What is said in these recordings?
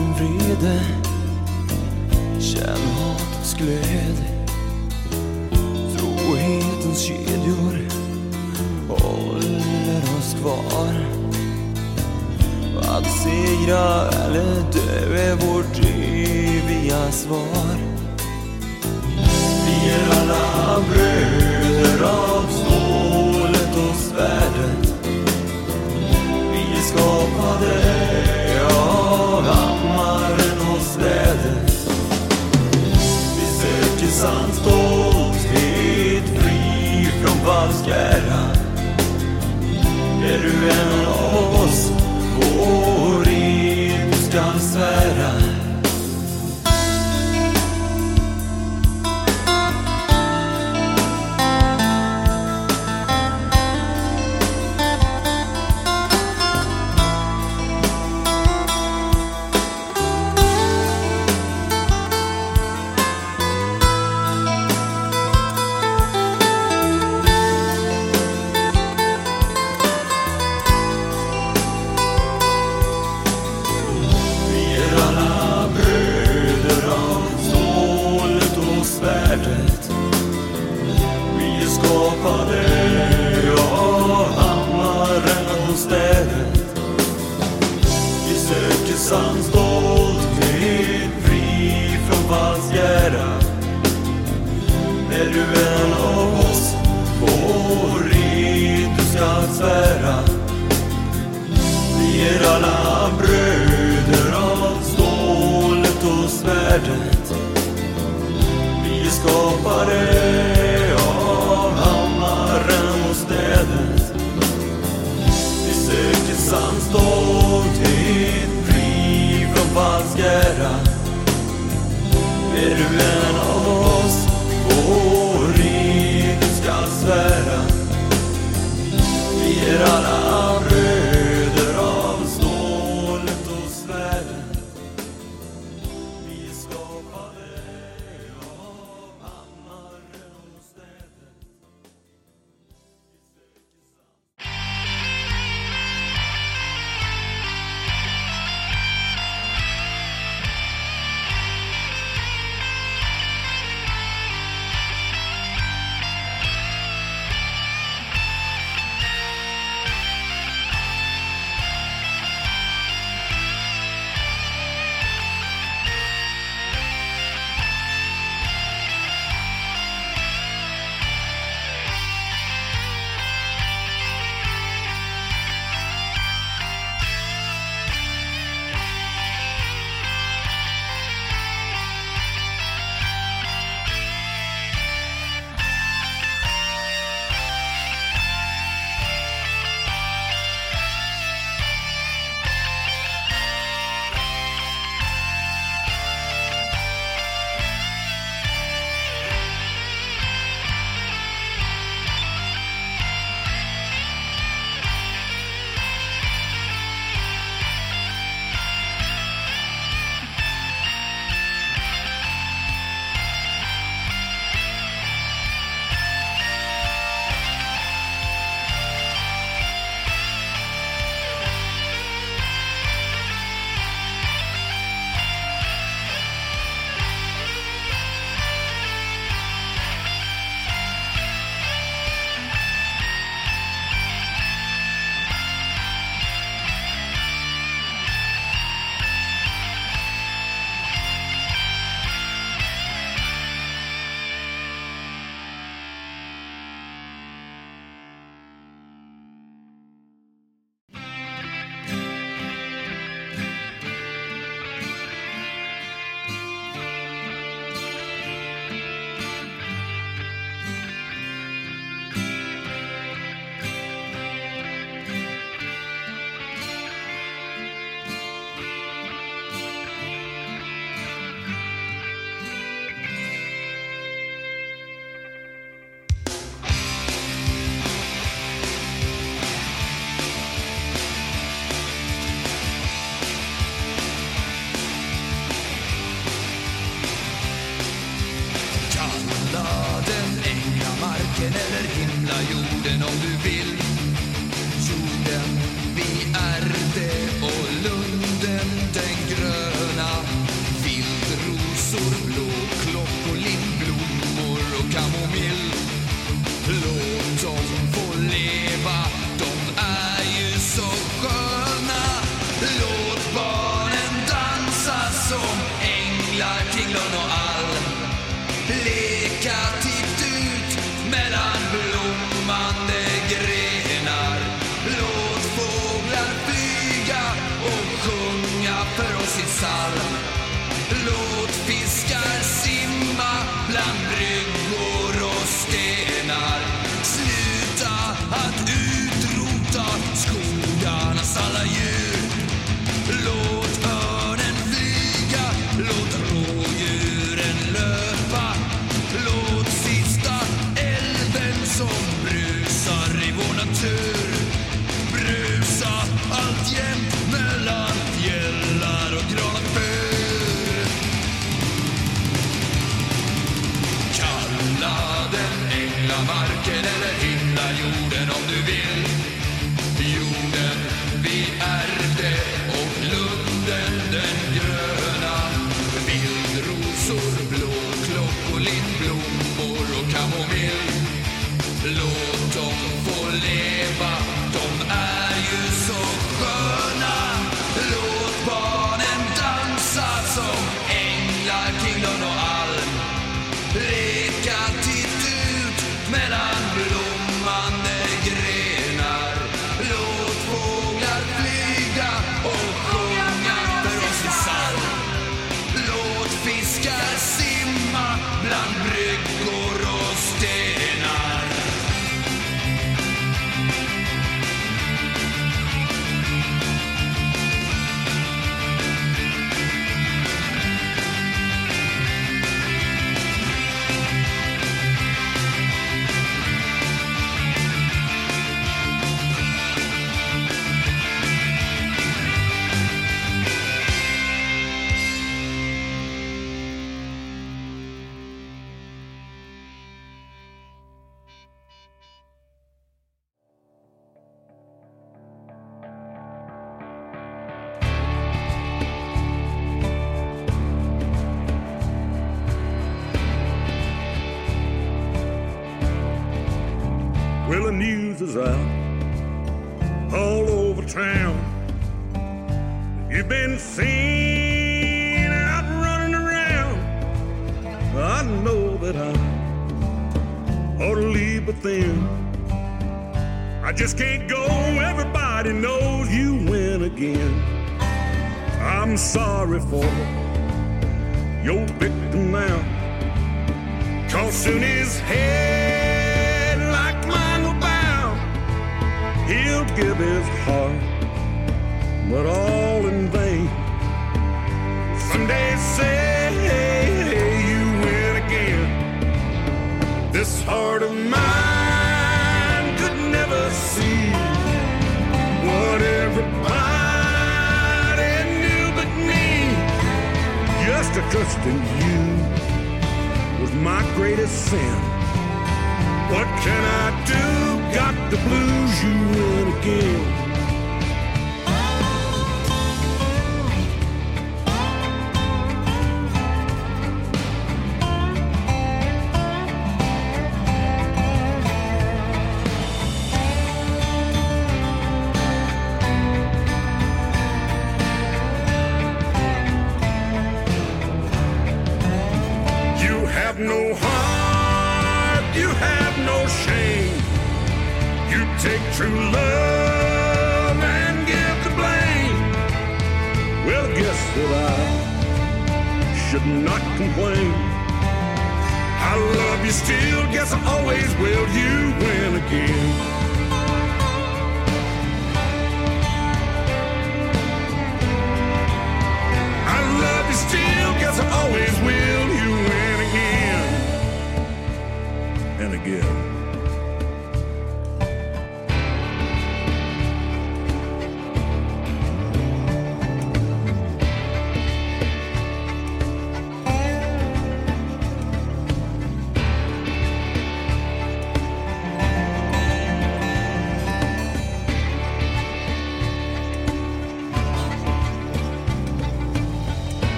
din vrede Känn hatets glöd Trohetens kedjor håller oss kvar. Att segra eller dö är vårt eviga svar. Vi är alla bröder av stålet och svärdet. Vi är skapade sann stolthet fri från falsk ära. Är du en av oss, vår ed du skall svära.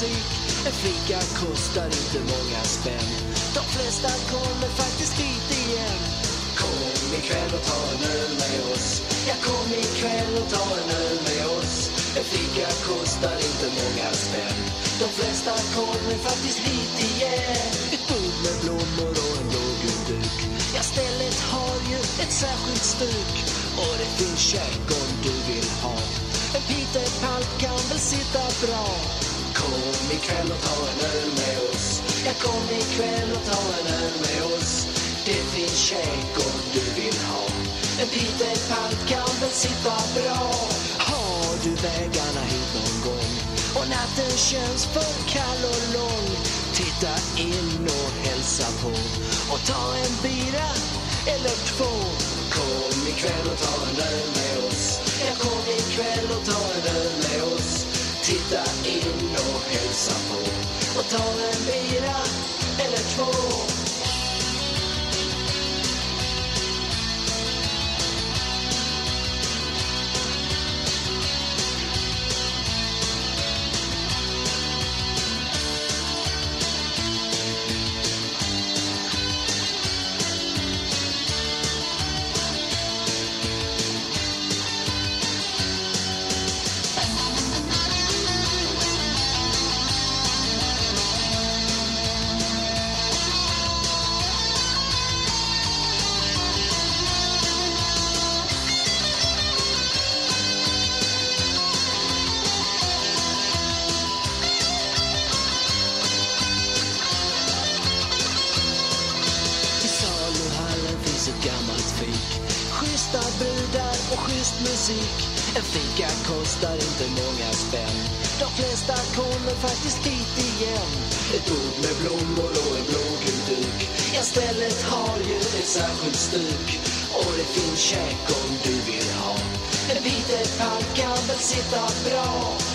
Musik. En fika kostar inte många spänn. De flesta kommer faktiskt dit igen. Kom ikväll och ta en öl med oss. Ja, kom ikväll och ta en öl med oss. En fika kostar inte många spänn. De flesta kommer faktiskt dit igen. Ett bord med blommor och en blågul duk. Ja, stället har ju ett särskilt stuk. Och det finns käk om du vill ha. En Peter Palk kan väl sitta bra. Kom ikväll och ta en öl med oss. Ja, kom ikväll och ta en öl med oss. Det finns käk om du vill ha. En Peter Palk kan väl sitta bra. Har du vägarna hit någon gång och natten känns för kall och lång. Titta in och hälsa på och ta en bira eller två. Kom ikväll och ta en öl med oss. Ja, kom ikväll och ta en öl med oss. Titta in hälsa på och ta en bira eller två. Kostar inte många spänn. De flesta kommer faktiskt dit igen. Ett bord med blommor och en blågul duk. Ja, stället har ju ett särskilt stuk. Och det finns käk om du vill ha. En Peter kan väl sitta bra.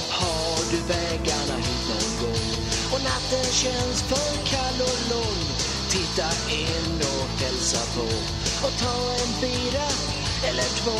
Har du vägarna hit någon gång och natten känns för kall och lång. Titta in och hälsa på och ta en bira eller två.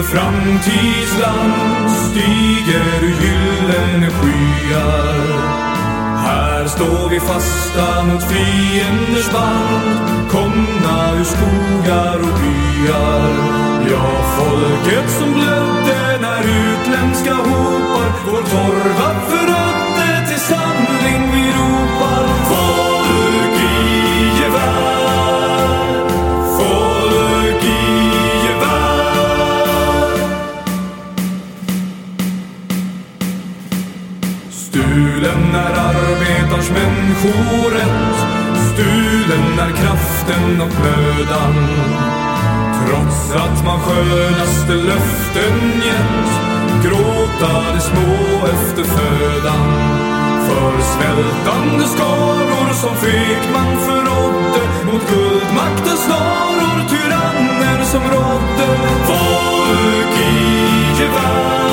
Gryende framtidsland stiger ur gyllene skyar. Här står vi fasta mot fienders band, komna ur skogar och byar. Ja, folket som blödde när utländska hopar vår torva förödde människorätt Stulen är kraften och mödan. Trots att man skönaste löften gett Gråta de små efter födan. För svältande skaror som fekman förrådde Mot guldmaktens snaror tyranner som rådde. Folk i gevär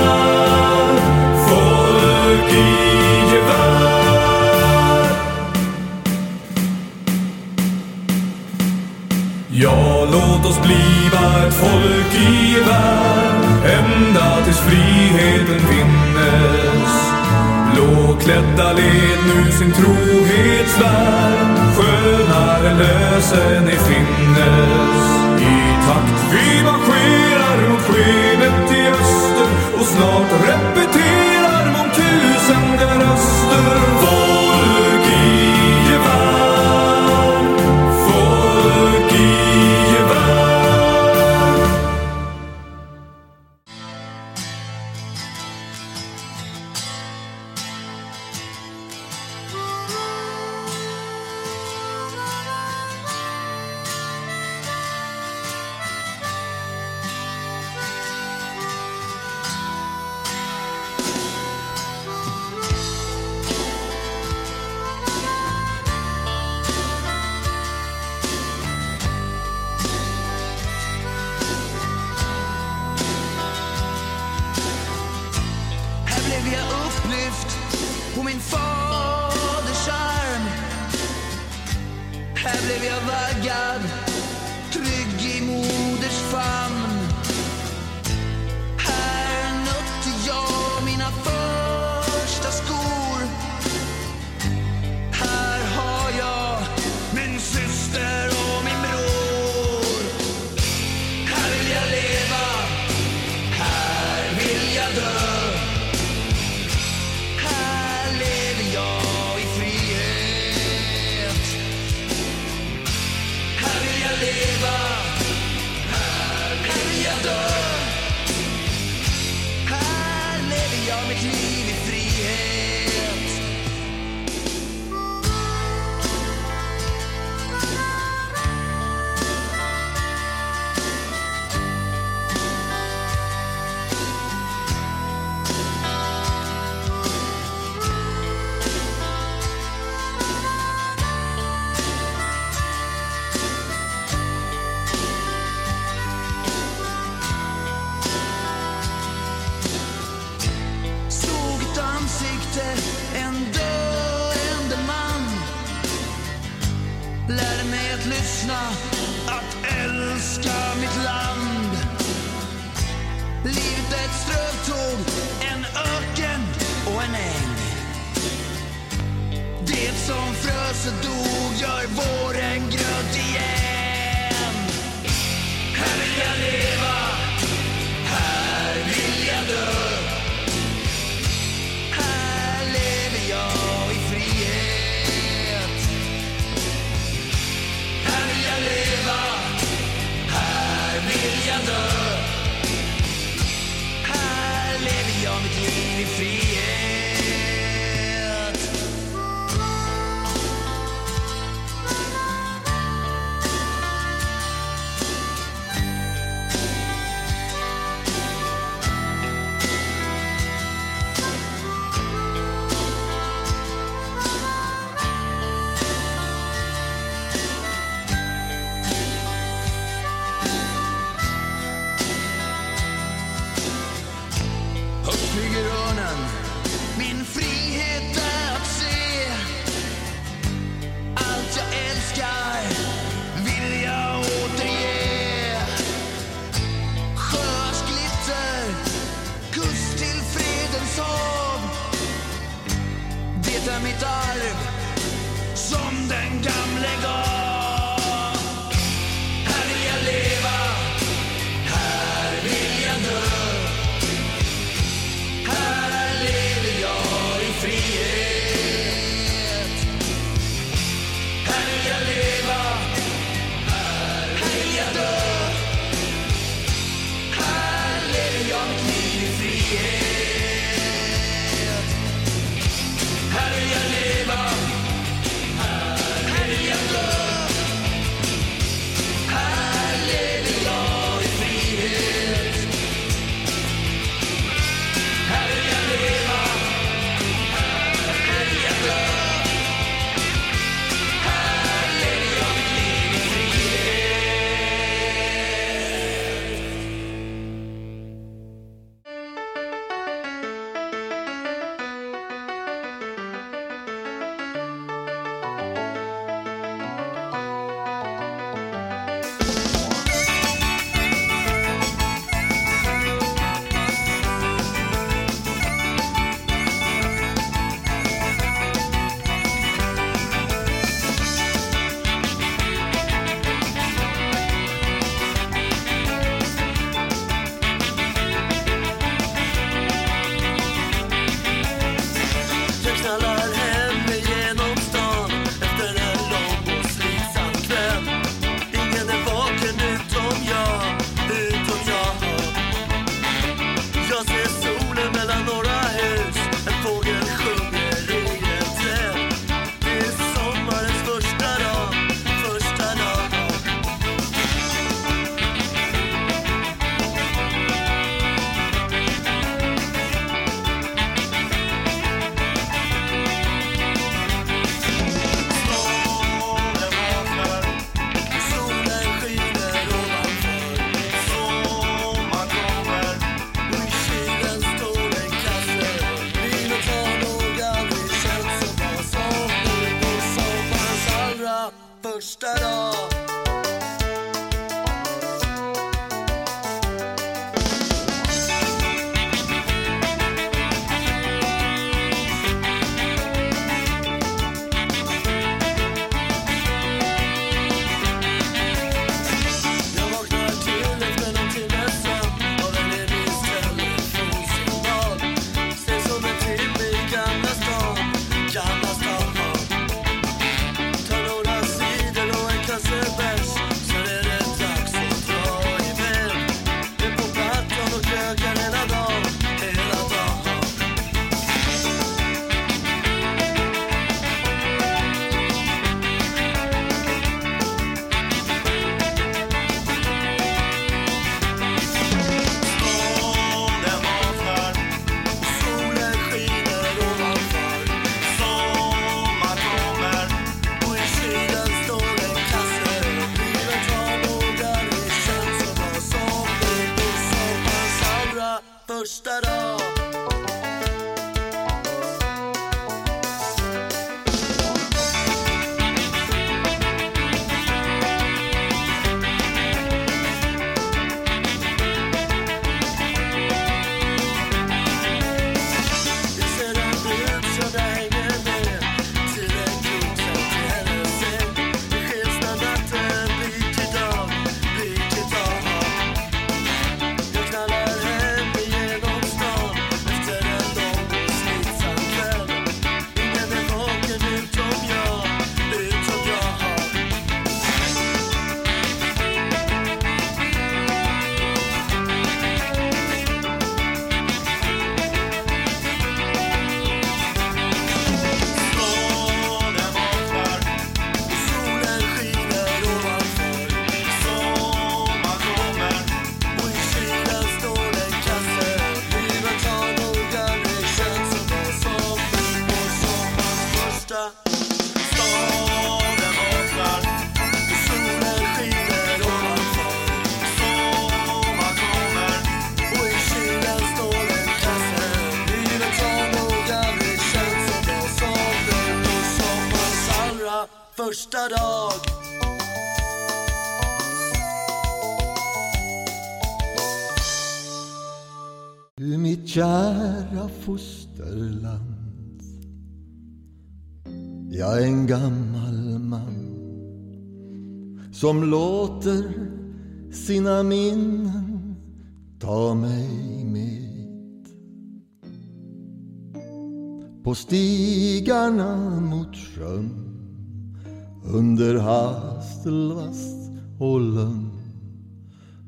Folk i gevär. Oss bliva ett folk i värld, ända tills friheten vinnes. Blåklädda led nu sin trohetsvärd skönare lösen i finnes. I takt vi marscherar mot skenet i öster och snart repeterar mångtusende röster.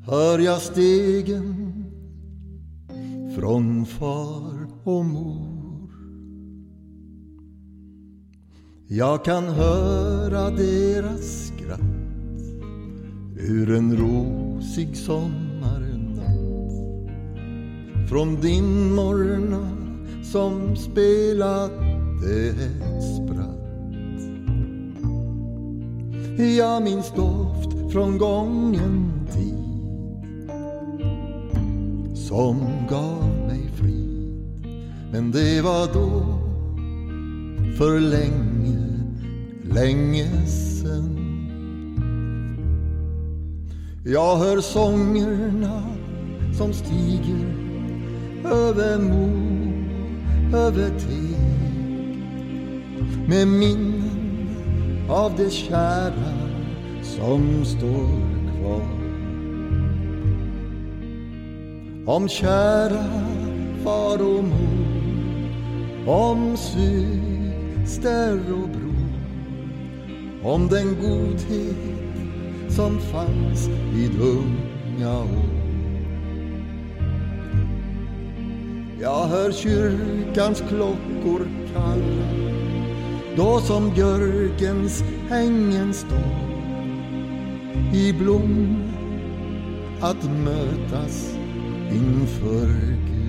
Hör jag stegen från far och mor. Jag kan höra deras skratt ur en rosig sommarnatt. Från dimmorna som spelade ett spratt. Jag minns doft från gången tid som gav mig frid. Men det var då, för länge, länge sen. Jag hör sångerna som stiger över mo, över teg med minnen av det kära som står kvar. Om kära far och mor Om syster och bror Om den godhet som fanns vid unga år. Jag hör kyrkans klockor kalla Då som björkens hängen står i blom att mötas inför Gud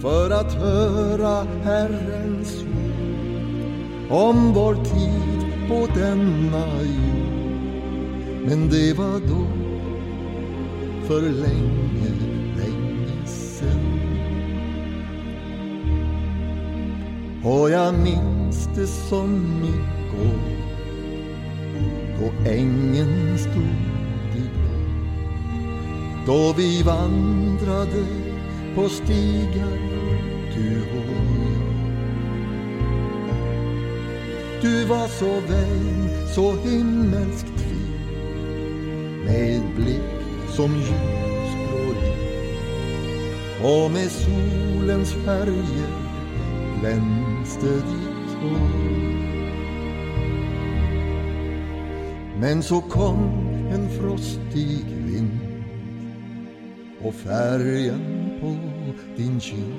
för att höra Herrens ord om vår tid på denna jord. Men det var då, för länge, länge sen. Och jag minns det som igår då ängen stod då vi vandrade på stigar du och jag. Du var så vän, så himmelskt fin med blick som ljusblå och med solens färger glänste ditt hår. Men så kom en frostig och färgen på din kind.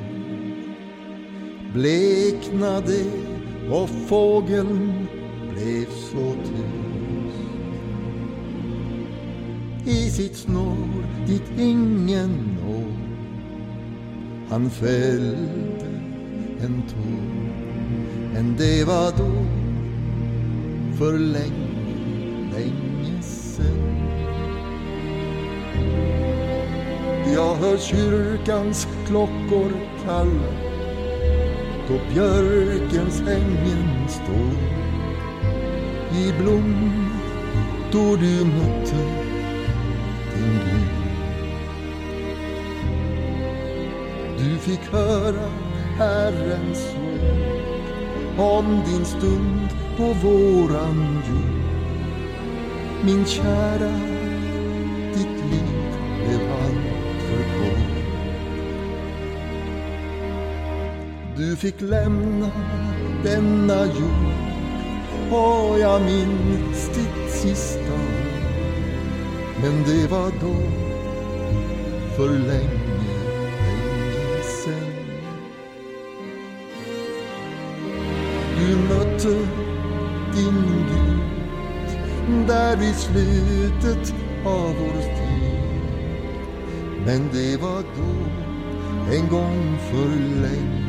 Bleknade och fågeln blev så tyst. I sitt snår dit ingen når han fällde en tår men det var då för länge, länge. Jag hör kyrkans klockor kalla då björkens ängen står i blom då du mötte din Gud. Du fick höra Herrens ord om din stund på våran jord. Min kära, Du fick lämna denna jord och jag minns ditt sista. Men det var då för länge, länge sen. Du mötte din Gud där i slutet av vår tid. Men det var då en gång för länge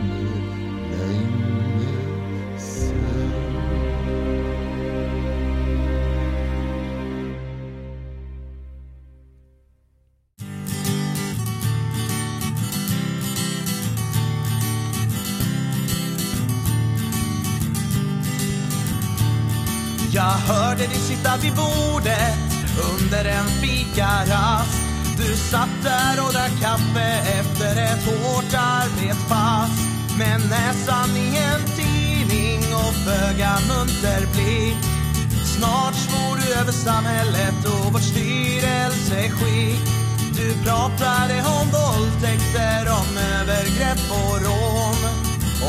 satt där och drack kaffe efter ett hårt arbetspass. Med näsan i en tidning och föga munter blick. Snart svor du över samhället och vårt styrelseskick. Du pratade om våldtäkter, om övergrepp och rån.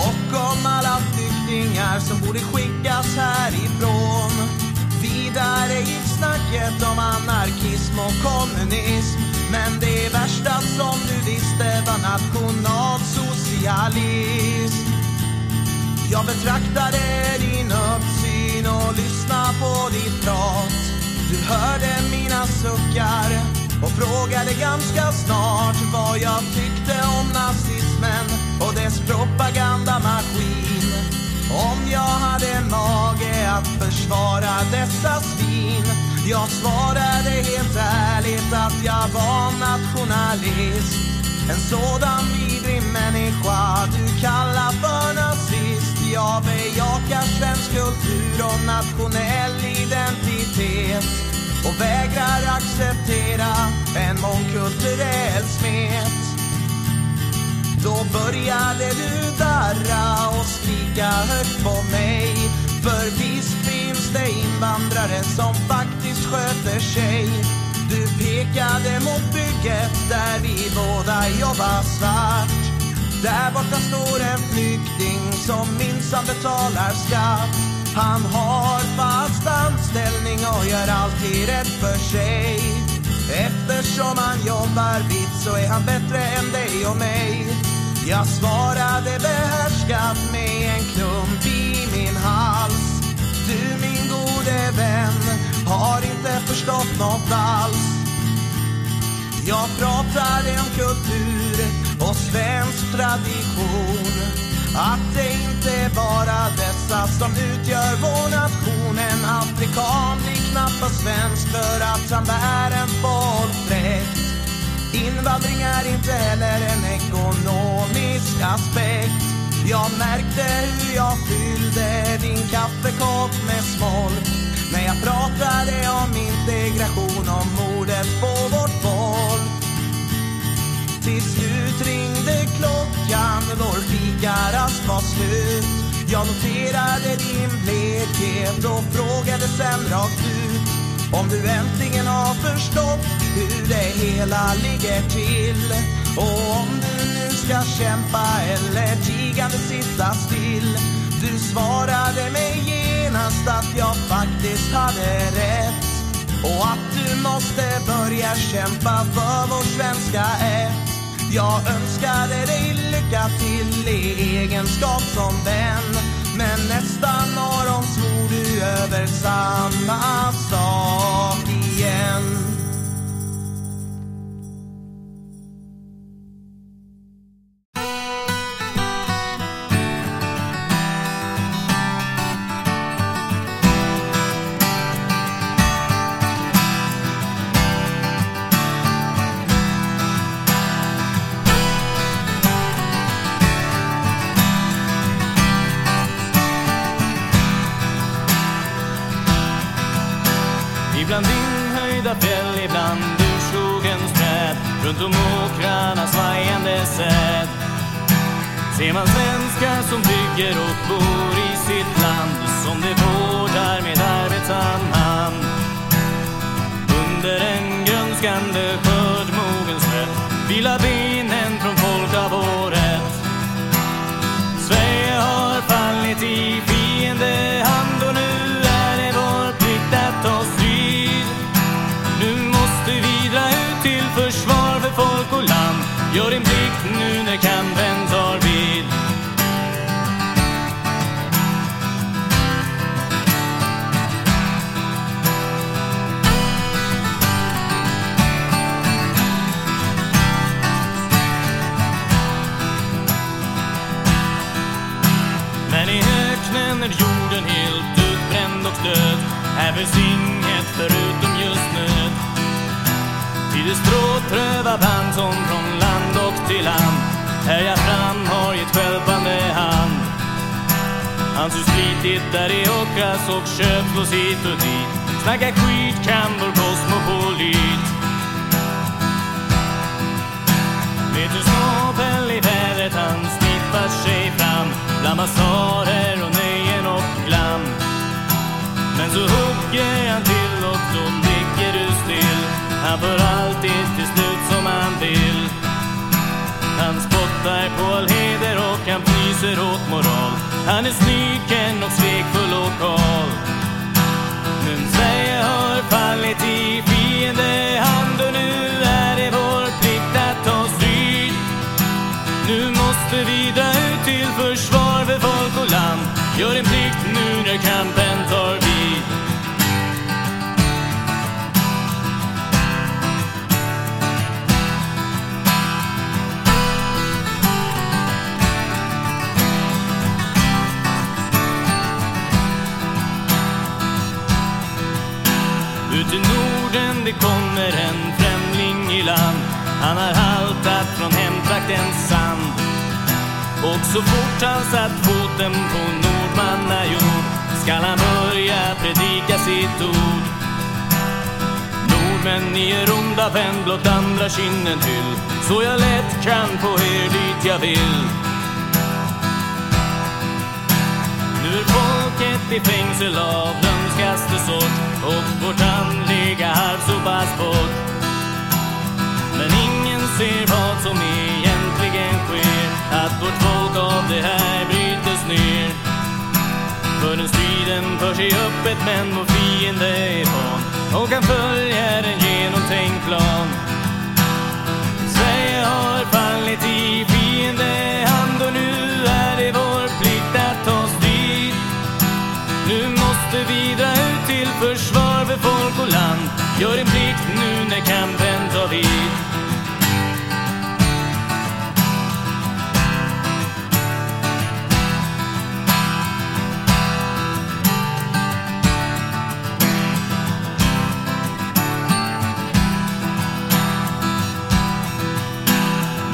Och om alla flyktingar som borde skickas härifrån. Vidare gick snacket om anarkism och kommunism. Men det värsta som du visste var nationalsocialism. Jag betraktade din uppsyn och lyssnade på ditt prat. Du hörde mina suckar och frågade ganska snart vad jag tyckte om nazismen och dess propagandamaskin. Om jag hade mage att försvara dessa svin. Jag svarade helt ärligt att jag var nationalist. En sådan vidrig människa du kallar för nazist. Jag bejakar svensk kultur och nationell identitet och vägrar acceptera en mångkulturell smet. Då började du darra och skrika högt på mig. För visst finns det invandrare som faktiskt sköter sig. Du pekade mot bygget där vi båda jobbar svart. Där borta står en flykting som minsann betalar skatt. Han har fast anställning och gör alltid rätt för sig. Eftersom han jobbar vitt så är han bättre än dig och mig. Jag svarade behärskat med en klump i har inte förstått något alls. Jag pratade om kultur och svensk tradition. Att det inte är bara dessa som utgör vår nation. En afrikan blir knappast svensk för att han bär en folkdräkt. Invandring är inte heller en ekonomisk aspekt. Jag märkte hur jag fyllde din kaffekopp med smolk när jag pratade om integration, om mordet på vårt folk. Till slut ringde klockan, vår fikarast var slut. Jag noterade din blekhet och frågade sen rakt ut om du äntligen har förstått hur det hela ligger till. Och om du nu ska kämpa eller tigande sitta still. Du svarade mig genast att jag faktiskt hade rätt. Och att du måste börja kämpa för vår svenska ett. Jag önskade dig lycka till i egenskap som vän. Men nästa morgon svor du över samma sak igen. Tittar i ockras och köpslås hit och dit. Snackar skit kan vår kosmopolit Vet du snabel i vädret han sniffar sig fram. Bland basarer och nöjen och glam. Men så hugger han till och då ligger du still. Han får alltid till slut som han vill. Han spottar på all heder och han fryser åt moral. Han är snyken och svekfull och kall. Men Sverige har fallit i fiendehand och nu är det vår plikt att ta strid. Nu måste vi dra ut till försvar för folk och land. Gör din plikt nu när kampen tar vid. Det kommer en främling i land. Han har haltat från hemtraktens sand. Och så fort han satt foten på Nordmannajord Skall han börja predika sitt ord. Nordmän, ni är onda vän, blott andra kinden till. Så jag lätt kan få er dit jag vill. Nu är folket i fängsel av lömskaste sort och vårt andliga arv sopas bort. Men ingen ser vad som egentligen sker, att vårt folk av det här brytes ner. För den striden för sig öppet men vår fiende är van och kan följa en genomtänkt plan. Sverige har fallit i fiendehand hand måste ut till försvar för folk och land. Gör din plikt nu när kampen tar vid.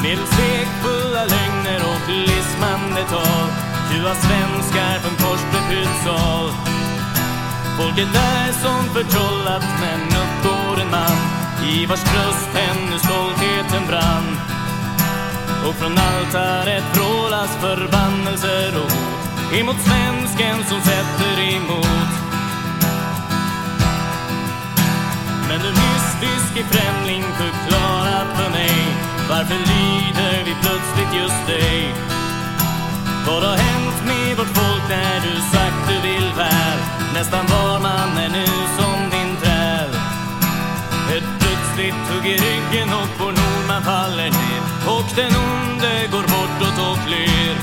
Med svekfulla lögner och lismande tal Tjuva svenskar från korsbefylld sal Folket är som förtrollat men uppgår en man. I vars bröst ännu stoltheten brann. Och från altaret vrålas förbannelser och hot. Emot svensken som sätter emot. Men du mystiske främling förklara för mig. Varför lyder vi plötsligt just dig? Vad har hänt med vårt folk när du sagt du vill väl? Nästan var man är nu som din träl Ett plötsligt hugg i ryggen och vår nordman faller ner. Och den onde går bortåt och flyr.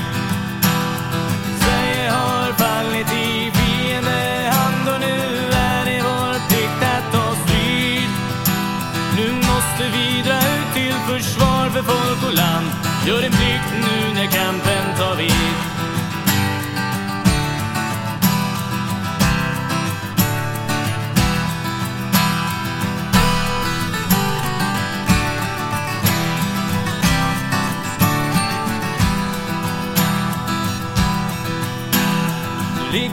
Sverige har fallit i fiendehand och nu är det vår plikt att ta strid. Nu måste vi dra ut till försvar för folk och land. Gör din plikt nu när kampen tar vid.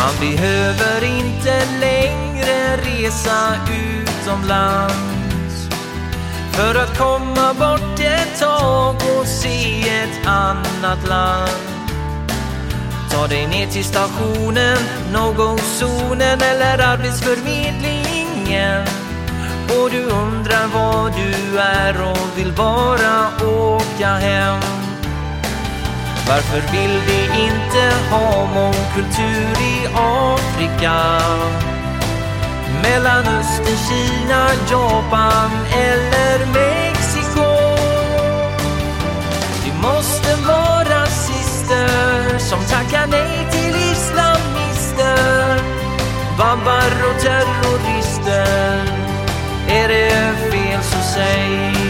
Man behöver inte längre resa utomlands för att komma bort ett tag och se ett annat land. Ta dig ner till stationen, no-go-zonen eller arbetsförmedlingen och du undrar var du är och vill bara åka hem. Varför vill vi inte ha mångkultur i Afrika? Mellanöstern, Kina, Japan eller Mexiko? Vi måste vara rasister som tackar nej till islamister Babbar och terrorister Är det fel så säg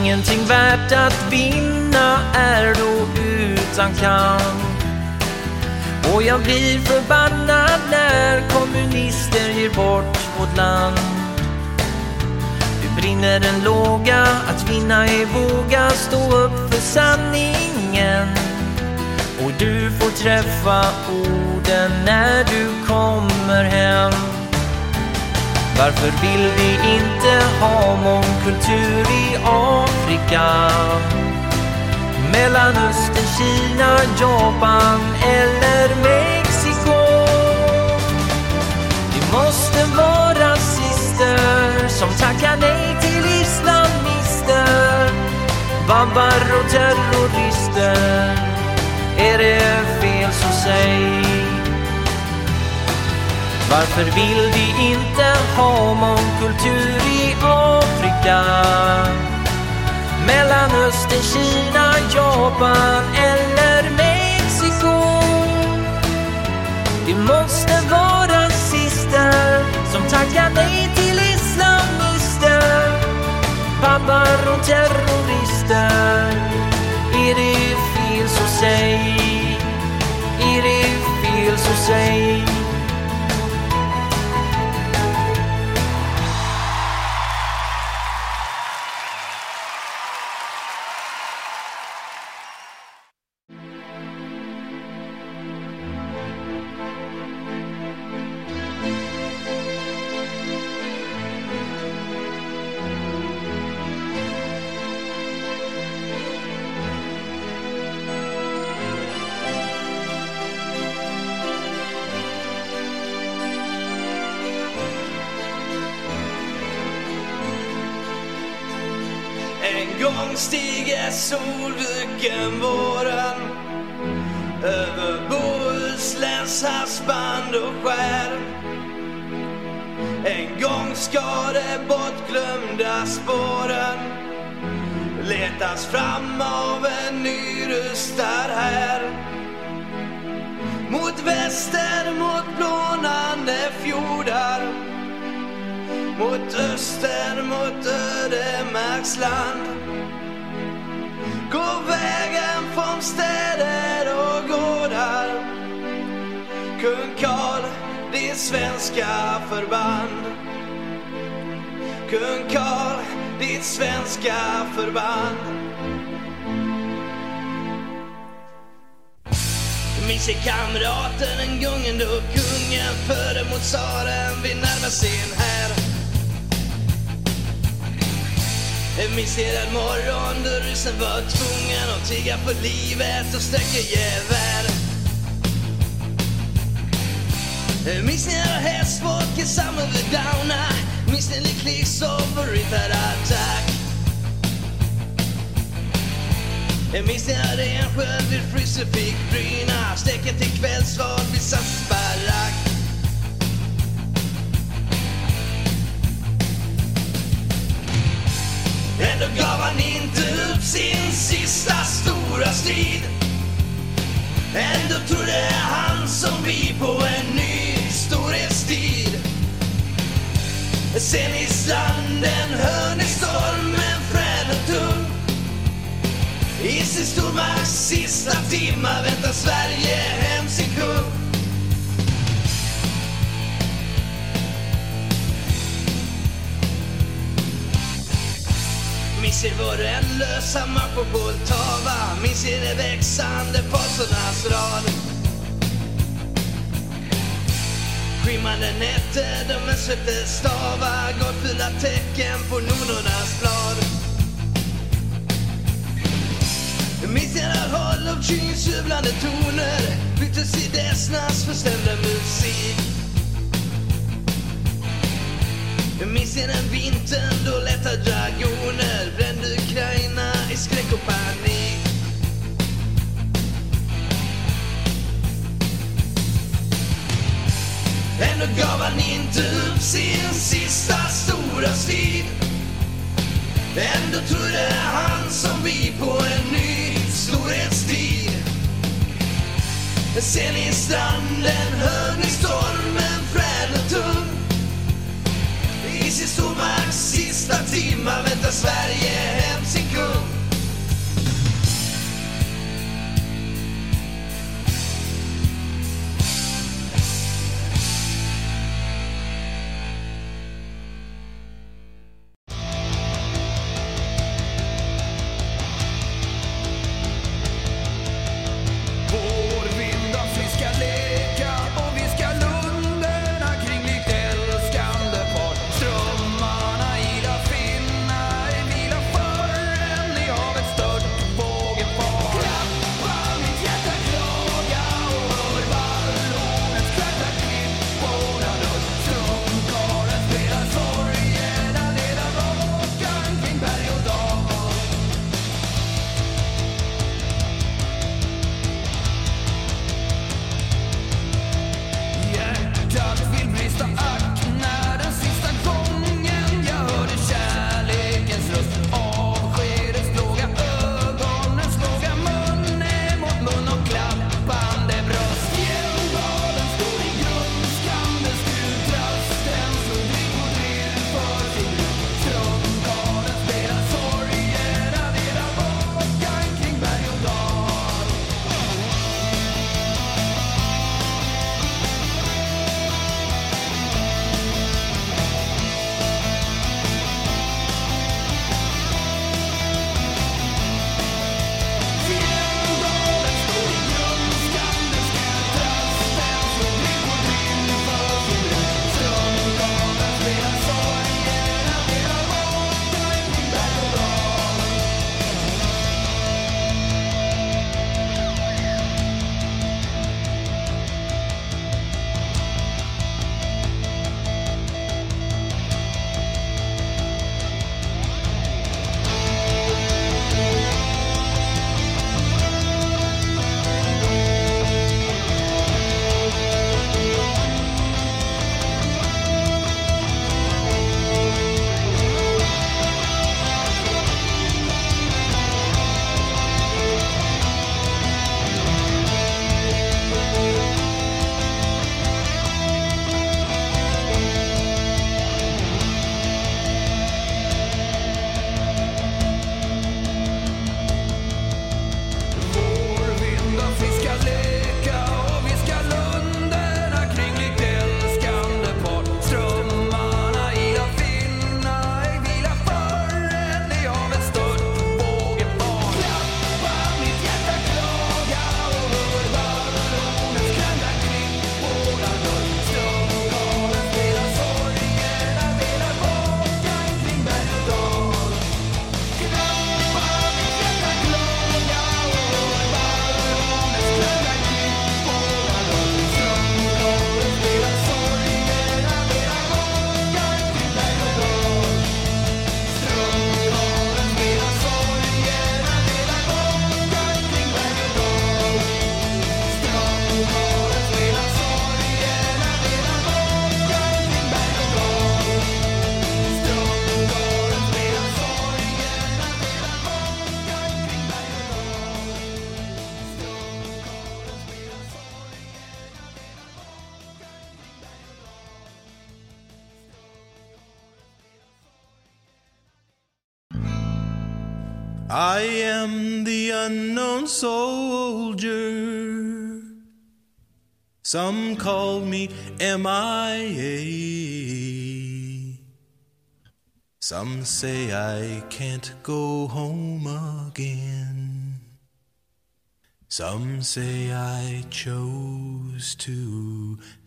Ingenting värt att vinna är då utan kamp. Och jag blir förbannad när kommunister ger bort vårt land. Det brinner en låga, att vinna är våga Stå upp för sanningen. Och du får träffa orden när du kommer hem. Varför vill vi inte ha mångkultur i Afrika? Mellanöstern, Kina, Japan eller Mexiko? Vi måste vara rasister som tackar nej till islamister, babbar och terrorister. Är det fel så säg varför vill vi inte ha mångkultur i Afrika? Mellanöstern, Kina, Japan eller Mexiko Det måste vara rasister som tackar nej till islamister. Pappar och terrorister Är det fel så säg. Är det fel så säg. För livet och sträcker gevär. Jag minns när i samlade downa. Minns när ni krigsoffer riktade attack. Jag minns när Rensköld vid Fryse fick bryna. Steken till kvällsval vid Sasses barack. Ändå gav han sin sista stora strid. Ändå trodde han som vi på en ny storhetstid. Sen i stranden hör ni stormen frän och tung. I sin stormakts sista timma väntar Sverige hem sin kung. Minns er vår ändlösa marsch på Poltava Minns i de växande fasornas rad. Skimmande nätter, de svepte stavar Gav fula tecken på nornornas blad. Minns era håll av Kyns toner Byttes i dessnas förstämda musik. Jag minns den vintern då lätta dragoner brände Ukraina i skräck och panik. Ändå gav han inte upp sin sista stora strid. Ändå trodde han som vi på en ny storhetstid. Sen i stranden hör ni stormen frän och tung. I sin stormakts sista timma väntar Sverige hem sin kung.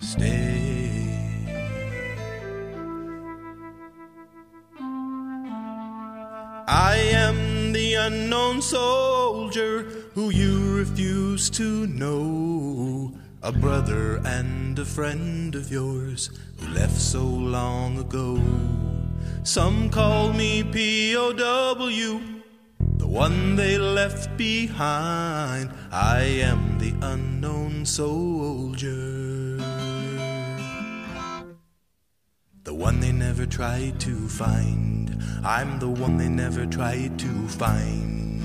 Stay. I am the unknown soldier who you refuse to know. A brother and a friend of yours who left so long ago. Some call me POW, the one they left behind. I am the unknown soldier. The one they never tried to find. I'm the one they never tried to find.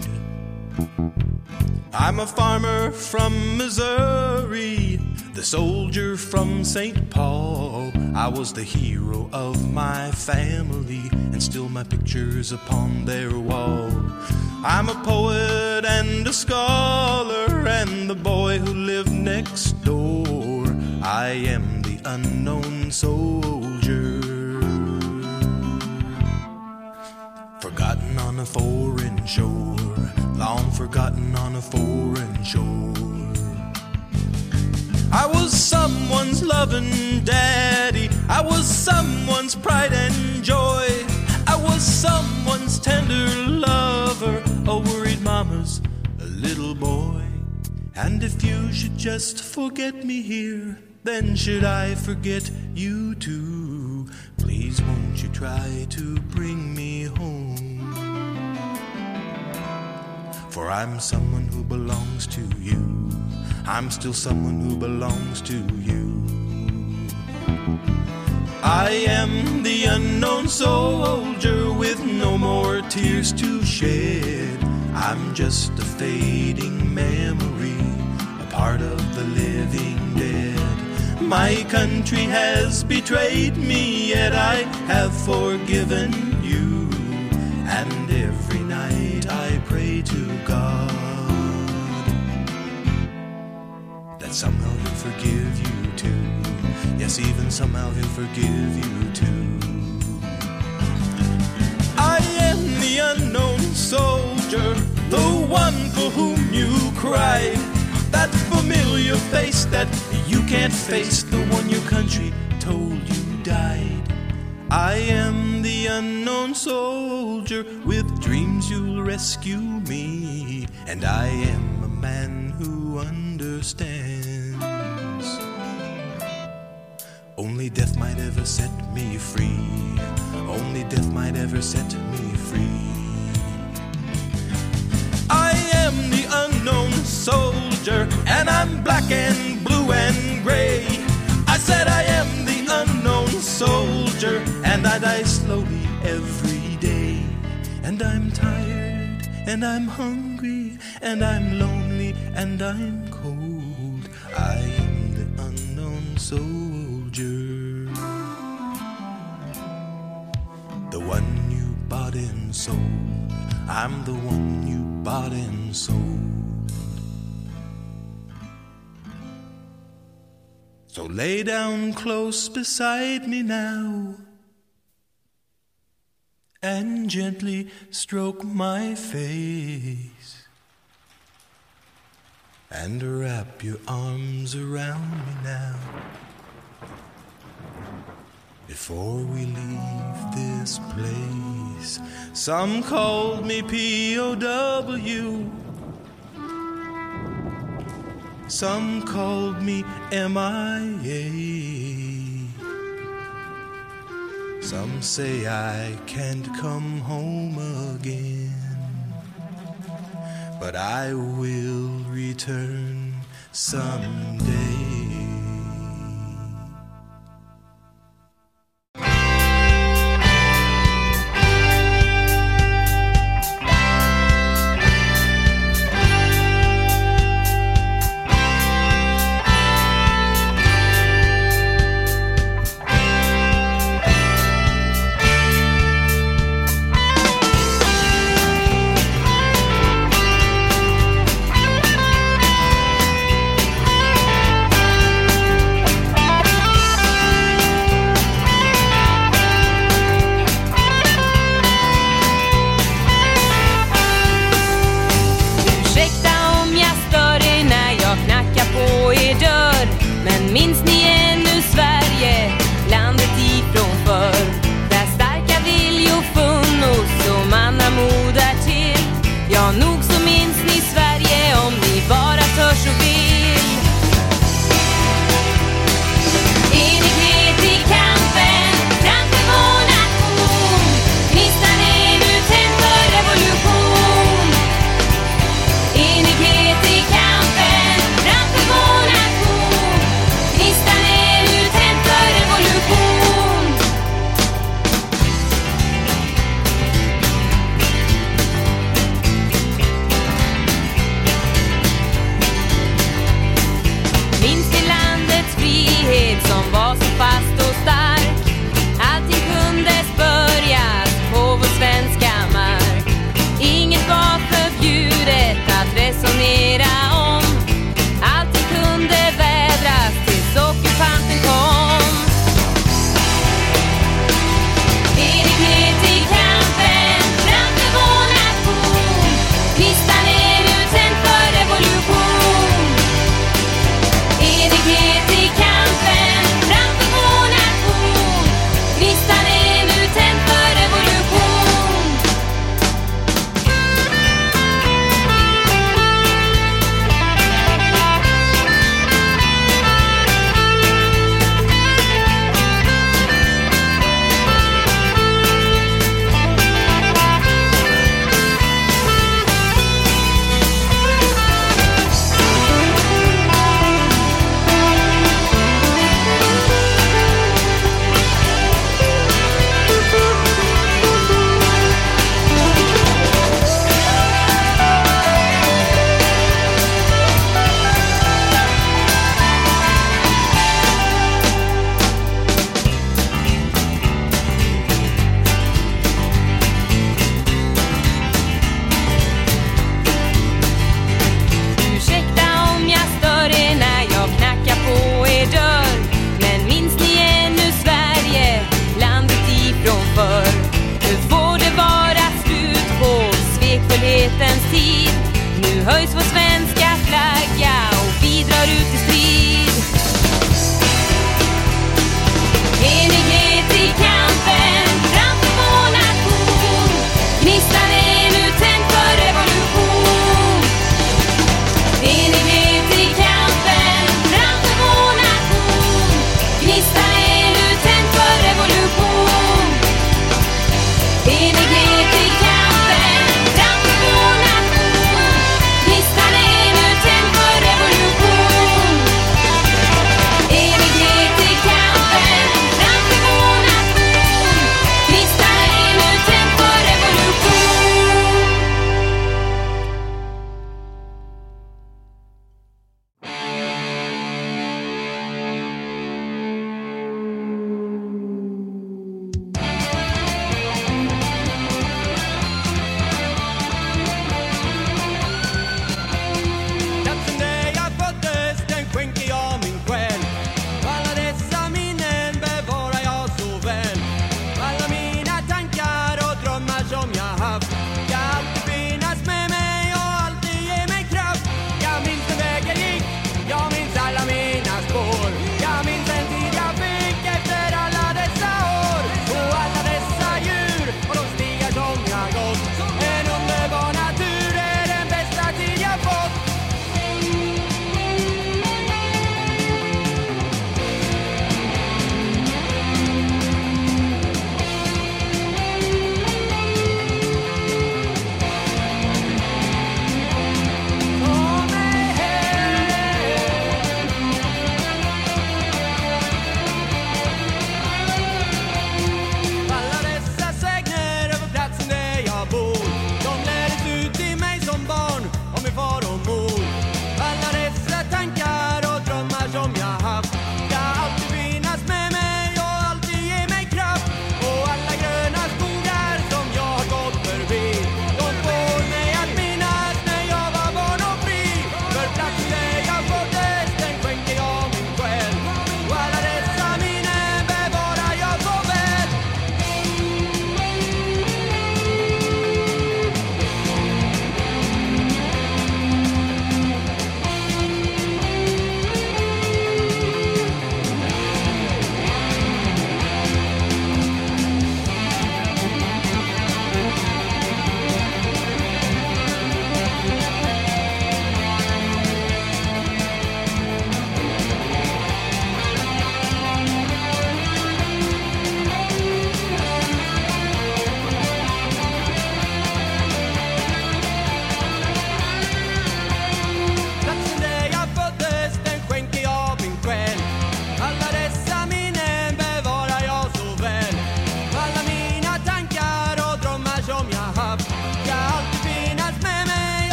I'm a farmer from Missouri, the soldier from St. Paul. I was the hero of my family, and still my picture's upon their wall. I'm a poet and a scholar, and the boy who lived next door. I am the unknown soldier. Forgotten on a foreign shore, long forgotten on a foreign shore. I was someone's loving daddy, I was someone's pride and joy. I was someone's tender lover, a worried mama's little boy. And if you should just forget me here, then should I forget you too? Please won't you try to bring me home? For I'm someone who belongs to you. I'm still someone who belongs to you. I am the unknown soldier with no more tears to shed. I'm just a fading memory, a part of the living. My country has betrayed me, yet I have forgiven you. And every night I pray to God that somehow He'll forgive you too. Yes, even somehow He'll forgive you too. I am the unknown soldier, the one for whom you cried. That familiar face that you can't face, the one your country told you died. I am the unknown soldier with dreams you'll rescue me, and I am a man who understands. Only death might ever set me free. Only death might ever set me free. I am the unknown soldier, and I'm black and blue and gray. I said I am the unknown soldier, and I die slowly every day. And I'm tired, and I'm hungry, and I'm lonely, and I'm cold. I am the unknown soldier. The one you bought and sold. I'm the one you bought and sold. So lay down close beside me now and gently stroke my face and wrap your arms around me now before we leave this place. Some called me POW. Some called me MIA. Some say I can't come home again. But I will return someday.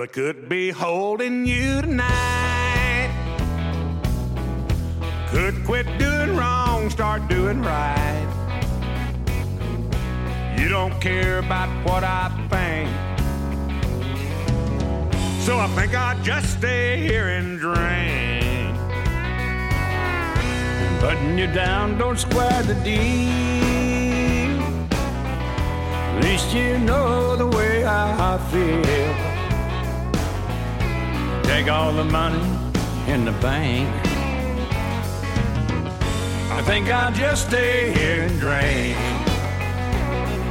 Well, I could be holding you tonight. Could quit doing wrong, start doing right. You don't care about what I think. So I think I'll just stay here and drink. Putting you down, don't square the deal. At least you know the way I feel. Take all the money in the bank. I think I'll just stay here and drink.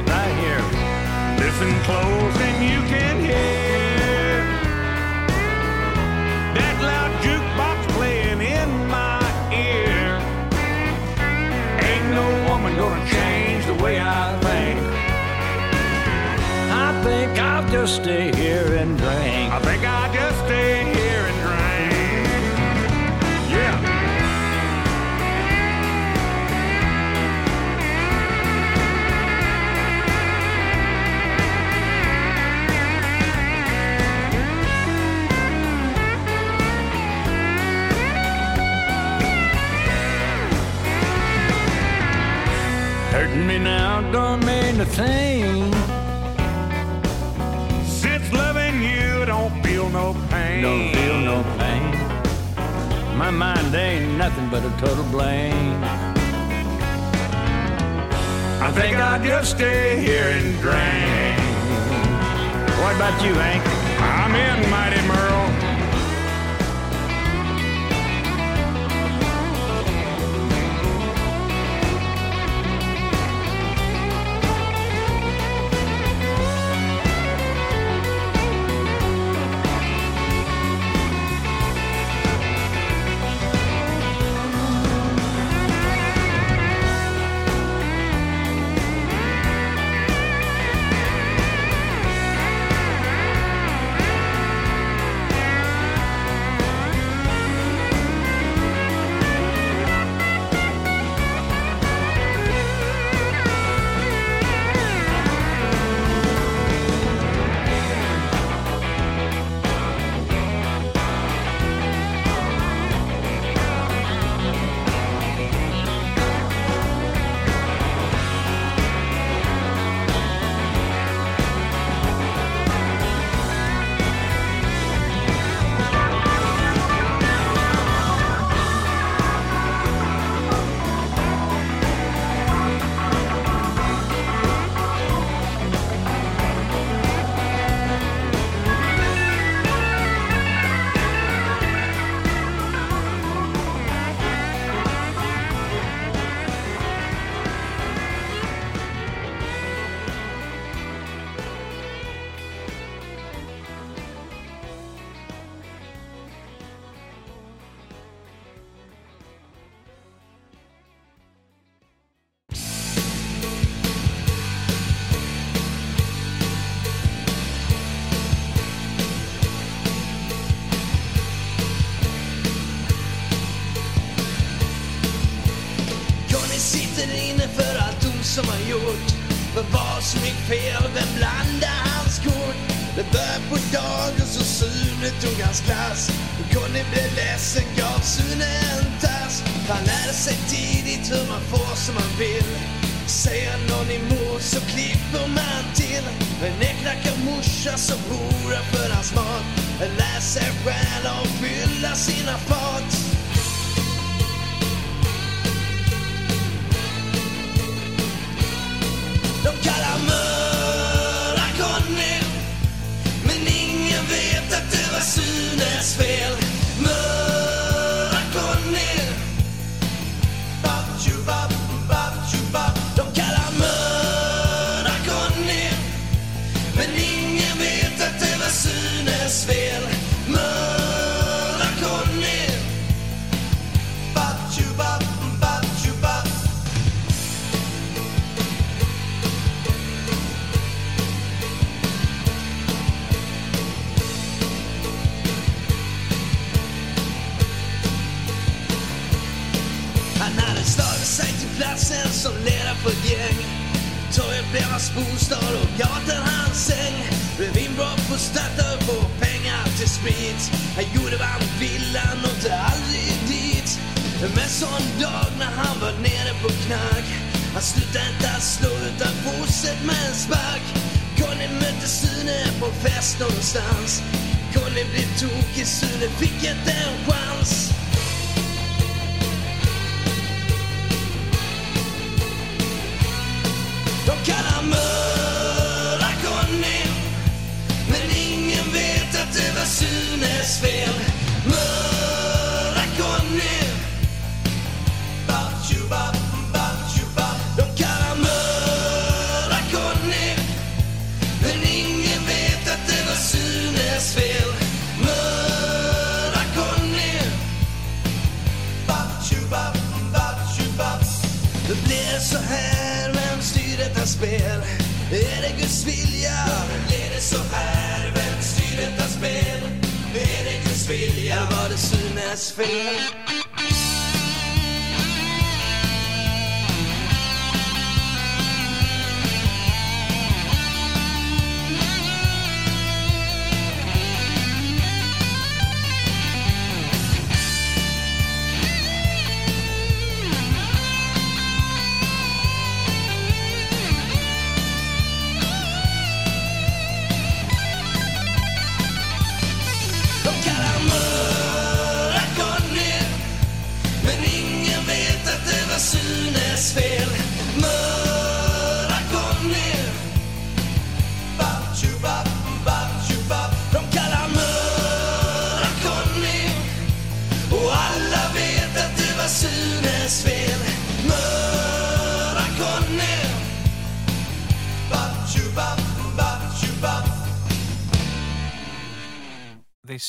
Right here. Listen close and you can just stay here and drink. I think I'll just stay here and drink. Yeah. Hurting me now don't mean a thing. Don't feel no pain. My mind ain't nothing but a total blame. I think I'll just stay here and drink. What about you, Hank? I'm in, Mighty Merle.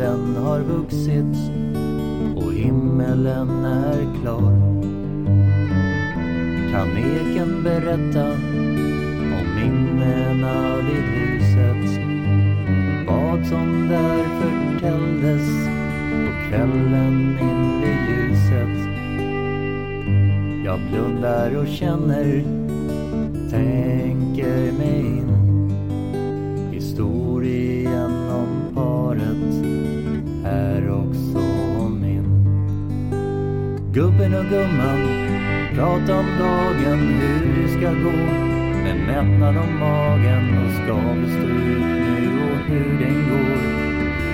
Den har vuxit och himmelen är klar. Kan eken berätta om minnena vid huset? Vad som där förtälldes på kvällen invid ljuset. Jag blundar och känner, tänker mig Gubben och gumman prata om dagen, hur det ska gå med mättnad om magen och ska vi stå ut nu och hur den går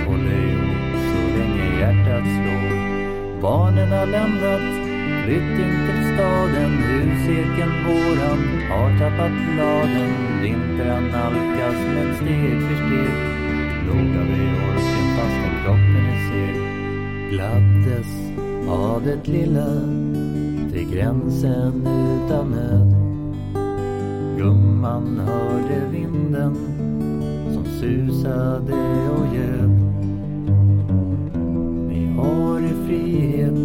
håller ihop så länge hjärtat slår Barnen har lämnat flytten till staden, huseken våran har tappat bladen. Vintern nalkas med steg för steg. Låga vi orken fast om kroppen är seg. Gladdes av det lilla till gränsen utan nöd. Gumman hörde vinden som susade och ljöd. Ni har er frihet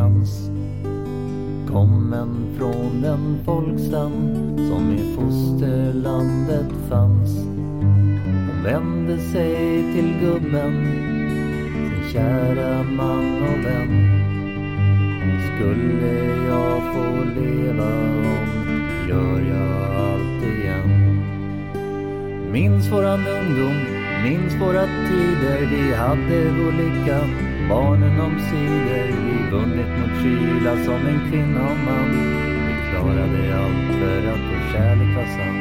glans Kommen från den folkstam som i fosterlandet fanns. Hon vände sig till gubben, sin kära man och vän. Skulle jag få leva om, gör jag allt igen? Minns våran ungdom, minns våra tider. Vi hade vår lycka, barnen omsider Vi vunnit mot kyla som en kvinna och man Vi klarade allt för att vår kärlek var sann.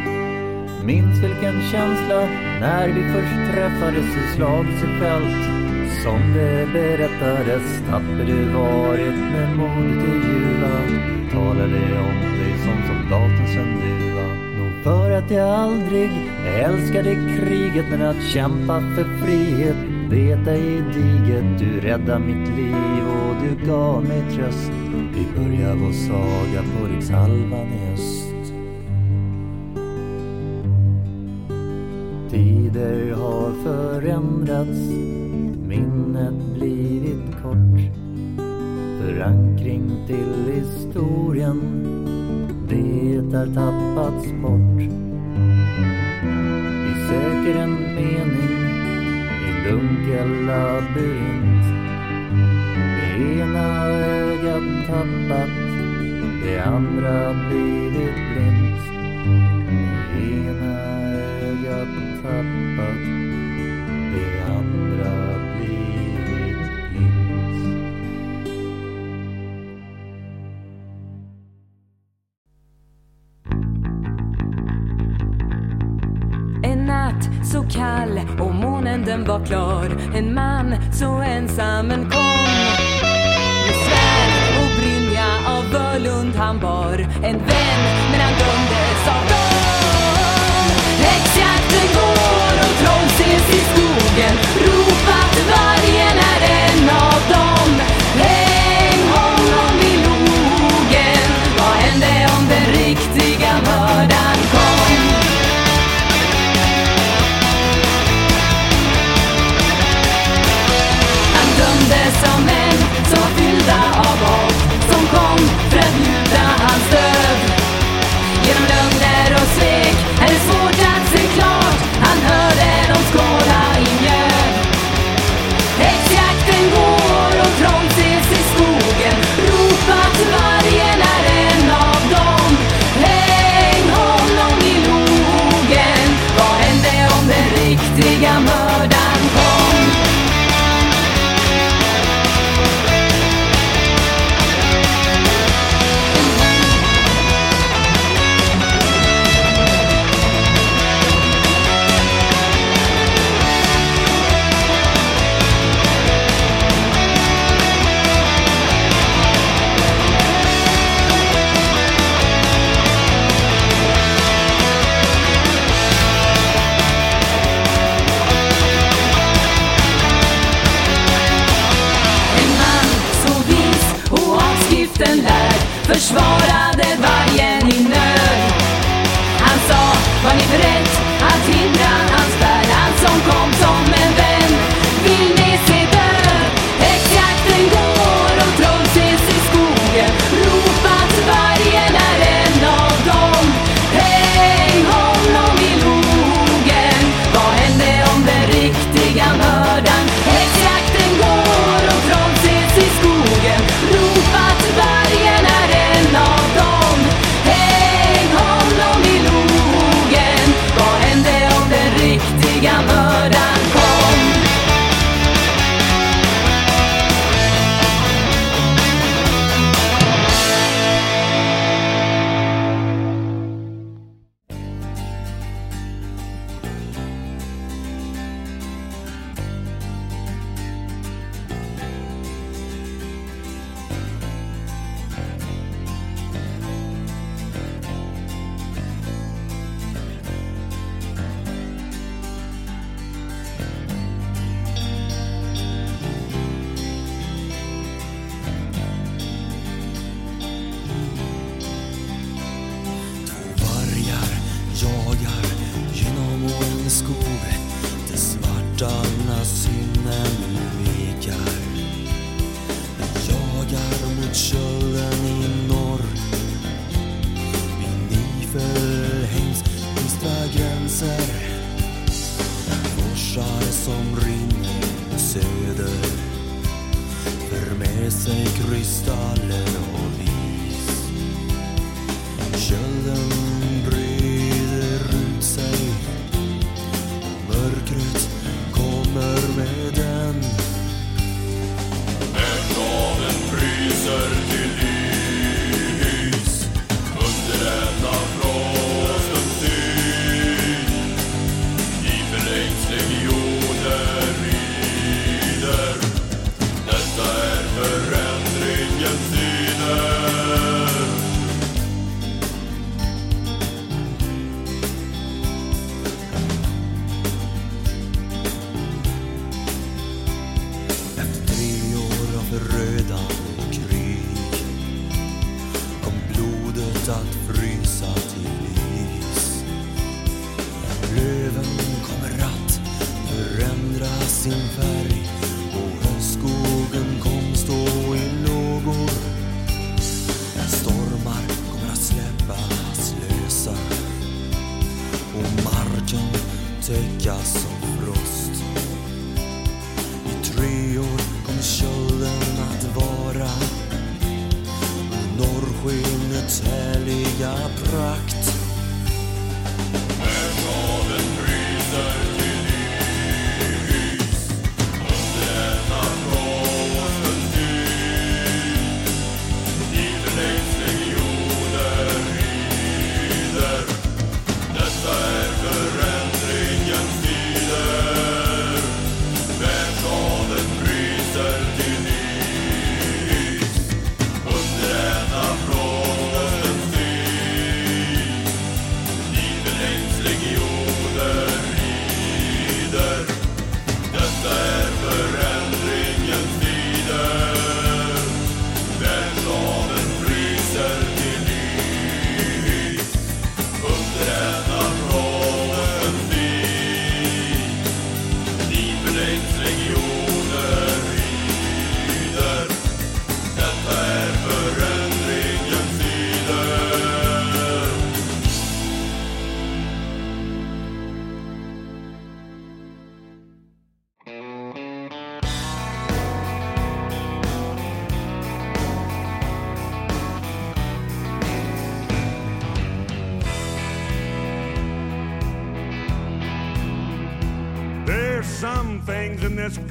Minns vilken känsla när vi först träffades i slagelsefält Som det berättades tapper du varit med modet i jula. Talade om dig som soldaten sen du var Nog för att jag aldrig älskade kriget men att kämpa för frihet vet jag är diget Du räddade mitt liv och du gav mig tröst Vi börjar vår saga på rikshalvan i öst Tider har förändrats, minnet blivit kort. Förankring till historien, det har tappats bort. Vi söker en dunkel labyrint. Det ena ögat tappat, det andra blivit blint. Det ena ögat tappat, Så ensam men kom. Med svärd och brynja av Völund han bar En vän.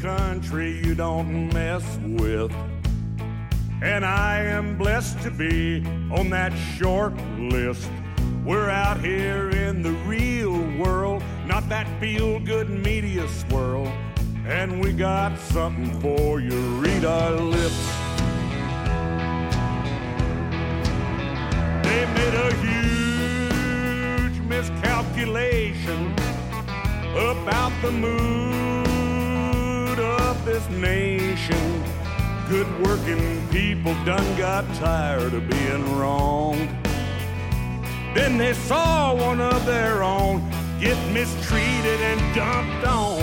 country you don't mess with. And I am blessed to be on that short list. We're out here in the real world, not that feel good media swirl. And we got something for you, read our lips. They made a huge miscalculation about the moon people done got tired of being wrong. Then they saw one of their own get mistreated and dumped on.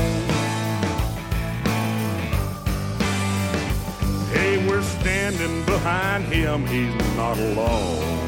Hey, we're standing behind him, he's not alone.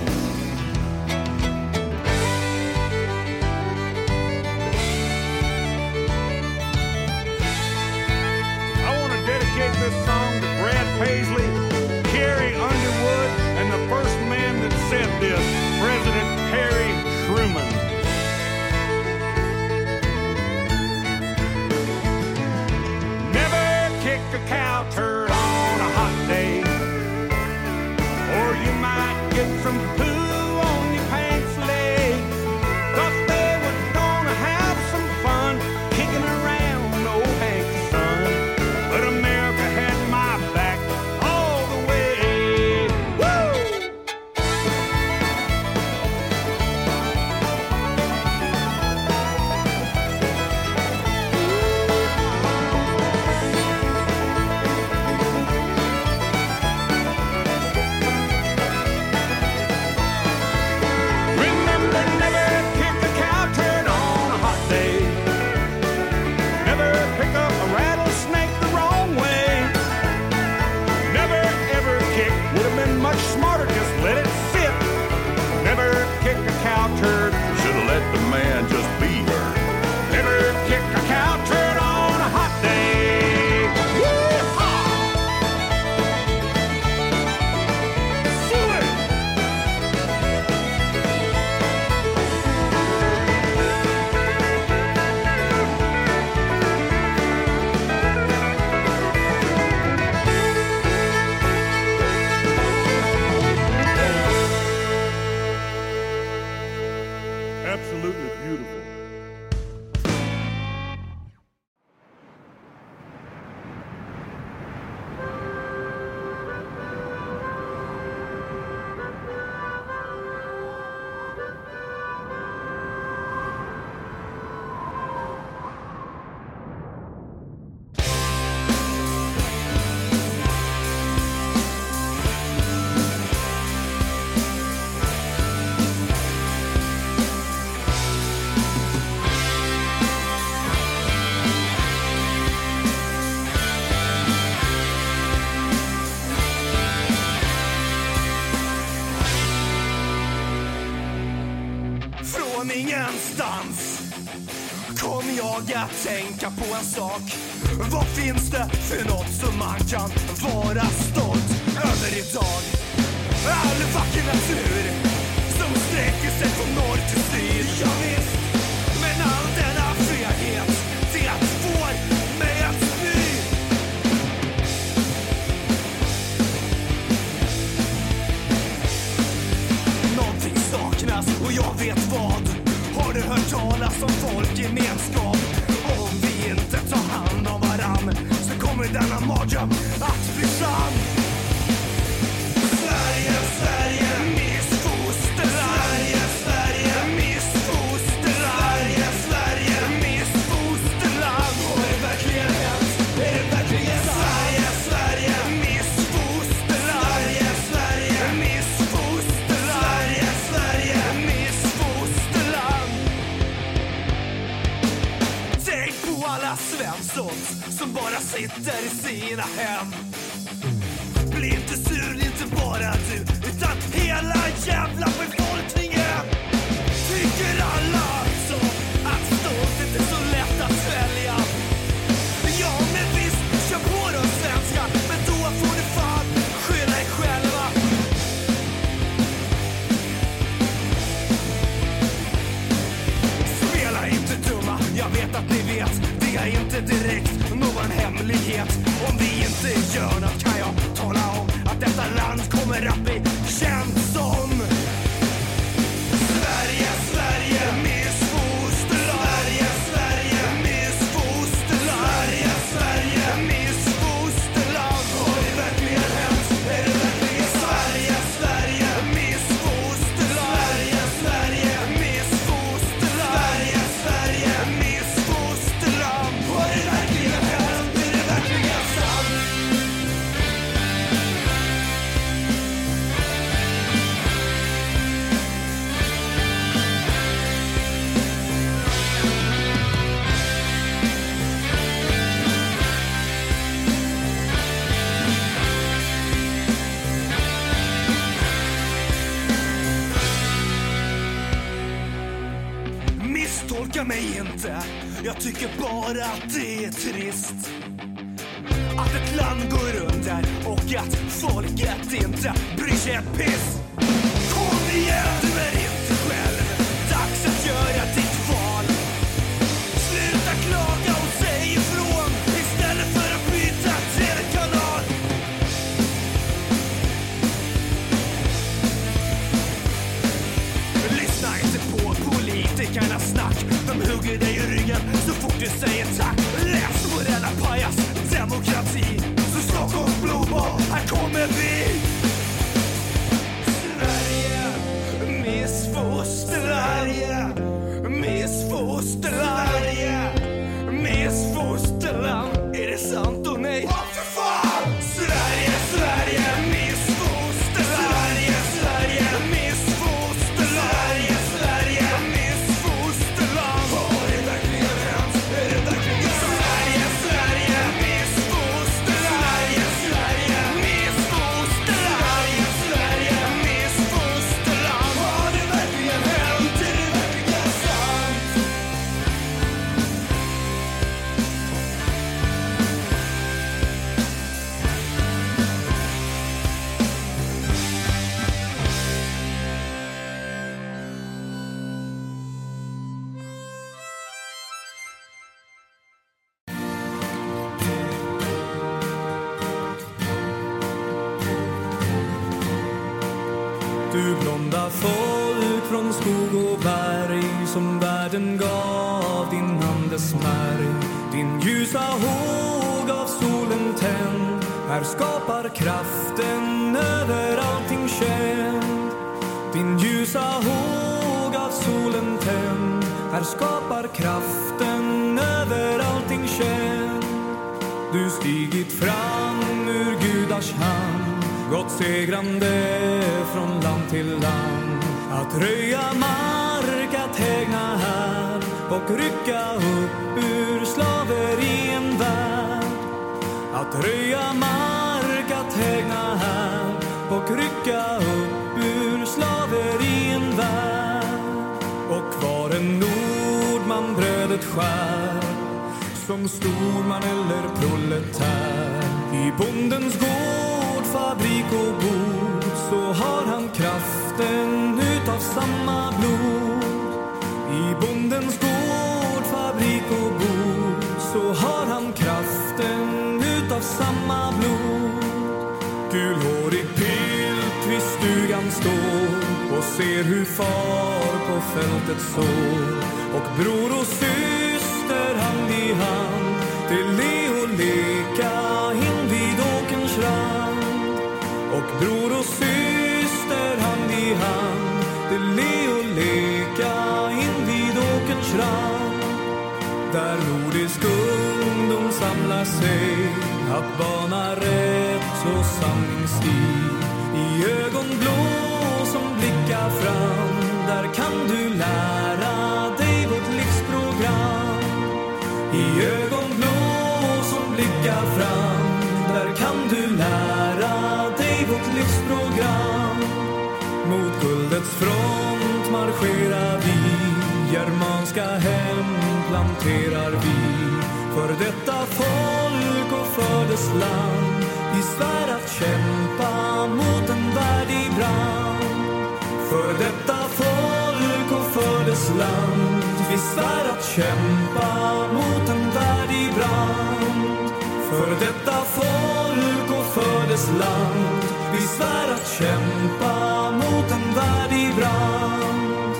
tänka på en sak. Vad finns det för nåt som man kan vara bara att det är trist. Ser hur far på fältet sår. Och bror och syster hand i hand. Till le och leka invid åkerns rand. Och bror och syster hand i hand. Till le och leka invid åkerns rand. Där nordisk ungdom samlar sig. Att bana rätt och sanningsstig i ögon fram. Där kan du lära dig vårt livsprogram. I ögonblå som blickar fram. Där kan du lära dig vårt livsprogram. Mot guldets front marscherar vi. Germanska hem planterar vi. För detta folk och för dess land. Vi svär att kämpa mot en värdig brand. För detta folk och för dess land. Vi svär att kämpa mot en värdig brand. För detta folk och för dess land. Vi svär att kämpa mot en värdig brand.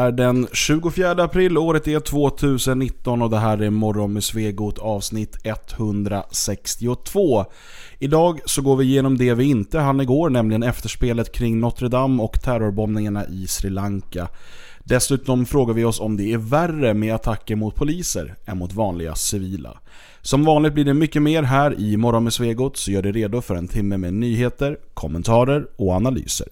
Är den 24 april, året är 2019 och det här är Morgon med Svegot avsnitt 162. Idag så går vi igenom det vi inte hann igår, nämligen efterspelet kring Notre Dame och terrorbombningarna i Sri Lanka. Dessutom frågar vi oss om det är värre med attacker mot poliser än mot vanliga civila. Som vanligt blir det mycket mer här i Morgon med Svegot, så gör dig redo för en timme med nyheter, kommentarer och analyser.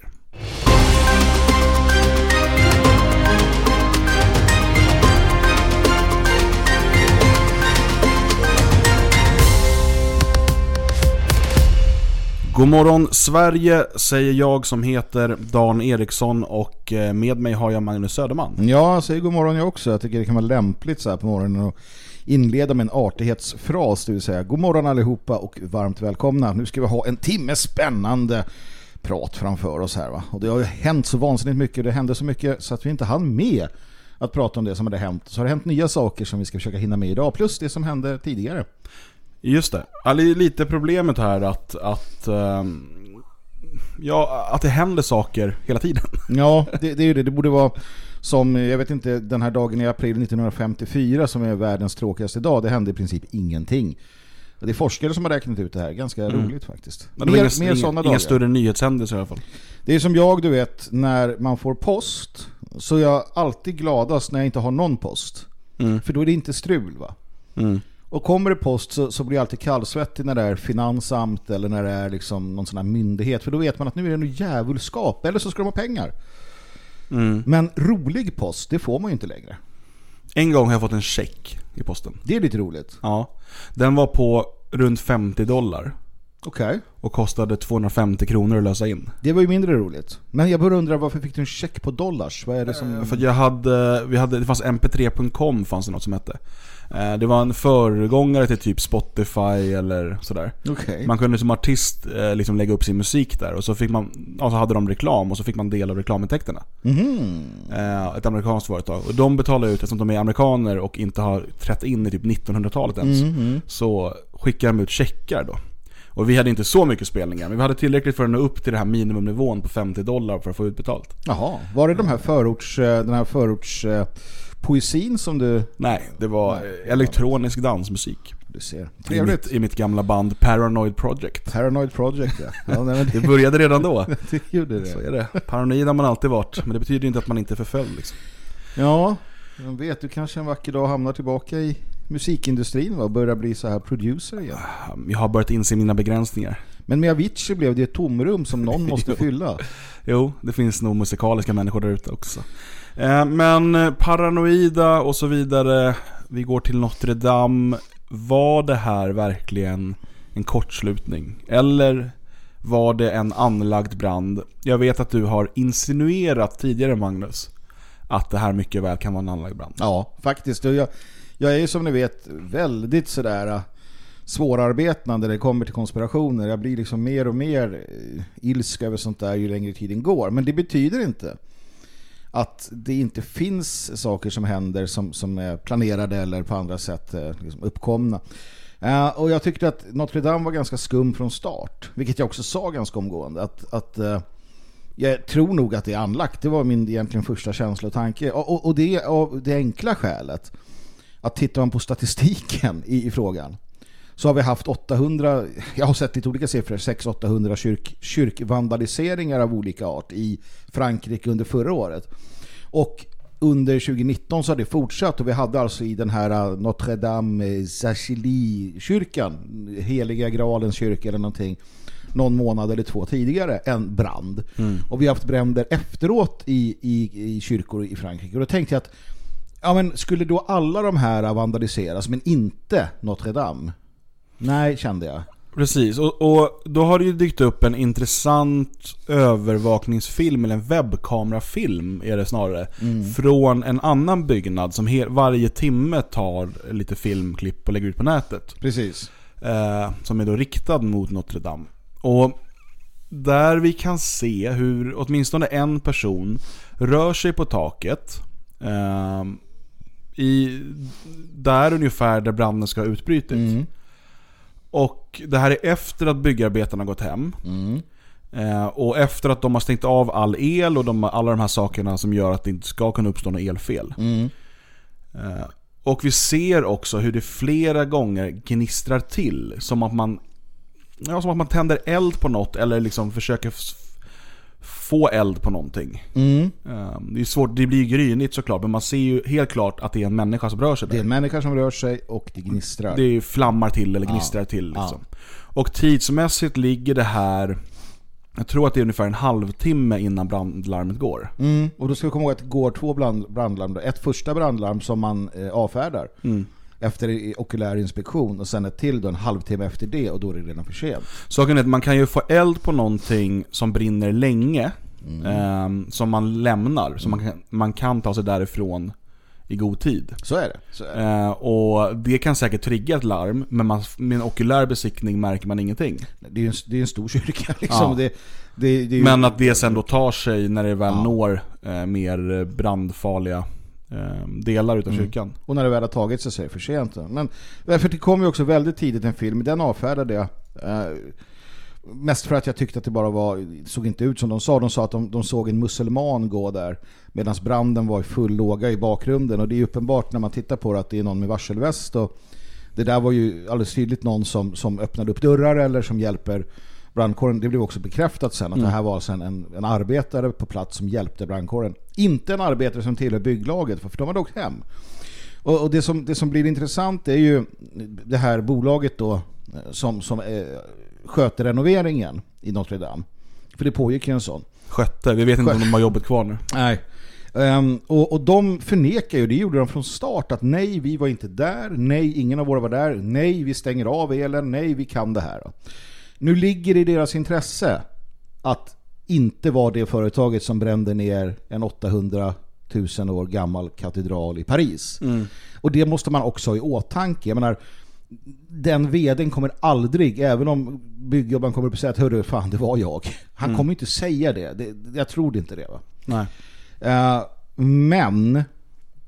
God morgon Sverige säger jag som heter Dan Eriksson och eh, med mig har jag Magnus Söderman. Ja, jag säger god morgon jag också. Jag tycker det kan vara lämpligt så här på morgonen att inleda med en artighetsfras, det vill säga god morgon allihopa och varmt välkomna. Nu ska vi ha en timme spännande prat framför oss här va. Och det har ju hänt så vansinnigt mycket, det hände så mycket så att vi inte hann med att prata om det som hade hänt. Så har det hänt nya saker som vi ska försöka hinna med idag, plus det som hände tidigare. Just det. Ja, det är lite problemet här att, att, ehm, ja, att det händer saker hela tiden. Ja, det, det är ju det. Det borde vara som, jag vet inte, den här dagen i april 1954 som är världens tråkigaste dag. Det hände i princip ingenting. Det är forskare som har räknat ut det här. Ganska Mm. roligt faktiskt. Men var inga, inga, inga större nyhetshändelser i alla fall. Det är som jag, du vet, när man får post så är jag alltid gladast när jag inte har någon post. Mm. För då är det inte strul va? Mm. Och kommer det post så, så blir jag alltid kallsvettig när det är finansamt eller när det är liksom någon sån här myndighet. För då vet man att nu är det något djävulskap. Eller så ska de ha pengar. Mm. Men rolig post, det får man ju inte längre. En gång har jag fått en check i posten. Det är lite roligt. Ja. Den var på runt 50 dollar. Okej. Och kostade 250 kronor att lösa in. Det var ju mindre roligt. Men jag bara undrar varför fick du en check på dollars? Vad är det som... För jag hade, vi hade, det fanns mp3.com fanns det något som hette. Eh, Det var en föregångare till typ Spotify eller sådär. Okej. Man kunde som artist eh, liksom lägga upp sin musik där och så fick man, och så hade de reklam och så fick man del av reklamintäkterna. Eh, Ett amerikanskt företag. Och de betalar ut, eftersom de är amerikaner och inte har trätt in i typ 1900-talet ens, Mhm. så skickar de ut checkar då. Och vi hade inte så mycket spelningar, men vi hade tillräckligt för att nå upp till den här minimumnivån på 50 dollar för att få utbetalt. Jaha, var det de här förorts, den här förorts poesin som du... Nej, det var eh, elektronisk dansmusik. Du ser. I Trevligt. mitt, I mitt gamla band Paranoid Project. Paranoid Project ja. ja nej, men Det började redan då. det gjorde det. Så är det. Paranoid har man alltid varit, men det betyder inte att man inte är förföljd liksom. Ja, jag vet. Du kanske en vacker dag hamnar tillbaka i musikindustrin va? och börjar bli så här producer igen. Jag har börjat inse mina begränsningar. Men med Avicii blev det ett tomrum som någon måste fylla. Jo, det finns nog musikaliska människor där ute också. Eh, men eh, paranoida och så vidare. Vi går till Notre Dame. Var det här verkligen en kortslutning? Eller var det en anlagd brand? Jag vet att du har insinuerat tidigare Magnus att det här mycket väl kan vara en anlagd brand. Ja, faktiskt. Jag, jag är ju som ni vet väldigt sådär eh, svårarbetande när det kommer till konspirationer. Jag blir liksom mer och mer ilsk över sånt där ju längre tiden går. Men det betyder inte att det inte finns saker som händer som, som är planerade eller på andra sätt eh, liksom uppkomna. Eh, och jag tyckte att Notre Dame var ganska skum från start. Vilket jag också sa ganska omgående. Att, att eh, jag tror nog att det är anlagt. Det var min egentligen första känsla och tanke. Och, och, och det av det enkla skälet att tittar man på statistiken i, i frågan så har vi haft 800, jag har sett lite olika siffror, 600-800 kyrk, kyrkvandaliseringar av olika art i Frankrike under förra året. Och under 2019 så har det fortsatt och vi hade alltså i den här uh, Notre Dame Sachili-kyrkan, Heliga Gralens kyrka eller någonting, någon månad eller två tidigare en brand. Mm. Och vi har haft bränder efteråt i, i, i kyrkor i Frankrike. Och då tänkte jag att ja, men skulle då alla de här vandaliseras men inte Notre Dame? Nej, kände jag. Precis, och, och då har det ju dykt upp en intressant övervakningsfilm, eller en webbkamerafilm är det snarare, Mm. från en annan byggnad som varje timme tar lite filmklipp och lägger ut på nätet. Precis. Eh, som är då riktad mot Notre Dame. Och där vi kan se hur åtminstone en person rör sig på taket. Eh, i, där ungefär där branden ska ha utbrutit. Och det här är efter att byggarbetarna gått hem. Eh, och efter att de har stängt av all el och de, alla de här sakerna som gör att det inte ska kunna uppstå något elfel. Eh, och vi ser också hur det flera gånger gnistrar till. Som att man, ja, som att man tänder eld på något eller liksom försöker få eld på någonting. Mm. Eh, Det är svårt, det blir grynigt såklart, men man ser ju helt klart att det är en människa som rör sig där. Det är en människa som rör sig och det gnistrar. Det flammar till eller Ja. gnistrar till. Liksom. Ja. Och tidsmässigt ligger det här, jag tror att det är ungefär en halvtimme innan brandlarmet går. Mm. Och då ska vi komma ihåg att det går två brand, brandlarm. Ett första brandlarm som man eh, avfärdar Mm. Efter okulär inspektion och sen ett till då en halvtimme efter det och då är det redan för sent. Saken är att man kan ju få eld på någonting som brinner länge, Mm. ehm, som man lämnar, så man kan, man kan ta sig därifrån i god tid. Så är det. Så är det. Eh, och det kan säkert trigga ett larm, men man, med en okulär besiktning märker man ingenting. Det är ju en, det är en stor kyrka liksom. Ja. Det, det, ju- Men att det sen då tar sig när det väl Ja. når eh, mer brandfarliga eh, delar utav Mm. kyrkan. Och när det väl har tagit sig så är det för sent. Men därför det kom ju också väldigt tidigt en film, den avfärdade jag. Eh, mest för att jag tyckte att det bara var, såg inte ut som de sa. De sa att de, de såg en muselman gå där medan branden var i full låga i bakgrunden. Och det är uppenbart när man tittar på det att det är någon med varselväst. Och det där var ju alldeles tydligt någon som, som öppnade upp dörrar eller som hjälper brandkåren. Det blev också bekräftat sen att Mm. det här var sen en, en arbetare på plats som hjälpte brandkåren. Inte en arbetare som tillhör bygglaget, för de hade åkt hem. Och, och det, som, det som blir intressant är ju det här bolaget då eh, som, som eh, sköter renoveringen i Notre Dame. För det pågick ju en sån. Skötte, vi vet inte om de har jobbet kvar nu. Nej. Ehm, och, och de förnekar ju, det gjorde de från start, att nej, vi var inte där, nej, ingen av våra var där, nej, vi stänger av elen, nej, vi kan det här. Nu ligger det i deras intresse att inte vara det företaget som brände ner en 800 000 år gammal katedral i Paris. Mm. Och det måste man också ha i åtanke. Jag menar, den veden kommer aldrig, även om byggjobbaren kommer att säga att hörru, fan det var jag. Han Mm. kommer inte säga det. det. Jag tror inte det va. Nej. Eh, men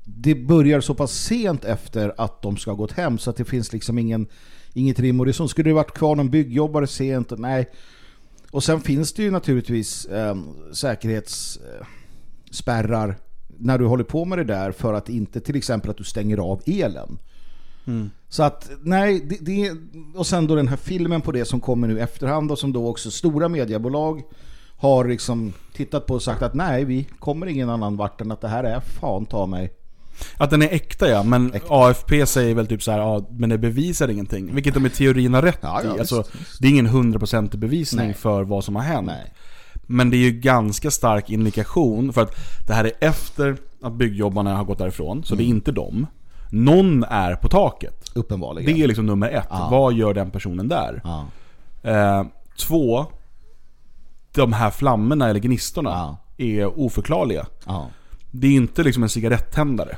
det börjar så pass sent efter att de ska ha gått hem så att det finns liksom ingen, inget rim och reson. Skulle det varit kvar någon byggjobbare sent? Nej. Och sen finns det ju naturligtvis eh, säkerhetsspärrar när du håller på med det där för att inte till exempel att du stänger av elen. Mm. Så att, nej, det, det, och sen då den här filmen på det som kommer nu efterhand och som då också stora mediebolag har liksom tittat på och sagt att nej, vi kommer ingen annan vart än att det här är fan ta mig. Att den är äkta ja, men AFP säger väl typ så här, ja, men det bevisar ingenting. Vilket de i teorin har rätt Ja, ja, i. Alltså, visst, det är ingen 100% bevisning Nej. för vad som har hänt. Men det är ju ganska stark indikation för att det här är efter att byggjobbarna har gått därifrån, så det är Mm. inte dem. Någon är på taket. Uppenbarligen. Det är liksom nummer ett. Ja. Vad gör den personen där? Ja. Eh, två, de här flammorna eller gnistorna är oförklarliga. Det är inte liksom en cigarettändare.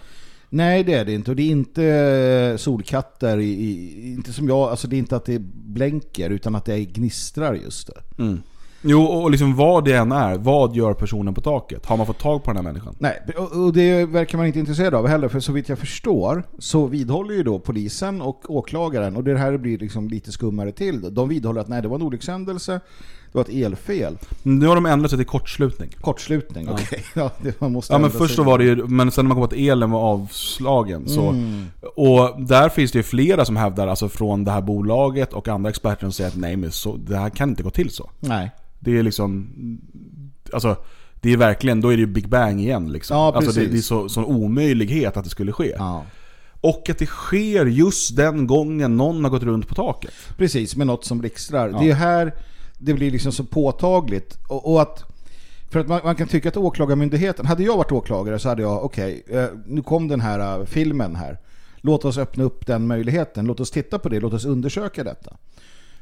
Nej, det är det inte. Och det är inte eh, solkatter, i, i, inte som jag, alltså det är inte att det blänker utan att det gnistrar just det. Mm. Jo, och liksom vad det än är, vad gör personen på taket? Har man fått tag på den här människan? Nej, och det verkar man inte intresserad av heller, för så vitt jag förstår så vidhåller ju då polisen och åklagaren, och det här blir liksom lite skummare till, de vidhåller att nej, det var en olyckshändelse, det var ett elfel. Nu har de ändrat sig till kortslutning. Kortslutning, Ja. okej. Ja, det, man måste Ja men först sig. så var det ju, men sen när man kom på att elen var avslagen så Mm. Och där finns det ju flera som hävdar, alltså från det här bolaget och andra experter som säger att nej men så, det här kan inte gå till så. Nej. Det är liksom, alltså det är verkligen, då är det ju Big Bang igen liksom. Ja, alltså det, det är så, sån omöjlighet att det skulle ske. Och att det sker just den gången någon har gått runt på taket. Precis, med något som blixtrar. Ja. Det är här det blir liksom så påtagligt. Och, och att, för att man, man kan tycka att åklagarmyndigheten, hade jag varit åklagare så hade jag, okej, eh, nu kom den här eh, filmen här. Låt oss öppna upp den möjligheten. Låt oss titta på det. Låt oss undersöka detta.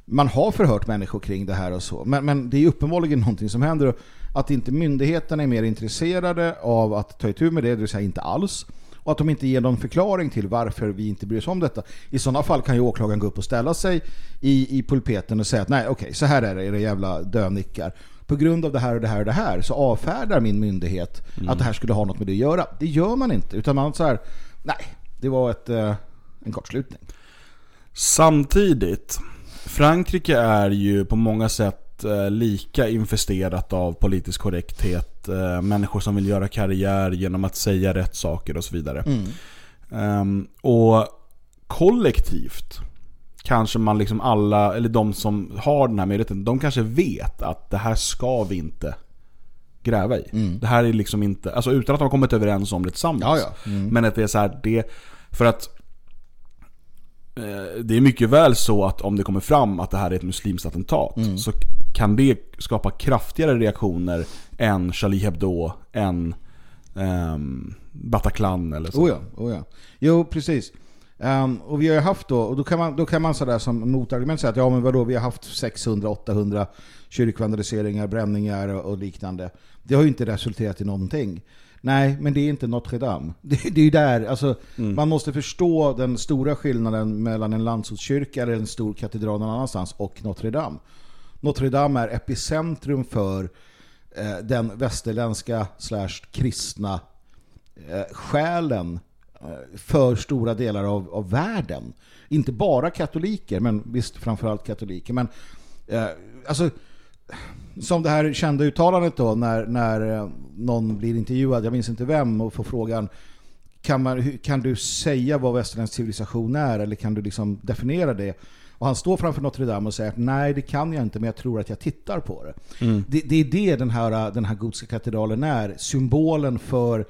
Man har förhört människor kring det här och så. Men, men det är uppenbarligen någonting som händer. Att inte myndigheterna är mer intresserade av att ta itu med det, det vill säga inte alls. Och att de inte ger någon förklaring till varför vi inte bryr oss om detta. I sådana fall kan ju åklagaren gå upp och ställa sig i, i pulpeten och säga att nej, okej, så här är det, era jävla dönickar. På grund av det här och det här och det här så avfärdar min myndighet att det här skulle ha något med det att göra. Det gör man inte, utan man så här, nej, det var ett, eh, en kortslutning. Samtidigt, Frankrike är ju på många sätt eh, lika infesterat av politisk korrekthet. eh, Människor som vill göra karriär genom att säga rätt saker och så vidare. Mm. Ehm, och kollektivt kanske man liksom alla, eller de som har den här möjligheten, de kanske vet att det här ska vi inte gräva i. Mm. Det här är liksom inte, alltså utan att de har kommit överens om det tillsammans. Ja, ja. Mm. Men att det är så här, det, för att det är mycket väl så att om det kommer fram att det här är ett muslimskt attentat Mm. så kan det skapa kraftigare reaktioner än Charlie Hebdo, än ehm, Bataclan eller så. Oh ja, oh ja. Jo, precis. Ehm, och vi har haft då, och då kan man, då kan man sådär som motargument säga att ja men vadå, vi har haft 600-800 kyrkvandaliseringar, bränningar och, och liknande. Det har ju inte resulterat i någonting. Nej, men det är inte Notre Dame. Det, det är ju där, alltså man måste förstå den stora skillnaden mellan en landsortskyrka eller en stor katedral någon annanstans och Notre Dame. Notre Dame är epicentrum för eh, den västerländska slash kristna eh, själen eh, för stora delar av, av världen. Inte bara katoliker, men visst framförallt katoliker. Men eh, alltså, som det här kända uttalandet då när, när eh, någon blir intervjuad, jag minns inte vem, och får frågan kan, man, kan du säga vad västerländsk civilisation är eller kan du liksom definiera det? Och han står framför Notre Dame och säger att nej det kan jag inte men jag tror att jag tittar på det. Mm. Det, det är det den här, den här gotiska katedralen är. Symbolen för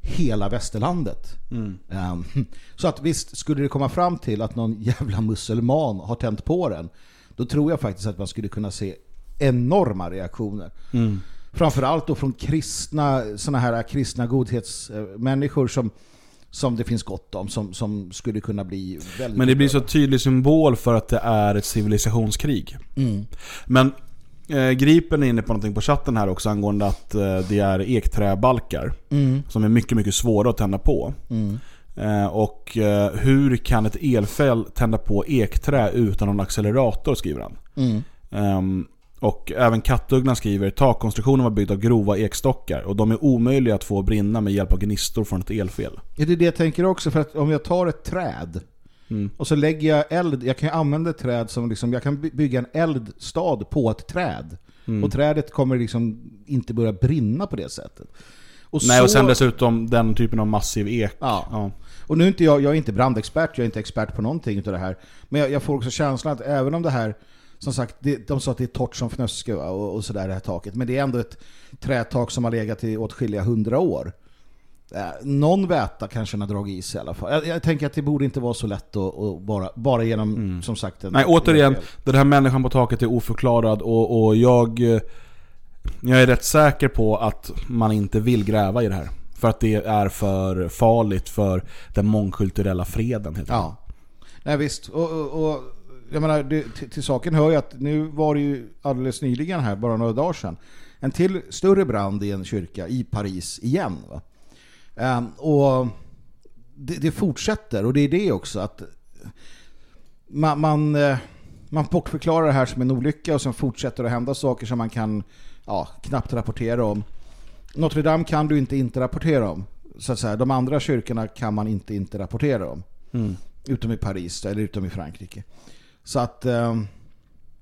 hela västerlandet. Mm. Ehm, så att visst, skulle det komma fram till att någon jävla muselman har tänt på den, då tror jag faktiskt att man skulle kunna se enorma reaktioner. Mm. Framförallt då från kristna, såna här kristna godhetsmänniskor som, som det finns gott om, som, som skulle kunna bli väldigt... Men det blir så tydlig symbol för att det är ett civilisationskrig. Mm. Men eh, Gripen är inne på någonting på chatten här också angående att eh, det är ekträbalkar. Mm. Som är mycket, mycket svåra att tända på. Mm. Eh, och hur kan ett elfäll tända på ekträ utan någon accelerator skriver han. Mm. Och även Kattugglan skriver takkonstruktionen var byggd av grova ekstockar och de är omöjliga att få brinna med hjälp av gnistor från ett elfel. Ja, det är det jag tänker också, för att om jag tar ett träd Mm. och så lägger jag eld, jag kan ju använda ett träd som liksom, jag kan by- bygga en eldstad på ett träd. Mm. Och trädet kommer liksom inte börja brinna på det sättet. Och Nej, och så- sen dessutom den typen av massiv ek. Ja. Och nu är inte jag, jag är inte brandexpert, jag är inte expert på någonting utav det här. Men jag, jag får också känslan att även om det här, som sagt, det, de sa att det är torrt som fnöske och, och sådär det här taket. Men det är ändå ett trätak som har legat i åtskilliga hundra år. Eh, någon väta kanske den har dragit i sig i alla fall. Jag, jag tänker att det borde inte vara så lätt att, att bara, bara genom, som sagt... En, Nej, återigen, den här människan på taket är oförklarad och, och jag, eh, jag är rätt säker på att man inte vill gräva i det här. För att det är för farligt för den mångkulturella freden. Helt Ja. Nej visst, och, och, och jag menar, det, till, till saken hör ju att nu var det ju alldeles nyligen här, bara några dagar sedan, en till större brand i en kyrka i Paris igen. Ehm, och det, det fortsätter, och det är det också att man, man, eh, man bortförklarar det här som en olycka och sen fortsätter det hända saker som man kan ja, knappt rapportera om. Notre Dame kan du inte inte rapportera om. Så att säga, de andra kyrkorna kan man inte inte rapportera om. Mm. Utom i Paris eller utom i Frankrike. Så att ehm,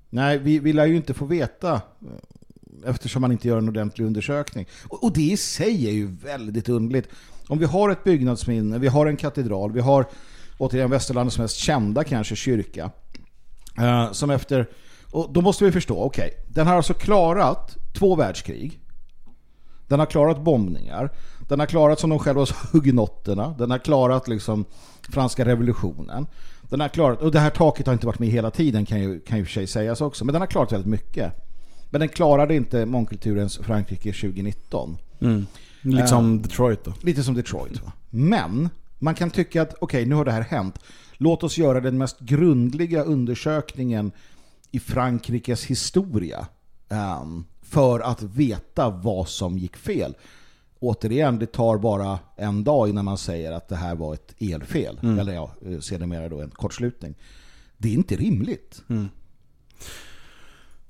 nej, vi, vi lär ju inte få veta eh, eftersom man inte gör en ordentlig undersökning. Och, och det i sig är ju väldigt underligt. Om vi har ett byggnadsminne, vi har en katedral, vi har återigen västerlandets mest kända kanske kyrka. Eh, som efter, och då måste vi förstå, okej, den har alltså klarat två världskrig. Den har klarat bombningar. Den har klarat som de själva sa hugenotterna. Den har klarat liksom franska revolutionen. Den har klarat, och det här taket har inte varit med hela tiden kan ju, kan ju för sig sägas också. Men den har klarat väldigt mycket. Men den klarade inte mångkulturens Frankrike 2019. Mm. Lite som Eh, Detroit då. Lite som Detroit. Va? Men man kan tycka att okej, nu har det här hänt. Låt oss göra den mest grundliga undersökningen i Frankrikes historia ehm, för att veta vad som gick fel. Återigen, det tar bara en dag innan man säger att det här var ett elfel. Mm. Eller ja, eh, sedermera då en kortslutning. Det är inte rimligt. Mm.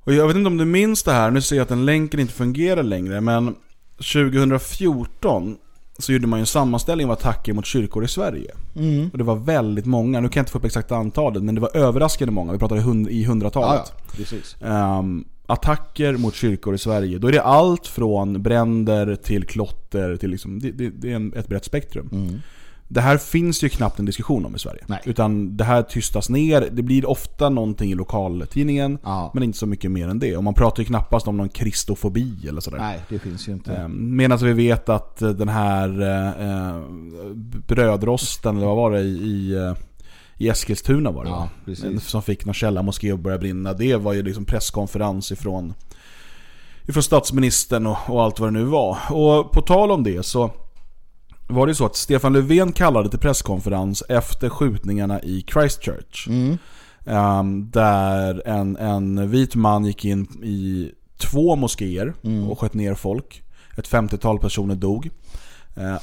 Och jag vet inte om du minns det här, nu ser jag att den länken inte fungerar längre, men 2014 så gjorde man ju en sammanställning av attacker mot kyrkor i Sverige. Mm. Och det var väldigt många, nu kan jag inte få upp exakta antalet, men det var överraskande många. Vi pratade i hundratalet. Ja, ja, precis. Ehm, attacker mot kyrkor i Sverige. Då är det allt från bränder till klotter till liksom, det, det, det är en, ett brett spektrum. Mm. Det här finns ju knappt en diskussion om i Sverige. Utan det här tystas ner. Det blir ofta någonting i lokaltidningen, men inte så mycket mer än det. Och man pratar ju knappast om någon kristofobi eller sådär. Nej, det finns ju inte. Medan vi vet att eh, den här eh, brödrosten, eller vad var det, i, i, Eskilstuna var det Ja, va? Som fick någon källarmoské att börja brinna. Det var ju liksom presskonferens ifrån, ifrån statsministern och, och allt vad det nu var. Och på tal om det så var det så att Stefan Löfven kallade till presskonferens efter skjutningarna i Christchurch. Ehm, där en, en vit man gick in i två moskéer och sköt ner folk. Ett 50-tal personer dog. Eh,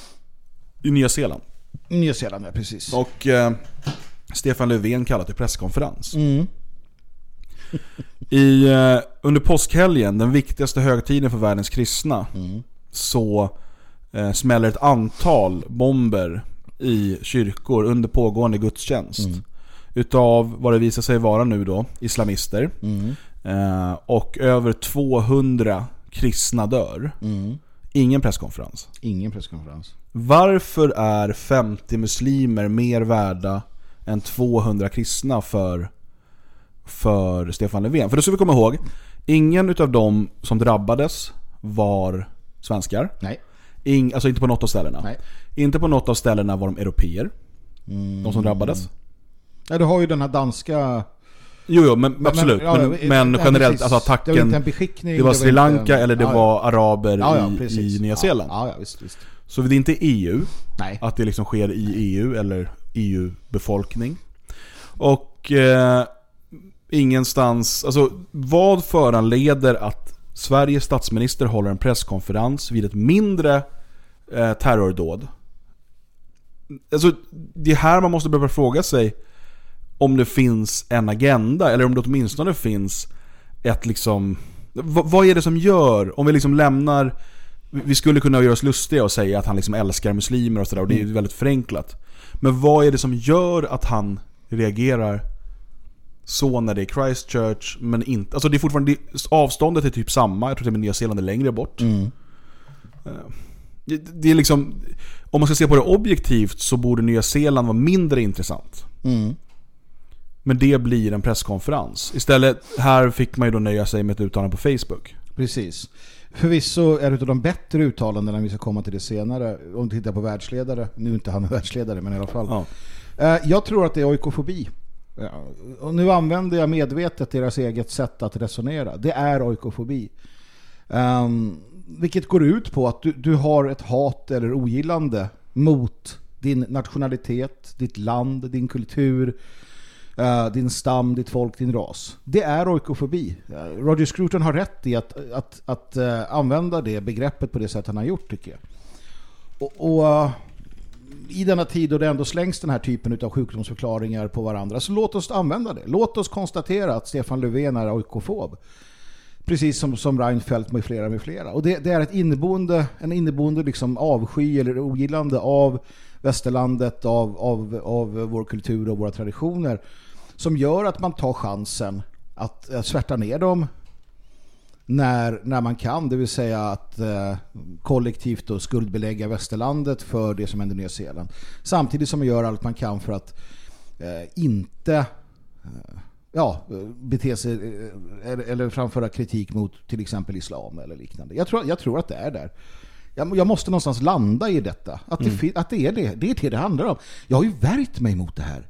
I Nya Zeeland. Nya Zeeland, ja precis. Och eh, Stefan Löfven kallade till presskonferens. Mm. I, eh, under påskhelgen, den viktigaste högtiden för världens kristna, så eh, smäller ett antal bomber i kyrkor under pågående gudstjänst. Utav vad det visar sig vara nu då, islamister. Eh, och över 200 kristna dör. Ingen presskonferens. Ingen presskonferens. Varför är 50 muslimer mer värda än 200 kristna för, för Stefan Löfven? För då ska vi komma ihåg, ingen utav dem som drabbades var svenskar. Nej. Ing, alltså inte på något av ställena. Nej. Inte på något av ställena var de europeer. De som drabbades. Ja, du har ju den här danska... Jo, jo men, absolut. ja, Men, ja, men generellt, precis. alltså Det attacken. det var det var Sri Lanka inte eller det ja, var araber i, i Nya Zeeland. ja, ja, visst, visst. Så det är inte EU. Nej. Att det liksom sker i EU eller EU-befolkning. Och eh, ingenstans, alltså vad föranleder att Sveriges statsminister håller en presskonferens vid ett mindre eh, terrordåd? Alltså det är här man måste börja fråga sig om det finns en agenda eller om det åtminstone finns ett liksom vad, vad är det som gör, om vi liksom lämnar vi vi skulle kunna göra oss lustiga och säga att han liksom älskar muslimer och sådär och det är Mm. väldigt förenklat. Men vad är det som gör att han reagerar så när det är Christchurch men inte, alltså det är fortfarande, det- avståndet är typ samma, jag tror till och med Nya Zeeland är längre bort. Mm. Eh, Det, det är liksom, om man ska se på det objektivt så borde Nya Zeeland vara mindre intressant. Mm. Men det blir en presskonferens. Istället, här fick man ju då nöja sig med ett uttalande på Facebook. Precis. Förvisso är det utav de bättre uttalandena vi ska komma till det senare. Om du tittar på världsledare. Nu är inte han världsledare, men i alla fall. Eh, Jag tror att det är oikofobi. Ja, Och nu använder jag medvetet deras eget sätt att resonera. Det är oikofobi. Um, vilket går ut på att du, du har ett hat eller ogillande mot din nationalitet, ditt land, din kultur, eh, Eh, din stam, ditt folk, din ras. Det är oikofobi. Eh, Roger Scruton har rätt i att, att, att eh, använda det begreppet på det sätt han har gjort tycker jag. Och, och i denna tid då det ändå slängs den här typen av sjukdomsförklaringar på varandra så låt oss använda det. Låt oss konstatera att Stefan Löfven är oikofob. Precis som, som Reinfeldt med flera med flera. Och det, det är ett inneboende, en inneboende liksom avsky eller ogillande av västerlandet, av, av, av vår kultur och våra traditioner som gör att man tar chansen att eh, svärta ner dem när, när man kan, det vill säga att eh, kollektivt då skuldbelägga västerlandet för det som händer i Nya Zeeland. Samtidigt som man gör allt man kan för att eh, inte eh, ja, bete sig eh, eller, eller framföra kritik mot till exempel islam eller liknande. Jag tror, jag tror att det är där. Jag, jag måste någonstans landa i detta. Att det, Mm. att det är det. Det är det det handlar om. Jag har ju värjt mig mot det här.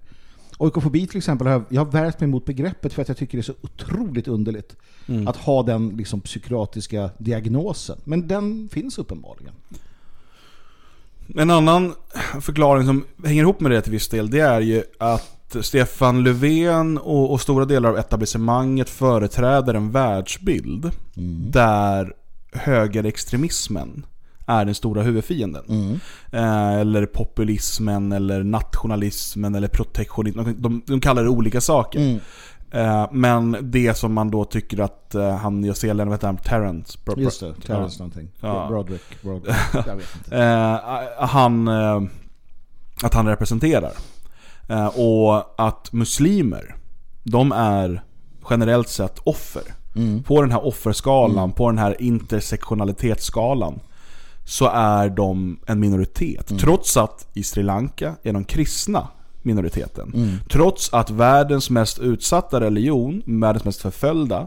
Oikofobi till exempel, har jag, jag har värjt mig mot begreppet för att jag tycker det är så otroligt underligt Mm. att ha den liksom psykiatriska diagnosen. Men den finns uppenbarligen. En annan förklaring som hänger ihop med det till viss del, det är ju att Stefan Löfven och, och stora delar av etablissemanget företräder en världsbild där högerextremismen är den stora huvudfienden. Eh, eller populismen, eller nationalismen, eller protektionismen. De, de kallar det olika saker. Eh, men det som man då tycker att uh, han Nya Zeeland, vad heter han? Terrence? Bro- Just det, ja. Terrence någonting. Broderick, Broderick. Jag vet inte. Eh, han, eh, att han representerar. Eh, och att muslimer, de är generellt sett offer. Mm. På den här offerskalan, på den här intersektionalitetsskalan så är de en minoritet. Mm. Trots att i Sri Lanka är de kristna minoriteten. Mm. Trots att världens mest utsatta religion, världens mest förföljda,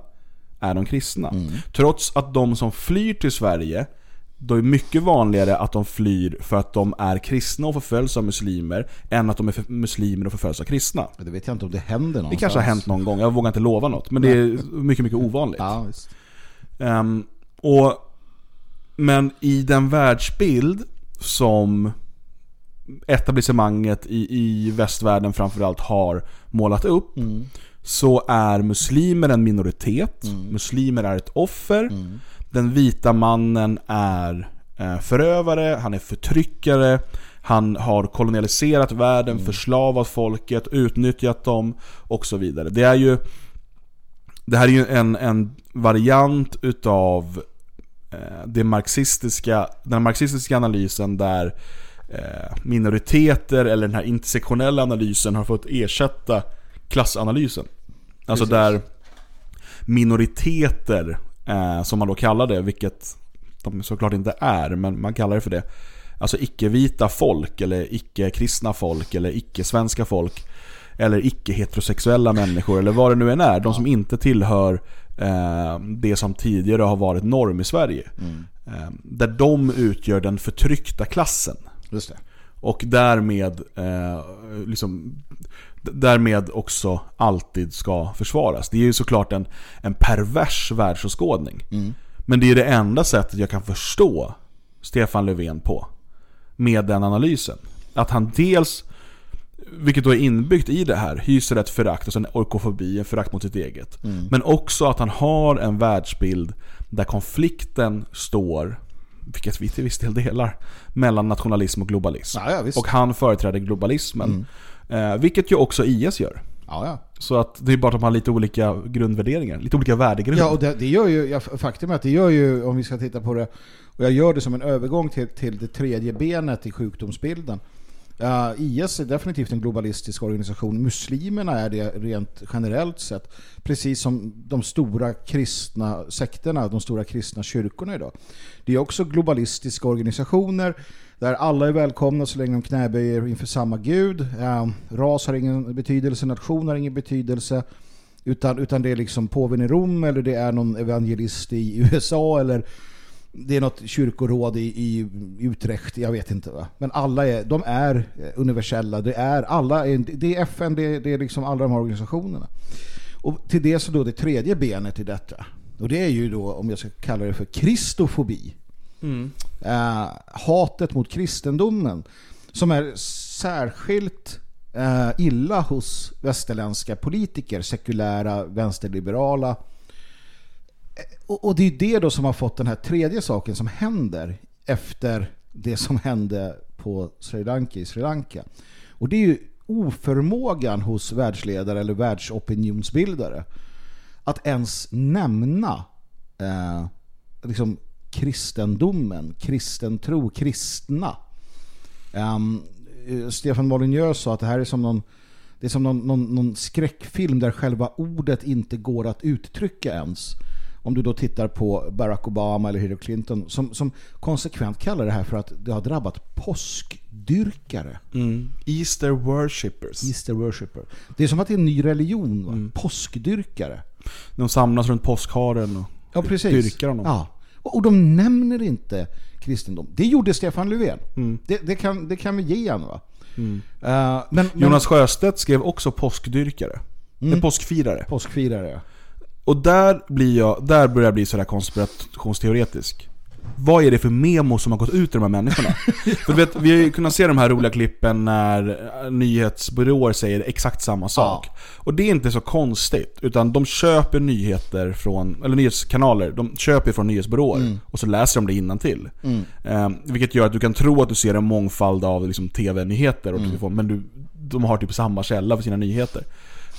är de kristna. Mm. Trots att de som flyr till Sverige, då är det mycket vanligare att de flyr för att de är kristna och förföljs av muslimer, än att de är muslimer och förföljs av kristna. Det vet jag inte om det händer någonstans. Det kanske har hänt någon gång, jag vågar inte lova något. Men det är mycket, mycket ovanligt. Ja. Ehm, och, men i den världsbild som etablissemanget i, i västvärlden framförallt har målat upp Mm. så är muslimer en minoritet. Mm. Muslimer är ett offer. Den vita mannen är eh, förövare, han är förtryckare, han har kolonialiserat världen, förslavat folket, utnyttjat dem och så vidare. Det är ju det här är ju en, en variant utav det marxistiska, den marxistiska analysen där eh, minoriteter eller den här intersektionella analysen har fått ersätta klassanalysen. Alltså Precis. där minoriteter, eh, som man då kallar det, vilket de såklart inte är, men man kallar det för det. Alltså icke-vita folk, eller icke-kristna folk, eller icke-svenska folk. Eller icke-heterosexuella människor, eller vad det nu än är. De som inte tillhör eh, det som tidigare har varit norm i Sverige. Mm. Eh, där de utgör den förtryckta klassen. Just det. Och därmed, eh, liksom, därmed också alltid ska försvaras. Det är ju såklart en, en pervers världsåskådning. Mm. Men det är det enda sättet jag kan förstå Stefan Löfven på. med den analysen. Att han dels, vilket då är inbyggt i det här, hyser ett förakt, alltså en orkofobi, en förakt mot sitt eget. Mm. Men också att han har en världsbild där konflikten står, vilket vi till viss del delar, mellan nationalism och globalism. Ja, ja, och han företräder globalismen. Mm. Eh, vilket ju också IS gör. Ja. Så att det är bara att de har lite olika grundvärderingar, lite olika värdegrunder. Ja, och det, det gör ju, faktum är att det gör ju, om vi ska titta på det, och jag gör det som en övergång till, till det tredje benet i sjukdomsbilden. Uh, IS är definitivt en globalistisk organisation. Muslimerna är det rent generellt sett. Precis som de stora kristna sekterna, de stora kristna kyrkorna idag. Det är också globalistiska organisationer där alla är välkomna så länge de knäböjer inför samma gud. Uh, ras har ingen betydelse, nation har ingen betydelse. Utan, utan det är liksom påven i Rom eller det är någon evangelist i USA eller det är något kyrkoråd i, i Utrecht, jag vet inte va. Men alla är, de är universella, det är alla, är, det är FN, det är, det är liksom alla de här organisationerna. Och till det så då det tredje benet i detta. Och det är ju då, om jag ska kalla det för kristofobi. Mm. Eh, hatet mot kristendomen som är särskilt eh, illa hos västerländska politiker, sekulära, vänsterliberala. Och, och det är det då som har fått den här tredje saken som händer efter det som hände på Sri Lanka i Sri Lanka. Och det är ju oförmågan hos världsledare eller världsopinionsbildare att ens nämna eh, liksom kristendomen, kristen tro, kristna. Um, Stefan Molyneux sa att det här är som någon det är som någon, någon, någon skräckfilm där själva ordet inte går att uttrycka ens. Om du då tittar på Barack Obama eller Hillary Clinton som, som konsekvent kallar det här för att det har drabbat påskdyrkare. Mm. Easter worshippers. Easter worshipper. Det är som att det är en ny religion, va? påskdyrkare. De samlas runt påskharen och Ja, precis. dyrkar honom. Ja. Och de nämner inte kristendom. Det gjorde Stefan Löfven. Det, det, kan, det kan vi ge honom va? Mm. Men, men, Jonas Sjöstedt skrev också påskdyrkare. Mm. En påskfirare. Påskfirare, ja. Och där, blir jag, där börjar jag bli sådär konspirationsteoretisk. Vad är det för memo som har gått ut till de här människorna? för du vet, vi har ju kunnat se de här roliga klippen när eh, nyhetsbyråer säger exakt samma sak. Och det är inte så konstigt, utan de köper nyheter från, eller nyhetskanaler, de köper från nyhetsbyråer Mm. och så läser de det innantill. Mm. Eh, vilket gör att du kan tro att du ser en mångfald av liksom, tv-nyheter, och Mm. telefon, men du, de har typ samma källa för sina nyheter.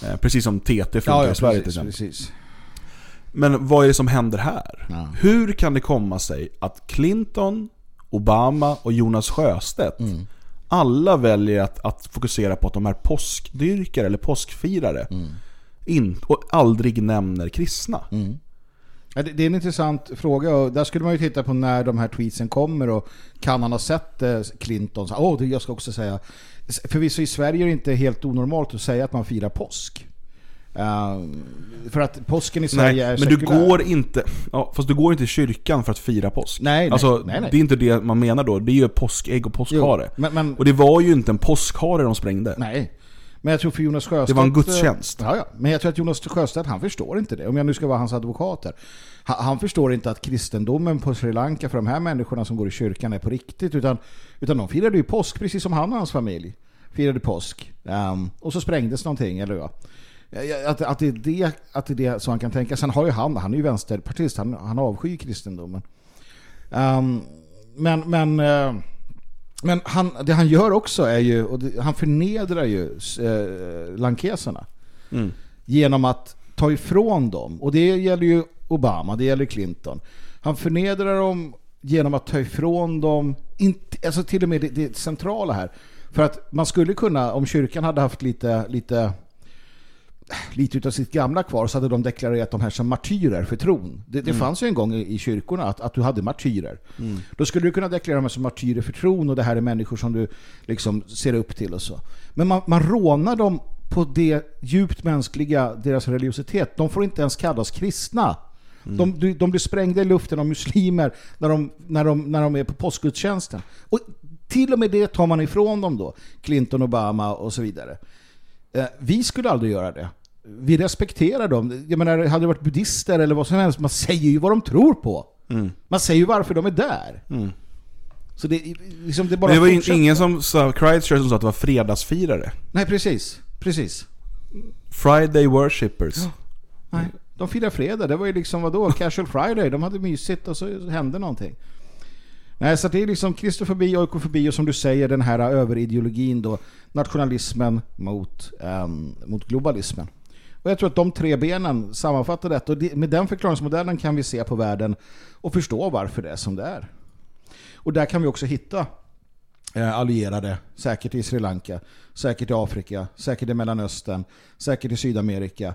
Eh, precis som TT funkar Ja, ja, i Sverige till precis, exempel. precis. Men vad är det som händer här? Ja. Hur kan det komma sig att Clinton, Obama och Jonas Sjöstedt Mm. alla väljer att, att fokusera på att de är påskdyrkare eller påskfirare Mm. in, och aldrig nämner kristna? Ja, det, det är en intressant fråga och där skulle man ju titta på när de här tweetsen kommer och kan han ha sett eh, Clinton? Åh, oh, jag ska också säga förvisso i Sverige är det inte helt onormalt att säga att man firar påsk. Eh, för att påsken i Sverige Nej, är men du går inte ja, Fast du går inte i kyrkan för att fira påsk. Nej, nej, alltså, nej, nej. Det är inte det man menar då. Det är ju påskägg och påskhare. Jo, men- men- och det var ju inte en påskhare de sprängde. Nej. Men jag tror för Jonas Sjöstedt... Det var en gudstjänst. Ja, ja. Men jag tror att Jonas Sjöstedt, han förstår inte det. Om jag nu ska vara hans advokat här. Han, han förstår inte att kristendomen på Sri Lanka för de här människorna som går i kyrkan är på riktigt. Utan, utan de firade ju påsk precis som han och hans familj. Firade påsk. Ehm, och så sprängdes någonting, eller ja. Att, att, det är det, att det är det som han kan tänka. Sen har ju han, han är ju vänsterpartist, han, han avskyr kristendomen. Ehm, men men, eh, men han, det han gör också är ju, och det, han förnedrar ju eh, lankeserna Mm. genom att ta ifrån dem. Och det gäller ju Obama, det gäller Clinton. Han förnedrar dem genom att ta ifrån dem, inte, alltså till och med det, det centrala här. För att man skulle kunna, om kyrkan hade haft lite, lite lite utav sitt gamla kvar så hade de deklarerat de här som martyrer för tron. Det, det Mm. fanns ju en gång i, i kyrkorna att, att du hade martyrer. Mm. Då skulle du kunna deklarera dem som martyrer för tron och det här är människor som du liksom ser upp till och så. Men man, man rånar dem på det djupt mänskliga, deras religiositet. De får inte ens kallas kristna. Mm. De, de, de blir sprängda i luften av muslimer när de, när de, när de är på påskgudstjänsten. Och till och med det tar man ifrån dem då. Clinton, Obama och så vidare. Eh, Vi skulle aldrig göra det. Vi respekterar dem. Jag menar, hade det varit buddhister eller vad som helst, man säger ju vad de tror på. Mm. Man säger ju varför de är där. Mm. Så det, liksom, det bara Men det var fortsätter. ingen som sa, Christchurch som sa att det var fredagsfirare. Nej, precis. Precis. Friday worshippers. Nej, de firar fredag. Det var ju liksom vadå? Casual Friday. De hade mysigt och så hände någonting. Nej, så det är liksom kristofobi, oikofobi och som du säger den här överideologin då. Nationalismen mot, ehm, mot globalismen. Och jag tror att de tre benen sammanfattar detta. Och med den förklaringsmodellen kan vi se på världen och förstå varför det är som det är. Och där kan vi också hitta eh, allierade, säkert i Sri Lanka, säkert i Afrika, säkert i Mellanöstern, säkert i Sydamerika,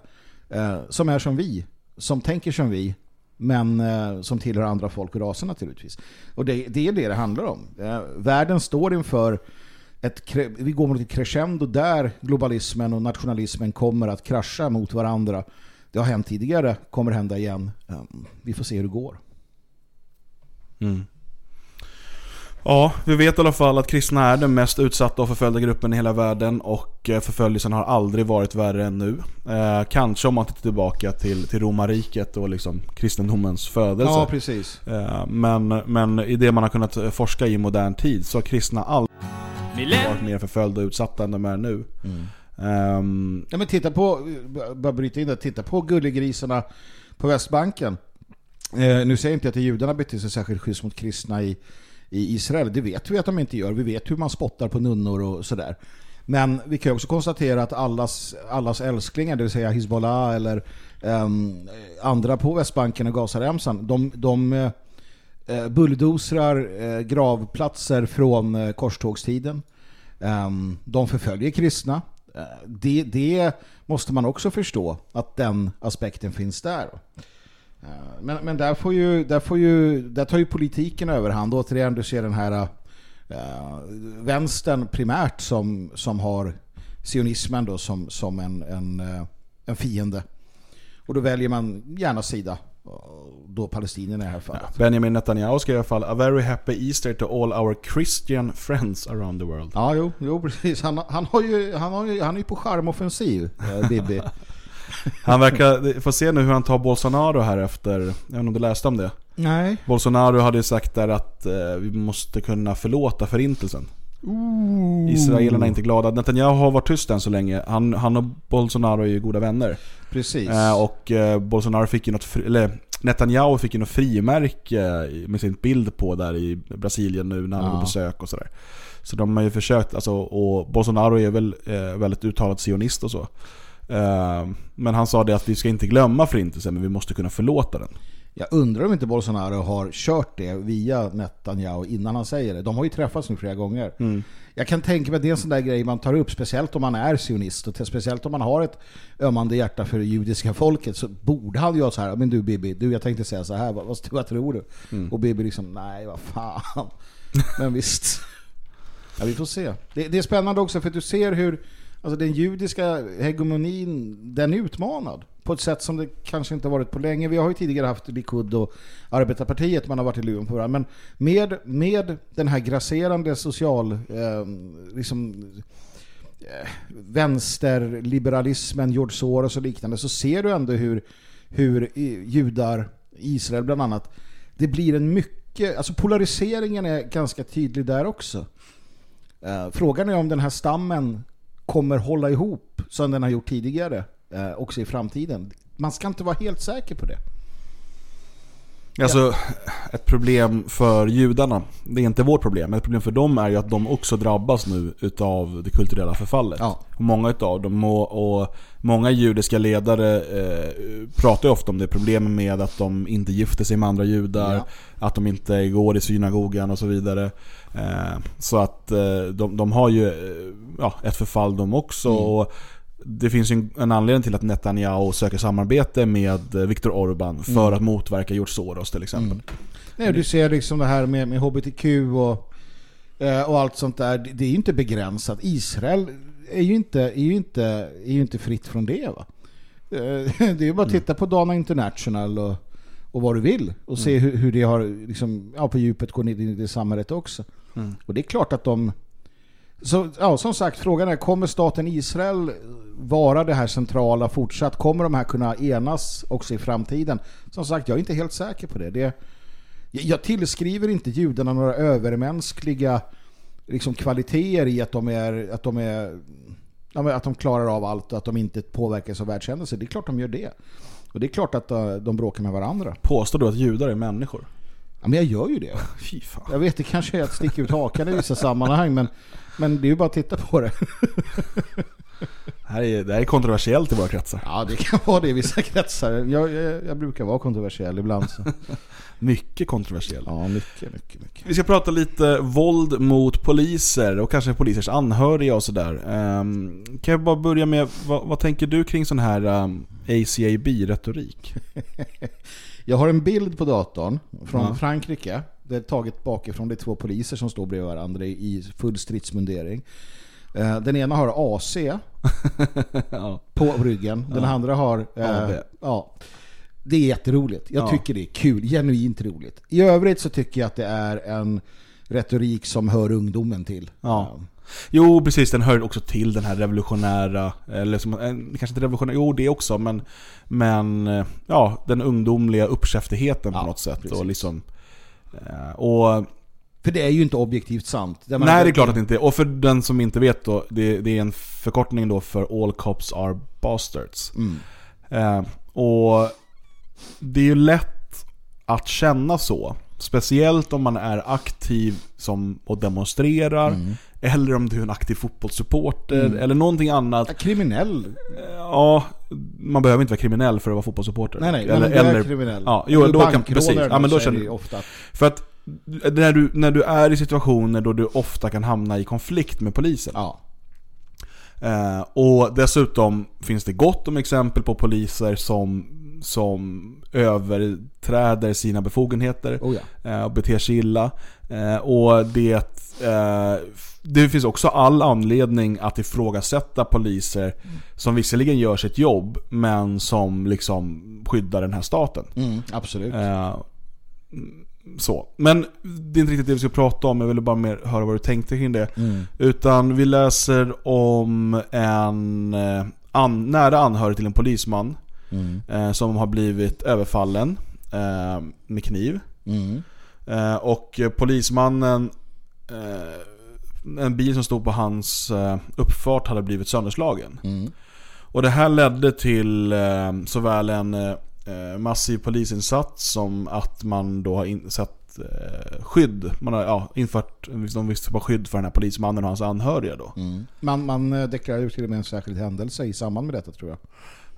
eh, som är som vi, som tänker som vi, men eh, som tillhör andra folk och raser naturligtvis. Och det, det är det det handlar om. Världen står inför ett, vi går mot ett crescendo där globalismen och nationalismen kommer att krascha mot varandra. Det har hänt tidigare, kommer hända igen. Ehm, vi får se hur det går. Mm. Ja, vi vet i alla fall att kristna är den mest utsatta och förföljda gruppen i hela världen och eh, förföljelsen har aldrig varit värre än nu. Eh, kanske om man tittar tillbaka till, till romarriket och liksom kristendomens födelse. Ja, precis. Eh, men, men i det man har kunnat forska i modern tid så har kristna aldrig varit mer förföljda och utsatta än de är nu. Ehm, Ja, men titta på, bara bryta in det, titta på gullegrisarna på Västbanken. Eh, nu säger jag inte att judarna beter sig särskilt schysst mot kristna i, i Israel. Det vet vi att de inte gör. Vi vet hur man spottar på nunnor och sådär. Men vi kan också konstatera att allas, allas älsklingar, det vill säga Hizbollah eller um, andra på Västbanken och Gazaremsan, de, de uh, bulldosrar bulldozrar eh, gravplatser från uh, korstågstiden. Um, de förföljer kristna. Uh, det, det måste man också förstå, att den aspekten finns där. Eh, Men, men där, får ju, där, får ju, där tar ju politiken överhand. Återigen, du ser den här uh, vänstern primärt som, som har sionismen då som, som en, en, eh, en fiende. Och då väljer man gärna sida. Då palestinierna i det här fallet. Benjamin Netanyahu skrev i alla fall A very happy Easter to all our Christian friends around the world. Ja, jo, jo precis. Han, han, har ju, han, har ju, han är ju på charmoffensiv, Bibi. Han verkar, får se nu hur han tar Bolsonaro här efter, jag vet inte om du läste om det? Nej. Bolsonaro hade ju sagt där att eh, vi måste kunna förlåta förintelsen. Ooh. Israelerna är inte glada. Netanyahu har varit tyst än så länge. Han, han och Bolsonaro är ju goda vänner. Precis. Eh, och eh, Bolsonaro fick ju något, fri, eller Netanyahu fick ju något frimärke med sin bild på där i Brasilien nu när han Ja. på besök och sådär. Så de har ju försökt, alltså, och Bolsonaro är väl eh, väldigt uttalad sionist och så. Eh, men han sa det att vi ska inte glömma förintelsen, men vi måste kunna förlåta den. Jag undrar om inte Bolsonaro har kört det via Netanyahu innan han säger det. De har ju träffats nu flera gånger. Mm. Jag kan tänka mig att det är en sån där grej man tar upp, speciellt om man är sionist och speciellt om man har ett ömmande hjärta för det judiska folket så borde han ju ha så här, men du Bibi, du jag tänkte säga så här, vad, vad, vad tror du? Mm. Och Bibi liksom, nej vad fan. men visst. Ja, vi får se. Det, det är spännande också för att du ser hur alltså den judiska hegemonin, den är utmanad på ett sätt som det kanske inte varit på länge. Vi har ju tidigare haft Likud och Arbetarpartiet, man har varit i luven på varandra. Men med, med den här grasserande social, eh, liksom, eh, vänsterliberalismen, George Soros och liknande, så ser du ändå hur, hur judar, Israel bland annat, det blir en mycket, alltså polariseringen är ganska tydlig där också. Eh, frågan är om den här stammen kommer hålla ihop som den har gjort tidigare eh, också i framtiden. Man ska inte vara helt säker på det. Alltså, ett problem för judarna, det är inte vårt problem. Ett problem för dem är ju att de också drabbas nu utav det kulturella förfallet. Och många utav dem, och, och många judiska ledare eh, pratar ju ofta om det problemet med att de inte gifter sig med andra judar, Ja. att de inte går i synagogan och så vidare. Eh, så att eh, de, de har ju eh, ja, ett förfall de också. Mm. Och det finns ju en- anledning till att Netanyahu söker samarbete med eh, Viktor Orbán för Mm. att motverka George Soros till exempel. Nej, du ser liksom det här med, med HBTQ och, eh, och allt sånt där. Det, är ju inte begränsat. Israel är ju inte, är ju inte, är ju inte fritt från det va? Eh, Det är ju bara att titta på Dana International och, och vad du vill och se hur, hur det har liksom, ja, på djupet går in i det samhället också. Mm. Och det är klart att de så, ja, som sagt, frågan är, kommer staten Israel vara det här centrala fortsatt? Kommer de här kunna enas också i framtiden? Som sagt, jag är inte helt säker på det. Det, Jag, tillskriver inte judarna några övermänskliga liksom, kvaliteter i att de är att de är att de klarar av allt och att de inte påverkas av världshändelser. Det är klart de gör det. Och det är klart att uh, de bråkar med varandra. Påstår du att judar är människor? Ja, men jag gör ju det. Fy fan. Jag vet, det kanske är att sticka ut hakan i vissa sammanhang, men, men det är ju bara att titta på det. Det här, är, det här är kontroversiellt i våra kretsar. Ja, det kan vara det i vissa kretsar. Jag, jag, jag brukar vara kontroversiell ibland. Så. Mycket kontroversiell. Ja, mycket, mycket, mycket. Vi ska prata lite våld mot poliser och kanske polisers anhöriga och sådär. Um, kan jag bara börja med, vad, vad tänker du kring sån här um, ACAB-retorik? Jag har en bild på datorn från Ja. Frankrike. Det är taget bakifrån. Det är två poliser som står bredvid varandra i full stridsmundering. Eh, Den ena har AC på ryggen. Den Ja. andra har... eh, AB. ja. Det är jätteroligt. Jag Ja. tycker det är kul. Genuint roligt. I övrigt så tycker jag att det är en retorik som hör ungdomen till. Ja. Jo, precis. Den hör också till den här revolutionära, eller som, eh, kanske inte revolutionära, jo det också, men, men eh, ja, den ungdomliga uppkäftigheten på något sätt. Och liksom, eh, och, För det är ju inte objektivt sant. Det nej, det är klart att det inte är. Och för den som inte vet då, det, det är en förkortning då för All Cops Are Bastards. Mm. Eh, och det är ju lätt att känna så. Speciellt om man är aktiv som, och demonstrerar. Eller om du är en aktiv fotbollssupporter. Mm. Eller någonting annat. Ja, kriminell. Ja, man behöver inte vara kriminell för att vara fotbollssupporter. Nej, nej, eller, men du är kriminell. Ja, jo, du är då kan, precis. Ja, men då känner ju ofta- För att när du, när du är i situationer då du ofta kan hamna i konflikt med polisen. Eh, och dessutom finns det gott om exempel på poliser som, som överträder sina befogenheter Oh eh, och beter sig illa. Eh, och det, eh, det finns också all anledning att ifrågasätta poliser som visserligen gör sitt jobb men som liksom skyddar den här staten. Mm, absolut. Så. Men det är inte riktigt det vi ska prata om, jag ville bara mer höra vad du tänkte kring det. Mm. Utan vi läser om en an, nära anhörig till en polisman Mm. eh, som har blivit överfallen eh, med kniv. Mm. Eh, och polismannen, eh, en bil som stod på hans eh, uppfart hade blivit sönderslagen. Mm. Och det här ledde till eh, såväl en eh, massiv polisinsats som att man då har insett skydd. Man har ja, infört en viss, typ av skydd för den här polismannen och hans anhöriga då. Mm. Man, man deklarerar ju till och med en särskild händelse i samband med detta tror jag.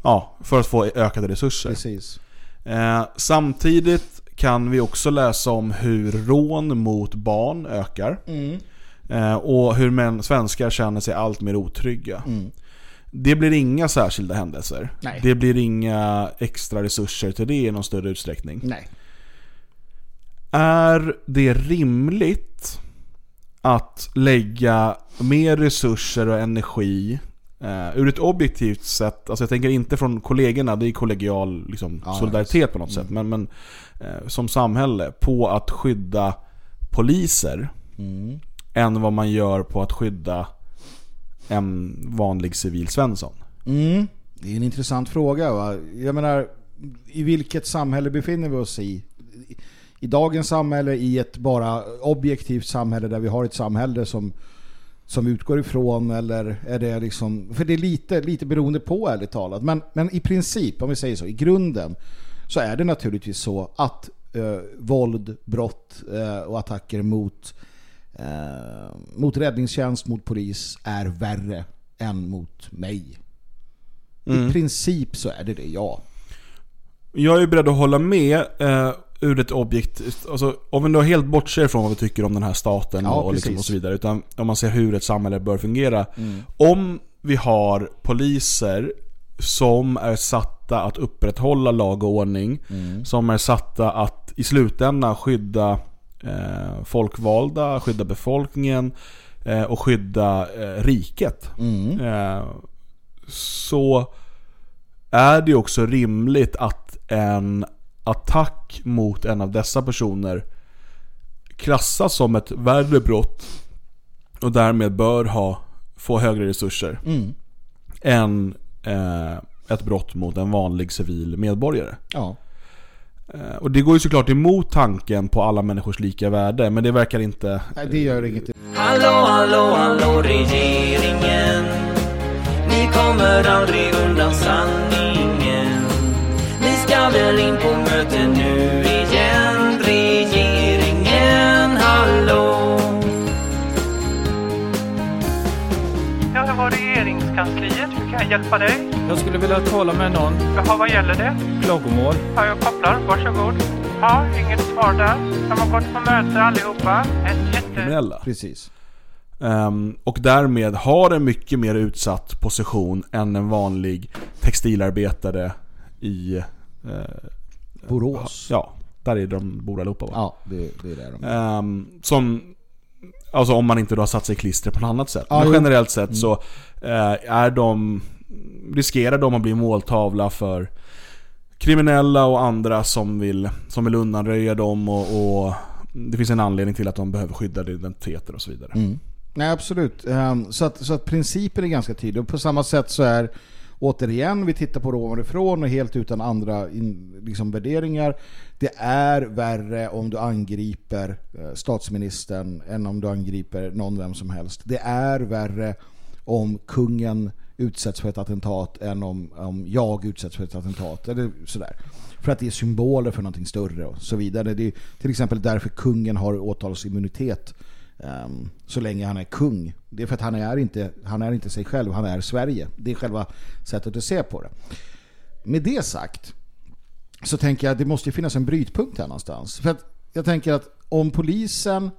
Ja, för att få ökade resurser. Precis. Eh, samtidigt kan vi också läsa om hur rån mot barn ökar. Mm. Eh, och hur män, svenskar känner sig allt mer otrygga. Mm. Det blir inga särskilda händelser. Nej. Det blir inga extra resurser till det i någon större utsträckning. Nej. Är det rimligt att lägga mer resurser och energi eh, ur ett objektivt sätt, alltså jag tänker inte från kollegorna, det är kollegial liksom, Ja, solidaritet på något sätt, men, men eh, som samhälle, på att skydda poliser Mm. än vad man gör på att skydda en vanlig civil Svensson. Mm. Det är en intressant fråga. Va? Jag menar, i vilket samhälle befinner vi oss i? I dagens samhälle, i ett bara objektivt samhälle där vi har ett samhälle som, som utgår ifrån eller är det liksom, för det är lite, lite beroende på ärligt talat. Men, men i princip, om vi säger så, i grunden så är det naturligtvis så att eh, våld, brott eh, och attacker mot eh, mot räddningstjänst, mot polis är värre än mot mig. Mm. I princip så är det det, ja. Jag är beredd att hålla med eh, ur ett objekt, alltså, om vi då helt bortser från vad vi tycker om den här staten Ja, och, liksom, och så vidare. Utan om man ser hur ett samhälle bör fungera. Mm. Om vi har poliser som är satta att upprätthålla lag och ordning. Mm. Som är satta att i slutändan skydda eh, folkvalda, skydda befolkningen eh, och skydda eh, riket. Mm. Eh, så är det också rimligt att en attack mot en av dessa personer klassas som ett värre brott och därmed bör ha, få högre resurser Mm. än eh, ett brott mot en vanlig civil medborgare. Ja. Eh, Och det går ju såklart emot tanken på alla människors lika värde, men det verkar inte... Nej, det gör inget. Hallå, hallå, hallå regeringen Ni kommer aldrig undan sanningen väl in på möte nu igen Regeringen, hallå Ja, det var regeringskansliet. Hur kan jag hjälpa dig? Jag skulle vilja tala med någon. Jaha, vad gäller det? Klagomål. Ja, jag kopplar. Varsågod. Ja, inget svar där. De har gått på möte allihopa. Ett jätte... kriminella. Precis. Ehm, och därmed har en mycket mer utsatt position än en vanlig textilarbetare i... Eh, Borås. Ja, där är de bor allihopa va? Ja, det, det är där de Ehm, Som... Alltså om man inte då har satt sig i klister på något annat sätt. Ja, Men jo. generellt sett Mm. så eh, är de... Riskerar de att bli måltavla för kriminella och andra som vill, som vill undanröja dem och, och det finns en anledning till att de behöver skyddade identiteter och så vidare. Mm. Nej, absolut. Ehm, Så att, så att principen är ganska tydlig. Och på samma sätt så är återigen, vi tittar på det ovanifrån och helt utan andra in, liksom värderingar. Det är värre om du angriper eh, statsministern än om du angriper någon vem som helst. Det är värre om kungen utsätts för ett attentat än om, om jag utsätts för ett attentat. Eller sådär. För att det är symboler för någonting större och så vidare. Det är till exempel därför kungen har åtalsimmunitet um, så länge han är kung. Det är för att han är, inte, han är inte sig själv, han är Sverige. Det är själva sättet att se på det. Med det sagt så tänker jag att det måste finnas en brytpunkt här någonstans. För att jag tänker att om polisen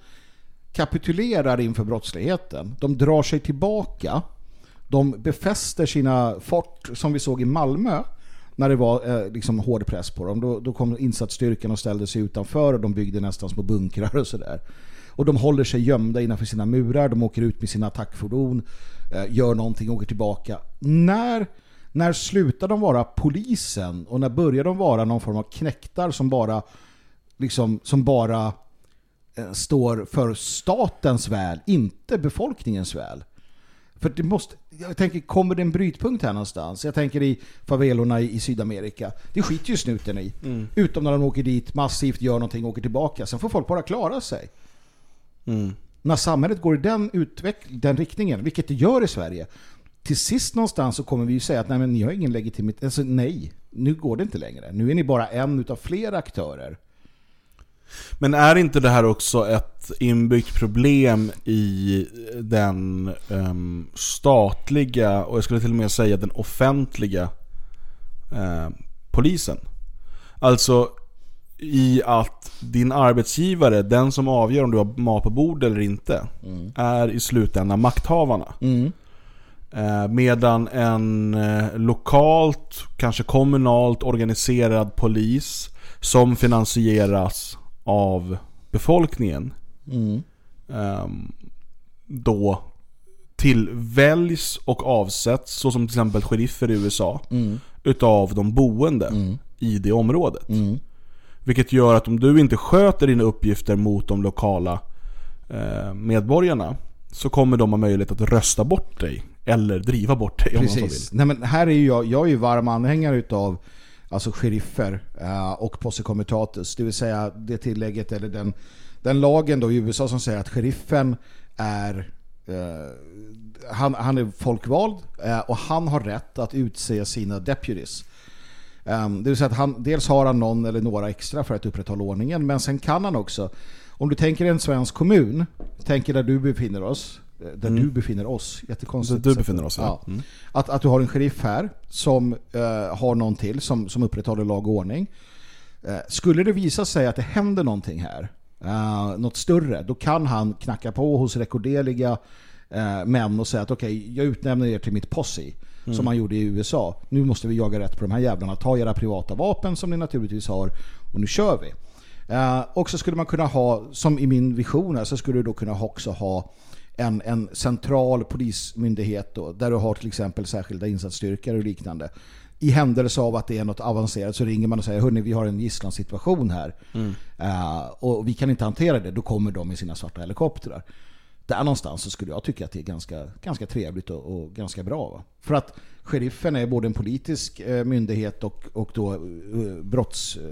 kapitulerar inför brottsligheten, de drar sig tillbaka, de befäster sina fort som vi såg i Malmö när det var eh, liksom hård press på dem. Då, då kom insatsstyrkan och ställde sig utanför och de byggde nästan små bunkrar och sådär. Och de håller sig gömda innanför sina murar, de åker ut med sina attackfordon, eh, gör någonting och åker tillbaka. När, när slutar de vara polisen och när börjar de vara någon form av knäktar som bara liksom, som bara eh, står för statens väl, inte befolkningens väl. För det måste, jag tänker, kommer det en brytpunkt här någonstans? Jag tänker i favelorna i, i Sydamerika. Det skiter ju snuten i. Mm. Utom när de åker dit, massivt gör någonting och åker tillbaka. Sen får folk bara klara sig. Mm. När samhället går i den, utveck- den riktningen, vilket det gör i Sverige, till sist någonstans så kommer vi ju säga att nej, men ni har ingen legitimitet. Alltså nej, nu går det inte längre. Nu är ni bara en utav flera aktörer. Men är inte det här också ett inbyggt problem i den ehm, statliga, och jag skulle till och med säga den offentliga eh, polisen? Alltså i att din arbetsgivare, den som avgör om du har mat på bord eller inte, Mm. är i slutändan makthavarna. Eh, medan en eh, lokalt, kanske kommunalt organiserad polis som finansieras av befolkningen Mm. ehm, då tillväljs och avsätts, så som till exempel sheriffer i USA, Mm. utav de boende i det området. Vilket gör att om du inte sköter dina uppgifter mot de lokala eh, medborgarna så kommer de ha möjlighet att rösta bort dig eller driva bort dig om de så vill. Precis. Nej, men här är ju jag, jag är ju varm anhängare utav alltså sheriffer eh, och posse comitatus, det vill säga det tillägget eller den, den lagen då i USA som säger att sheriffen är eh, han, han är folkvald eh, och han har rätt att utse sina deputies. Um, det vill säga att han, dels har han någon eller några extra för att upprätthålla ordningen, men sen kan han också, om du tänker en svensk kommun, tänker där du befinner oss, eh, där Mm. du befinner oss, jättekonstigt. Där du befinner oss, ja. Mm. Att, att du har en sheriff här som eh, har någon till som, som upprätthåller lag och ordning. Eh, skulle det visa sig att det händer någonting här, eh, något större, då kan han knacka på hos rekorderliga eh, män och säga att okej, jag utnämner er till mitt posse. Mm. Som man gjorde i USA. Nu måste vi jaga rätt på de här jävlarna. Ta era privata vapen som ni naturligtvis har och nu kör vi. Eh, och så skulle man kunna ha, som i min vision här, så skulle du då kunna också ha en, en central polismyndighet då, där du har till exempel särskilda insatsstyrkor och liknande. I händelse av att det är något avancerat så ringer man och säger hörni vi har en gisslansituation här Mm. Eh, och vi kan inte hantera det. Då kommer de med sina svarta helikoptrar. Där någonstans så skulle jag tycka att det är ganska, ganska trevligt och, och ganska bra. Va? För att sheriffen är både en politisk eh, myndighet och, och då eh, brotts... Eh,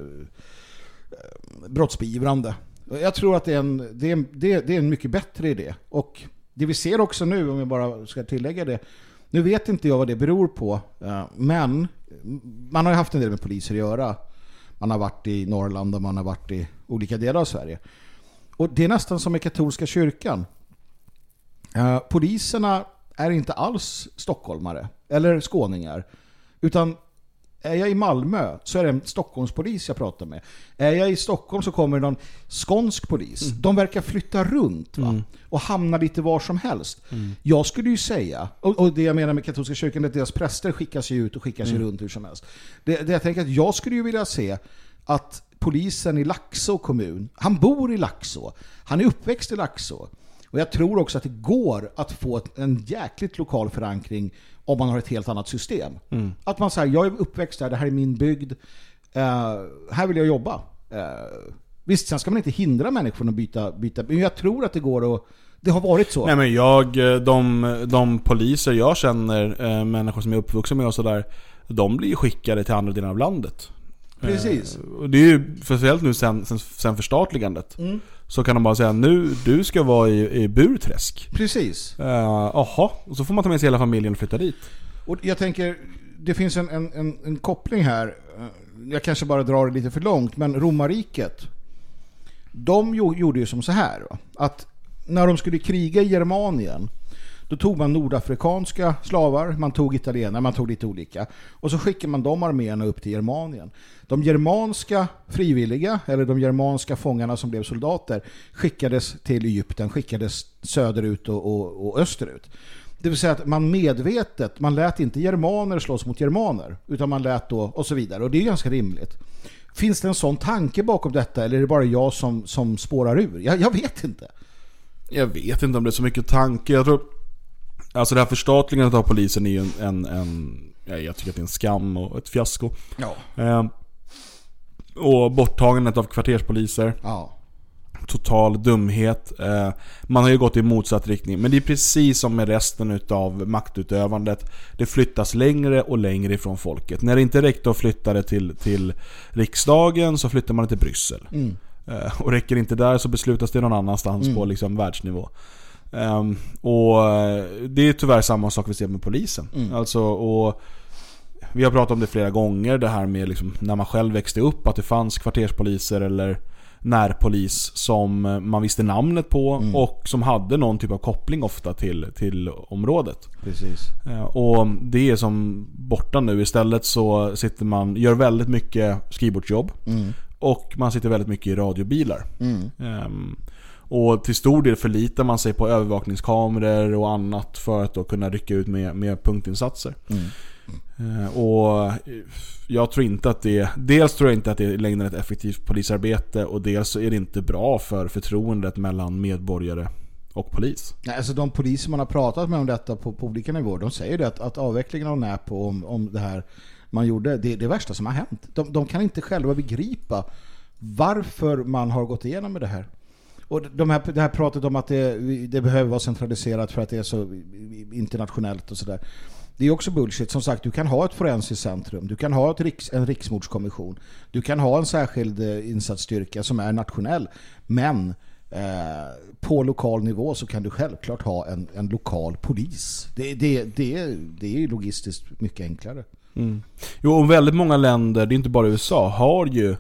eh brottsbeivrande. Jag tror att det är, en, det, är en, det, är- det är en mycket bättre idé. Och det vi ser också nu, om jag bara ska tillägga det, nu vet inte jag vad det beror på, eh, men man har ju haft en del med poliser att göra. Man har varit i Norrland och man har varit i olika delar av Sverige. Och det är nästan som i katolska kyrkan. Eh, poliserna är inte alls stockholmare eller skåningar. Utan är jag i Malmö så är det en Stockholmspolis jag pratar med. Är jag i Stockholm så kommer någon skånsk polis. De verkar flytta runt va? och hamna lite var som helst. Jag skulle ju säga, och, och det jag menar med katolska kyrkan är att deras präster skickas ju ut och skickas Mm. runt hur som helst. Det, det jag tänker att jag skulle ju vilja se att polisen i Laxå kommun, han bor i Laxå, han är uppväxt i Laxå. Och jag tror också att det går att få en jäkligt lokal förankring om man har ett helt annat system. Mm. Att man säger, jag är uppväxt där, det här är min bygd, eh, här vill jag jobba. Eh, visst, sen ska man inte hindra människor från att byta, byta, men jag tror att det går att, det har varit så. Nej men jag, de, de poliser jag känner, eh, människor som är uppvuxna med och sådär, de blir ju skickade till andra delar av landet. Precis. Eh, och det är ju speciellt nu sen, sen, sen förstatligandet. Mm. Så kan de bara säga nu, du ska vara i, i Burträsk. Precis. Jaha, och så får man ta med sig hela familjen och flytta dit. Och jag tänker, det finns en, en, en, en koppling här. Eh, Jag kanske bara drar det lite för långt, men romarriket, de jo- gjorde ju som så här. va, Att när de skulle kriga i Germanien, då tog man nordafrikanska slavar, man tog italienare, man tog lite olika. Och så skickade man de arméerna upp till Germanien. De germanska frivilliga, eller de germanska fångarna som blev soldater, skickades till Egypten, skickades söderut och, och, och österut. Det vill säga att man medvetet, man lät inte germaner slåss mot germaner, utan man lät då, och så vidare. Och det är ganska rimligt. Finns det en sån tanke bakom detta, eller är det bara jag som, som spårar ur? Jag, jag vet inte. Jag vet inte om det är så mycket tanke. Jag tror... Alltså det här förstatligandet av polisen är ju en... en, en ja, jag tycker att det är en skam och ett fiasko. Ja. Eh, och borttagandet av kvarterspoliser. Ja. Total dumhet. Eh, man har ju gått i motsatt riktning. Men det är precis som med resten utav maktutövandet. Det flyttas längre och längre ifrån folket. När det inte räckte att flytta det till, till riksdagen så flyttar man det till Bryssel. Mm. Eh, Och räcker inte där så beslutas det någon annanstans Mm. på liksom världsnivå. Ehm, och eh, det är tyvärr samma sak vi ser med polisen. Mm. Alltså, och vi har pratat om det flera gånger, det här med liksom, när man själv växte upp, att det fanns kvarterspoliser eller närpolis som eh, man visste namnet på Mm. och som hade någon typ av koppling ofta till, till området. Precis. Eh, Och det är som borta nu. Istället så sitter man, gör väldigt mycket skrivbordsjobb. Mm. Och man sitter väldigt mycket i radiobilar. Mm. Ehm, och till stor del förlitar man sig på övervakningskameror och annat för att då kunna rycka ut med, med punktinsatser. Mm. Eh, och jag tror inte att det Dels tror jag inte att det är i längden ett effektivt polisarbete och dels så är det inte bra för förtroendet mellan medborgare och polis. Nej, alltså de poliser man har pratat med om detta på, på olika nivåer, de säger det att, att avvecklingen av Näpo om, om det här man gjorde, det är det värsta som har hänt. De, de kan inte själva begripa varför man har gått igenom med det här. Och de här, det här pratet om att det, det behöver vara centraliserat för att det är så internationellt och sådär. Det är också bullshit. Som sagt, du kan ha ett forensiskt centrum, du kan ha ett riks, en riksmordskommission, du kan ha en särskild eh, insatsstyrka som är nationell. Men eh, på lokal nivå så kan du självklart ha en, en lokal polis. Det, det, det, det är logistiskt mycket enklare. Mm. Jo, och väldigt många länder, det är inte bara USA, har ju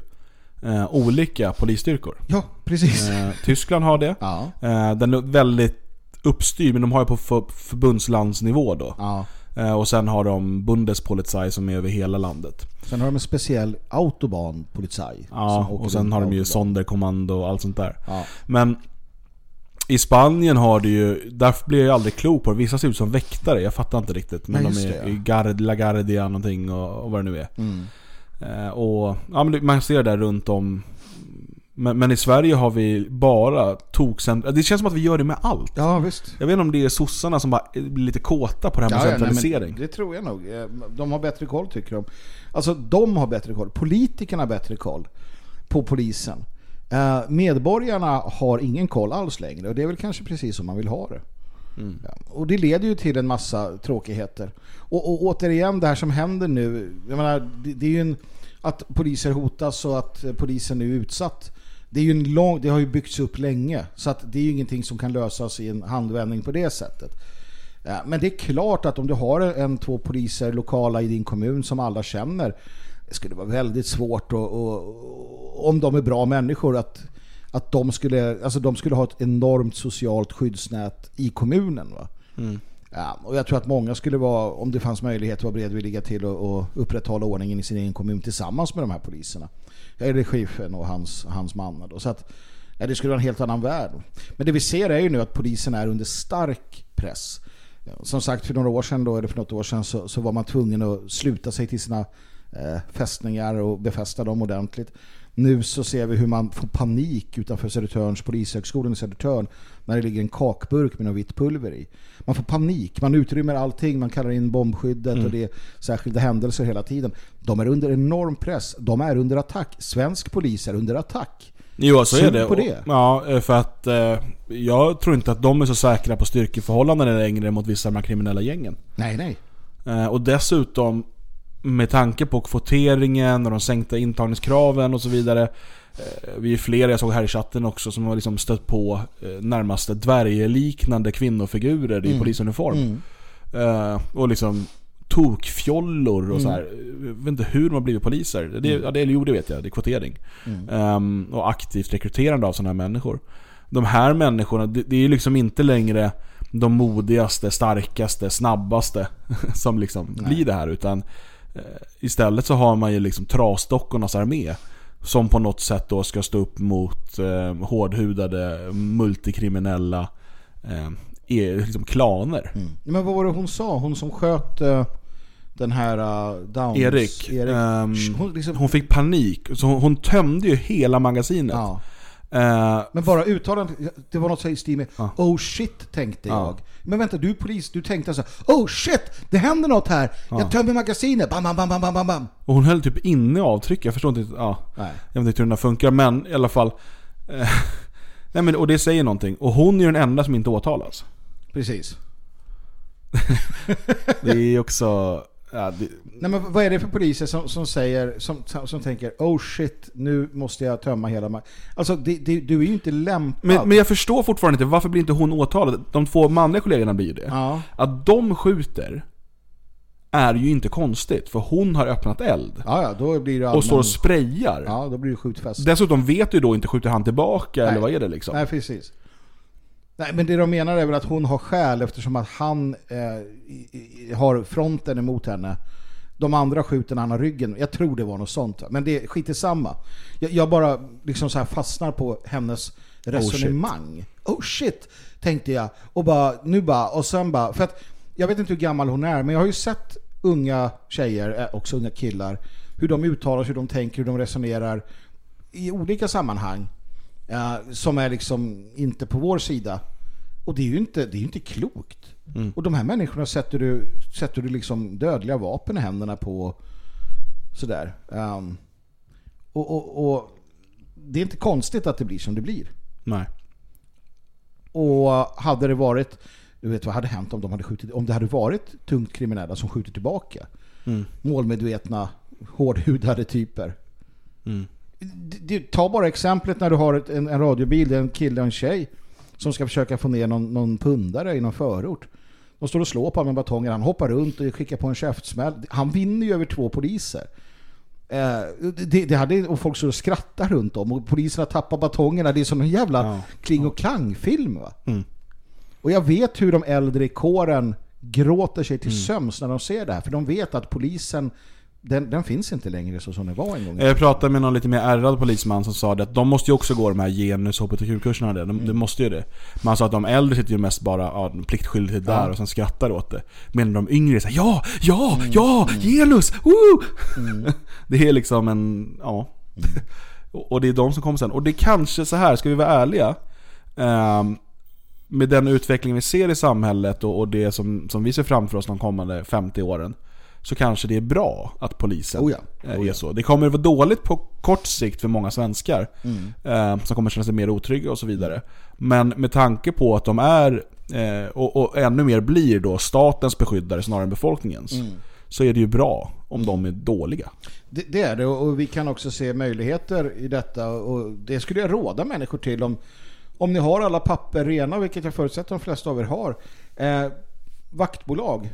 eh, olika polisstyrkor. Ja, precis. Eh, Tyskland har det. Ja. Eh, den är väldigt uppstyrd, men de har ju på för, förbundslandsnivå då. Ja. Eh, och sen har de Bundespolizei som är över hela landet. Sen har de en speciell autobahnpolizei. Ja, och sen har de ju. Sonderkommando och allt sånt där. Ja. Men i Spanien har det ju, där blir jag aldrig klok på det. Vissa ser ut som väktare, jag fattar inte riktigt. Men Nej, de är det, ja. i Gard, La Guardia någonting och, och vad det nu är. Mm. Eh, och ja, men man ser det där runt om. Men, men i Sverige har vi bara tokcent... Det känns som att vi gör det med allt. Ja, visst. Jag vet inte om det är sossarna som bara blir lite kåta på det här med Ja, ja, nej, centralisering. det tror jag nog. Eh, De har bättre koll tycker de. Alltså de har bättre koll. Politikerna har bättre koll på polisen. Eh, Medborgarna har ingen koll alls längre och det är väl kanske precis som man vill ha det. Mm. Ja, och det leder ju till en massa tråkigheter. Och, och återigen det här som händer nu, jag menar, det, det är ju en, att poliser hotas och att polisen är utsatt. det, är ju en lång, det har ju byggts upp länge. Så att det är ju ingenting som kan lösas i en handvändning på det sättet. Ja, men det är klart att om du har en, två poliser lokala i din kommun som alla känner, det skulle vara väldigt svårt och, och, om de är bra människor att, att de, skulle, alltså de skulle ha ett enormt socialt skyddsnät i kommunen. Va? Mm. Ja, och jag tror att många skulle vara, om det fanns möjlighet att vara beredvilliga till att och upprätthålla ordningen i sin egen kommun tillsammans med de här poliserna. Eller chefen och hans, hans man. Då. Så att, ja, det skulle vara en helt annan värld. Men det vi ser är ju nu att polisen är under stark press. Som sagt, för några år sedan då, eller för något år sedan så, så var man tvungen att sluta sig till sina eh, fästningar och befästa dem ordentligt. Nu så ser vi hur man får panik utanför Södertörns polishögskolan i Södertörn när det ligger en kakburk med något vitt pulver i. Man får panik, man utrymmer allting, man kallar in bombskyddet Mm. och det är särskilda händelser hela tiden. De är under enorm press, de är under attack. Svensk polis är under attack. Jo, så är det. på det. Ja, för att eh, jag tror inte att de är så säkra på styrkeförhållanden längre mot vissa av de här kriminella gängen. Nej, nej. Eh, och dessutom med tanke på kvoteringen och de sänkta intagningskraven och så vidare. Eh, vi är flera, jag såg här i chatten också, som har liksom stött på eh, närmast dvärgliknande kvinnofigurer i Mm. polisuniform. Mm. Eh, och liksom tokfjollor och Mm. så här. Jag vet inte hur de har blivit poliser. Det, Mm. ja, det, jo, det vet jag. Det är kvotering. Mm. Ehm, och aktivt rekryterande av sådana här människor. De här människorna, det, det är liksom inte längre de modigaste, starkaste, snabbaste som liksom Nej. blir det här. Utan istället så har man ju liksom trasdockornas armé. Som på något sätt då ska stå upp mot eh, hårdhudade, multikriminella eh, e- liksom klaner. Men vad var det hon sa? Hon som sköt eh, den här uh, Downs... Erik, ehm, Hon liksom- hon fick panik. Så hon, hon tömde ju hela magasinet. Eh, Men bara uttalandet, det var något så här i stil med Oh shit tänkte Ja. jag. Men vänta, du är polis, du tänkte så här, Oh shit, det händer något här. Ja. Jag tömmer magasinet. Bam, bam, bam, bam, bam, bam. Och hon höll typ inne avtryck. Jag förstår inte. Ja, Nej. jag vet inte hur den här funkar. Men i alla fall. Eh, nej men, och det säger någonting. Och hon är ju den enda som inte åtalas. Precis. Det är också... Ja, det, Nej men vad är det för poliser som, som säger, som, som, som tänker Oh shit, nu måste jag tömma hela mag... Alltså det, det, du är ju inte lämpad. men, men jag förstår fortfarande inte. Varför blir inte hon åtalad? De två manliga kollegorna blir ju det. Ja. Att de skjuter är ju inte konstigt. För hon har öppnat eld. Ja, ja, då blir det Och står och sprayar. Ja, då blir det skjutfest. Dessutom vet du då inte, skjuter han tillbaka eller Nej. vad är det liksom? Nej, precis. Nej, men det de menar är väl att hon har skäl eftersom att han eh, har fronten emot henne. De andra skjuter när han har ryggen. Jag tror det var något sånt. Men det är skit i samma. Jag, jag bara liksom så här fastnar på hennes resonemang. Oh shit. tänkte jag. Och bara, nu bara, och sen bara, för att jag vet inte hur gammal hon är, men jag har ju sett unga tjejer, eh, också unga killar, hur de uttalar sig, hur de tänker, hur de resonerar i olika sammanhang eh, som är liksom inte på vår sida. Och det är ju inte, det är inte klokt. Mm. Och de här människorna sätter du, sätter du liksom dödliga vapen i händerna på sådär. Um, och, och, och det är inte konstigt att det blir som det blir. Nej. Och hade det varit, du vet vad hade hänt om de hade skjutit, om det hade varit tungt kriminella som skjuter tillbaka. Mm. Målmedvetna, hårdhudade typer. Mm. Ta bara exemplet när du har en, en radiobil, det är en kille och en tjej som ska försöka få ner någon, någon pundare i någon förort. De står och slår på honom med batonger, han hoppar runt och skickar på en käftsmäll. Han vinner ju över två poliser. Eh, det, det hade, och folk står och skrattar runt om och poliserna tappar batongerna. Det är som en jävla kling och klang-film va? Mm. Och jag vet hur de äldre i kåren gråter sig till Mm. söms när de ser det här. För de vet att polisen, den, den finns inte längre så som den var en gång. Jag pratade med någon lite mer ärrad polisman som sa det att de måste ju också gå de här genus och hbtq-kurserna. De, Mm. de måste ju det. Men han sa att de äldre sitter ju mest bara ja, pliktskyldigt där Ja. och sen skrattar åt det. Medan de yngre säger ja, ja, Mm. ja, genus, woo! Det är liksom en, ja. Mm. Och det är de som kommer sen. Och det kanske så här, ska vi vara ärliga. ehm, med den utveckling vi ser i samhället och, och det som, som vi ser framför oss de kommande 50 åren. Så kanske det är bra att polisen Oh ja. eh, är så. Det kommer att vara dåligt på kort sikt för många svenskar. Mm. Eh, som kommer känna sig mer otrygga och så vidare. Men med tanke på att de är, eh, och, och ännu mer blir då statens beskyddare snarare än befolkningens. Mm. så är det ju bra om de är dåliga. Det, det är det och och vi kan också se möjligheter i detta och det skulle jag råda människor till om, om ni har alla papper rena, vilket jag förutsätter de flesta av er har. Eh, vaktbolag.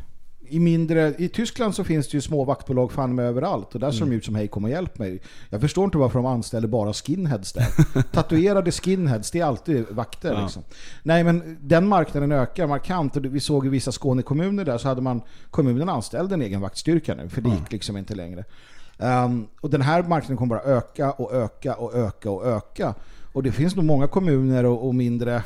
I, mindre, I Tyskland så finns det ju små vaktbolag fan med överallt och där ser de ut som hej kom och hjälp mig. Jag förstår inte varför de anställer bara skinheads där. Tatuerade skinheads, det är alltid vakter Ja. liksom. Nej men den marknaden ökar markant och vi såg i vissa Skånekommuner där så hade man kommunen anställd en egen vaktstyrka nu för det gick liksom inte längre. Um, och den här marknaden kommer bara öka och öka och öka och öka. Och det finns nog många kommuner och, och mindre eh,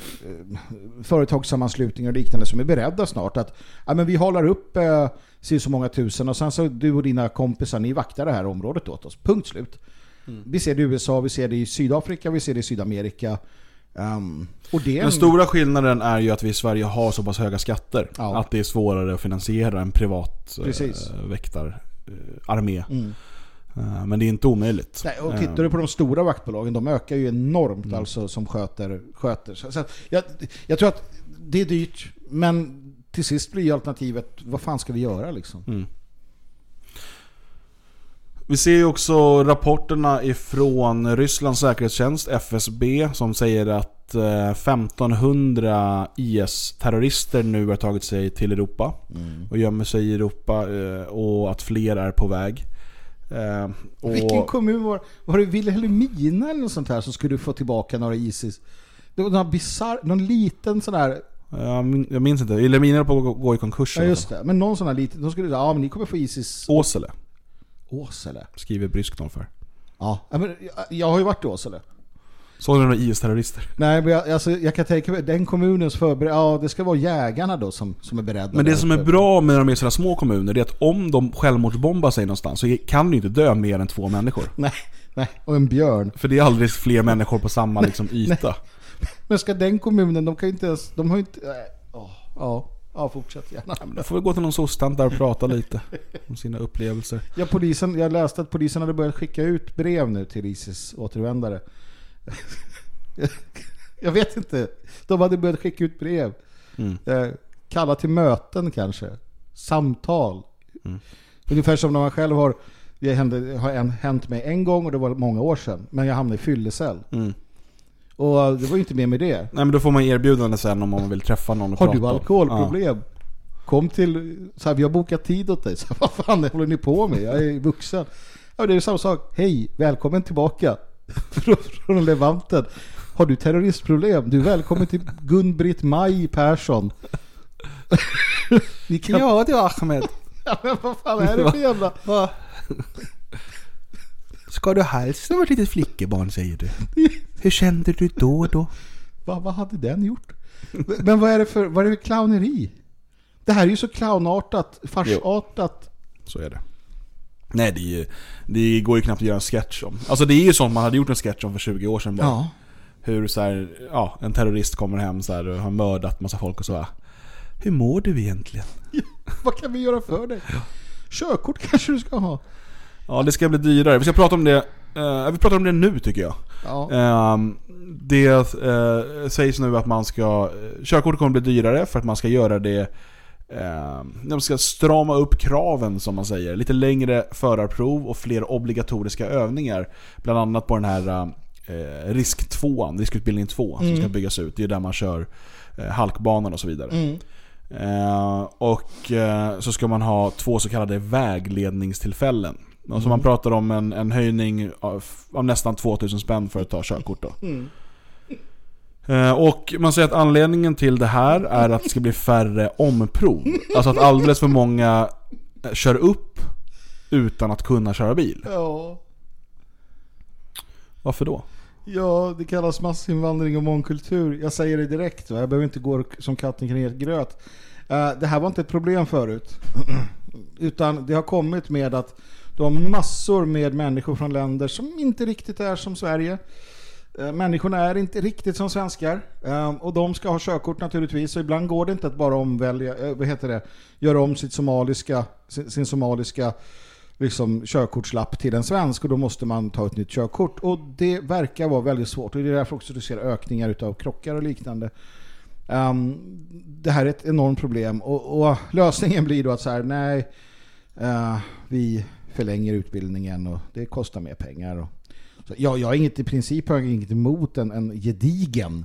företagssammanslutningar och liknande som är beredda snart att ja, men vi håller upp eh, så många tusen och sen så du och dina kompisar ni vaktar det här området åt oss. Punkt slut. Vi ser det i USA, vi ser det i Sydafrika, vi ser det i Sydamerika. Um, det Den stora skillnaden är ju att vi i Sverige har så pass höga skatter. Ja. Att det är svårare att finansiera en privat Precis. äh, väktararmé. Mm. Eh, men det är inte omöjligt. Nej, och Eh, tittar du på de stora vaktbolagen, de ökar ju enormt Mm. alltså som sköter. sköter. Så, jag, jag tror att det är dyrt, men till sist blir alternativet, vad fan ska vi göra liksom? Mm. Vi ser ju också rapporterna ifrån Rysslands säkerhetstjänst, FSB, som säger att eh, 1500 IS-terrorister nu har tagit sig till Europa Mm. och gömmer sig i Europa eh, och att fler är på väg. Eh, och Vilken kommun var Var det Vilhelmina eller något sånt här som skulle få tillbaka några ISIS? Det var någon bizarr, någon liten sån där jag, min, jag minns inte, Vilhelmina höll på att gå- i konkurs. Ja just det, men någon sån här liten, de skulle ja men ni kommer få ISIS Åsele. Åsele? Skriver bryskt om för. Ja, ja, men jag, jag har ju varit i Åsele. Såg du några IS-terrorister? Nej, men jag, alltså, jag kan tänka mig, den kommunens förbered... Ja, det ska vara jägarna då som, som är beredda. Men det som är bra med de är sådana små kommuner det är att om de självmordsbombar sig någonstans så kan ju inte dö mer än två människor. Nej, nej, och en björn. För det är aldrig fler människor på samma liksom, yta. Nej. Men ska den kommunen, de kan ju inte ens... De har ju inte... ja, ja, fortsätt gärna. Då får vi gå till någon sostant där och prata lite om sina upplevelser. Ja, polisen, jag läste att polisen hade börjat skicka ut brev nu till ISIS återvändare. Jag vet inte. De hade börjat skicka ut brev. Mm. Eh, Kalla till möten kanske. Samtal. Mm. Ungefär som när man själv har... Det hände, har en, hänt mig en gång och det var många år sedan. Men jag hamnade i fyllecell. Mm. Och det var ju inte mer med det. Nej men då får man erbjudande sen om man vill träffa någon och Har prata du alkoholproblem? Kom till, så här, vi har bokat tid åt dig. Så här, vad fan håller ni på med? Jag är vuxen. Ja, det är samma sak. Hej, välkommen tillbaka från, Levanten. Har du terroristproblem? Du är välkommen till Gun-Britt Maj Persson. Ni kan... Ja du Ahmed. Ja, men vad fan är det för jävla... Ska du helst som ett litet flickebarn säger du? Hur kände du då då? Vad, vad hade den gjort? Men vad är det för, vad är det för clowneri? Det här är ju så clownartat, farsartat. Så är det. Nej det, är ju, det går ju knappt att göra en sketch om. Alltså det är ju sånt man hade gjort en sketch om för 20 år sedan bara. Ja. Hur så här, ja, en terrorist kommer hem så här, och har mördat massa folk och så här. Hur mår du egentligen? Vad kan vi göra för dig? Körkort kanske du ska ha. Ja, det ska bli dyrare. Vi ska prata om det, eh, vi pratar om det nu tycker jag. Ja. Ehm, det eh, sägs nu att man ska, eh, körkortet kommer bli dyrare för att man ska göra det eh, man ska strama upp kraven som man säger. Lite längre förarprov och fler obligatoriska övningar. Bland annat på den här eh, risk 2, riskutbildning 2 som Mm. ska byggas ut. Det är där man kör eh, halkbanan och så vidare. Mm. Eh, och eh, så ska man ha två så kallade vägledningstillfällen. Och så Mm. man pratar om en, en höjning av, av nästan 2000 spänn för att ta körkort då. Mm. Eh, Och man säger att anledningen till det här är att det ska bli färre omprov. Alltså att alldeles för många eh, kör upp utan att kunna köra bil. Ja. Varför då? Ja, det kallas massinvandring och mångkultur. Jag säger det direkt, va? jag behöver inte gå som katten kring ett gröt. Eh, det här var inte ett problem förut. Utan det har kommit med att du har massor med människor från länder som inte riktigt är som Sverige. Eh, människorna är inte riktigt som svenskar. Eh, och de ska ha körkort naturligtvis. Så ibland går det inte att bara omvälja, eh, vad heter det, göra om sitt somaliska, sin, sin somaliska liksom, körkortslapp till en svensk och då måste man ta ett nytt körkort. Och det verkar vara väldigt svårt. Och det är därför också du ser ökningar utav krockar och liknande. Um, det här är ett enormt problem. Och, och lösningen blir då att så här, nej, uh, vi förlänger utbildningen och det kostar mer pengar. Och, jag, jag har inget, i princip har jag inget emot en, en gedigen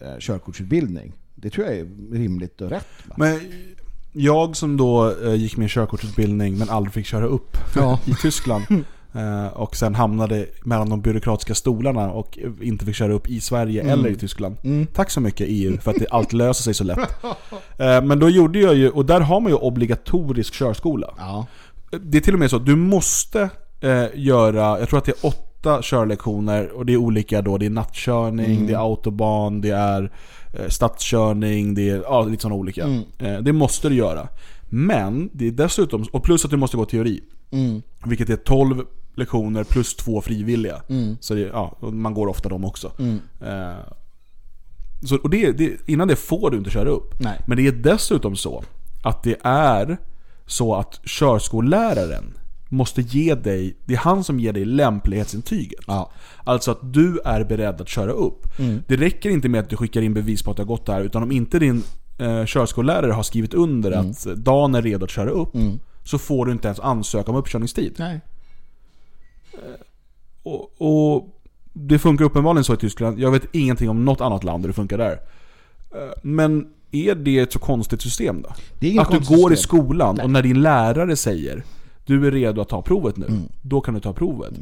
eh, körkortsutbildning. Det tror jag är rimligt och rätt. va? Men jag som då eh, gick min körkortsutbildning men aldrig fick köra upp Ja. i Tyskland. eh, Och sen hamnade mellan de byråkratiska stolarna och inte fick köra upp i Sverige Mm. eller i Tyskland. Mm. Tack så mycket EU för att det allt löser sig så lätt. Eh, Men då gjorde jag ju, och där har man ju obligatorisk körskola. Ja. Det är till och med så att du måste eh, göra, jag tror att det är åtta körlektioner och det är olika då. Det är nattkörning, Mm. det är autobahn, det är eh, stadskörning, det är ja, lite sådana olika. Mm. Eh, det måste du göra. Men det är dessutom, och plus att du måste gå teori. Mm. Vilket är 12 lektioner plus två frivilliga. Mm. Så det, ja, man går ofta dem också. Mm. Eh, så, och det, det, innan det får du inte köra upp. Nej. Men det är dessutom så att det är så att körskolläraren måste ge dig, det är han som ger dig lämplighetsintyget. Alltså att du är beredd att köra upp. Mm. Det räcker inte med att du skickar in bevis på att du har gått där, utan om inte din eh, körskollärare har skrivit under Mm. att Dan är redo att köra upp, Mm. så får du inte ens ansöka om uppkörningstid. Nej. Och, och det funkar uppenbarligen så i Tyskland. Jag vet ingenting om något annat land där det funkar där. Eh, Men är det ett så konstigt system då? Att du går i system. skolan Nej. och när din lärare säger du är redo att ta provet nu, Mm. då kan du ta provet.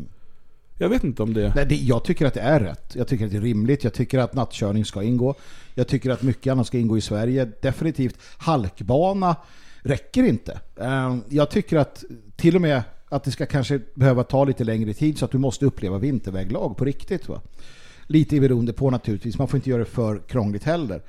Jag vet inte om det... Nej, det, jag tycker att det är rätt. Jag tycker att det är rimligt. Jag tycker att nattkörning ska ingå. Jag tycker att mycket annat ska ingå i Sverige. Definitivt halkbana räcker inte. Eh, Jag tycker att till och med att det ska kanske behöva ta lite längre tid så att du måste uppleva vinterväglag på riktigt. Va? Lite beroende på naturligtvis. Man får inte göra det för krångligt heller.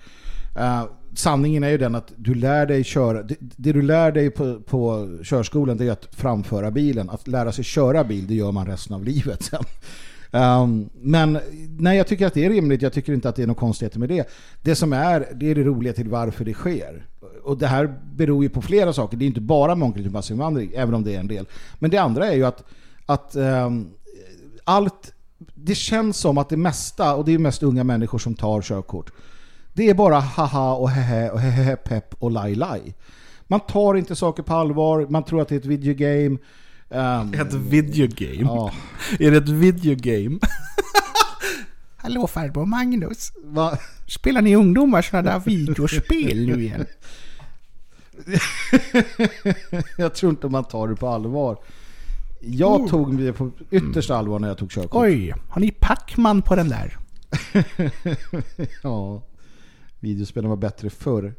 Uh, sanningen är ju den att du lär dig köra. Det, det du lär dig på, på körskolan det är att framföra bilen. Att lära sig köra bil, det gör man resten av livet sen. Um, men nej, jag tycker att det är rimligt. Jag tycker inte att det är något konstigheter med det. Det som är, det är det roliga till varför det sker. Och det här beror ju på flera saker. Det är inte bara mångkulturell även om det är en del. Men det andra är ju att, att um, allt, det känns som att det mesta, och det är mest unga människor som tar körkort, det är bara haha och hehe och hehe pepp och laj laj. Man tar inte saker på allvar, man tror att det är ett videogame. Um, Ett videogame? Ja. Är det ett videogame? Hallå farbror Magnus. Va? Spelar ni ungdomar sådana där videospel nu igen? jag tror inte man tar det på allvar. Jag Oh. tog det på yttersta allvar när jag tog körkort. Oj, har ni Pacman på den där? ja. Videospelen var bättre förr.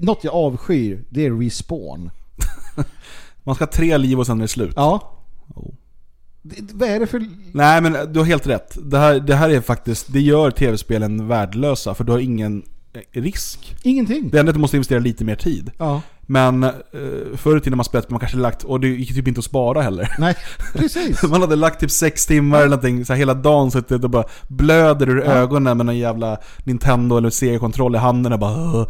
Något jag avskyr, det är respawn. Man ska ha tre liv och sen är det slut. Ja. Det- Vad är det för... Nej men du har helt rätt. Det här, det här är faktiskt, det gör tv-spelen värdelösa för du har ingen eh, risk. Ingenting. Det enda är att du måste investera lite mer tid. Ja. Men eh, förr i tiden när man spelat, man kanske lagt, och det gick typ inte att spara heller. Nej, precis. man hade lagt typ sex timmar eller någonting, så här, hela dagen suttit och bara blöder ur Ja. ögonen med någon jävla Nintendo eller Sega-kontroll i handen och bara.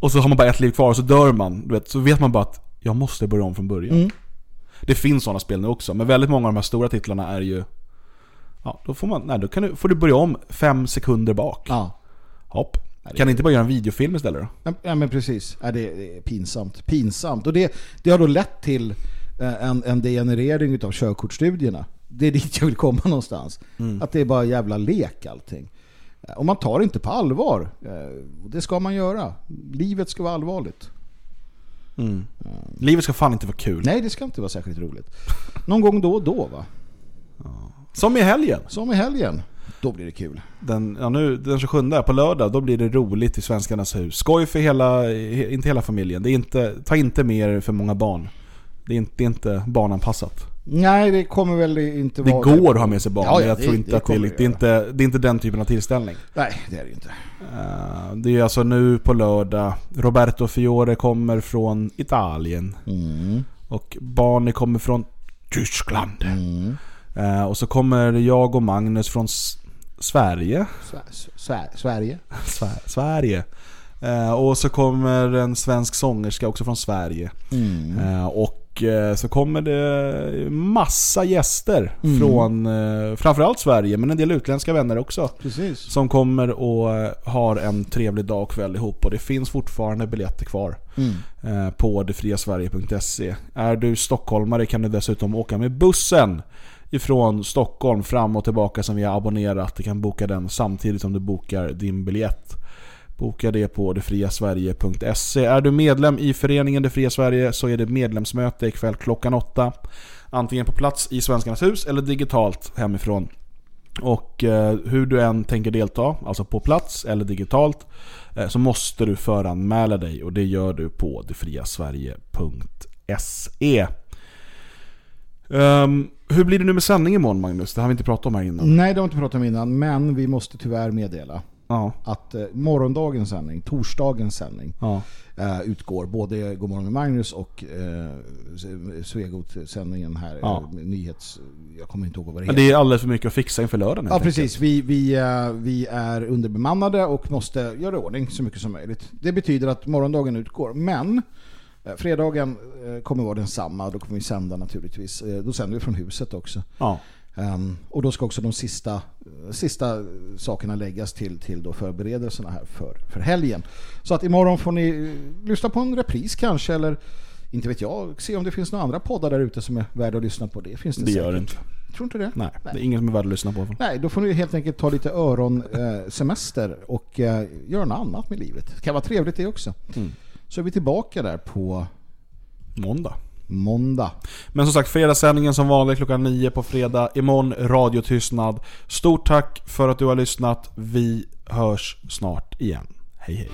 Och så har man bara ett liv kvar och så dör man. Du vet, så vet man bara att jag måste börja om från början. Mm. Det finns sådana spel nu också, men väldigt många av de här stora titlarna är ju... Ja, då får, man, nej, då kan du, får du börja om fem sekunder bak. Ja. Hopp. Kan ni inte bara göra en videofilm istället då? Ja, men precis. Ja, det, är pinsamt. Pinsamt. Och det, det har då lett till eh, en, en degenerering utav körkortsstudierna. Det är dit jag vill komma någonstans. Mm. Att det är bara jävla lek allting. Eh, Och man tar det inte på allvar. Eh, Det ska man göra. Livet ska vara allvarligt. Mm. Livet ska fan inte vara kul. Nej, det ska inte vara särskilt roligt. Någon gång då och då va? Som i helgen. Som i helgen. Då blir det kul. Den, ja, nu, den 27 på lördag, då blir det roligt i Svenskarnas hus. Skoj för hela, he- inte hela familjen. Det är inte, ta inte mer för många barn. Det är inte, det är inte barnanpassat. Nej, det kommer väl inte Det vara... går att ha med sig barn, Ja, ja, men jag tror inte att det är, det, är inte, det är inte den typen av tillställning. Nej, det är det inte. Eh, det är alltså nu på lördag. Roberto Fiore kommer från Italien. Mm. Och Barney kommer från Tyskland. Eh, och så kommer jag och Magnus från Sverige. Sver- Sver- Sverige. Sver- Sverige. Eh, och så kommer en svensk sångerska också från Sverige. Mm. Eh, och eh, så kommer det massa gäster Mm. från eh, framförallt Sverige, men en del utländska vänner också. Precis. Som kommer och eh, har en trevlig dag och kväll ihop. Och det finns fortfarande biljetter kvar Mm. på detfriasverige.se. Är du stockholmare kan du dessutom åka med bussen ifrån Stockholm fram och tillbaka som vi har abonnerat. Du kan boka den samtidigt som du bokar din biljett. Boka det på detfriasverige.se. Är du medlem i föreningen Det Fria Sverige så är det medlemsmöte ikväll klockan åtta. Antingen på plats i Svenskarnas hus eller digitalt hemifrån. Och eh, hur du än tänker delta, alltså på plats eller digitalt, eh, så måste du föranmäla dig och det gör du på detfriasverige.se hur blir det nu med sändning imorgon Magnus? Det har vi inte pratat om här innan. Nej, det har vi inte pratat om innan, men vi måste tyvärr meddela Ja. att eh, morgondagens sändning, torsdagens sändning, Ja. eh, utgår. Både Godmorgon med Magnus och eh, Svegot-sändningen här, Ja. eh, nyhets... Jag kommer inte ihåg vad det Men heter. det är alldeles för mycket att fixa inför lördagen Ja, precis. Vi, vi, eh, vi är underbemannade och måste göra ordning så mycket som möjligt. Det betyder att morgondagen utgår. Men fredagen eh, kommer vara densamma. Då kommer vi sända naturligtvis. Eh, Då sänder vi från huset också. Ja. Ehm, och då ska också de sista, eh, sista sakerna läggas till, till då förberedelserna här för, för helgen. Så att imorgon får ni eh, lyssna på en repris kanske eller inte vet jag, se om det finns några andra poddar där ute som är värda att lyssna på. Det finns det, Det gör det inte. Tror inte det? Nej, det är ingen som är värd att lyssna på. Nej, då får ni helt enkelt ta lite öronsemester eh, semester och eh, göra något annat med livet. Det kan vara trevligt det också. Mm. Så är vi tillbaka där på Måndag. måndag. Men som sagt, fredagssändningen som vanligt klockan nio på fredag. Imorgon radiotystnad. Stort tack för att du har lyssnat. Vi hörs snart igen. Hej hej.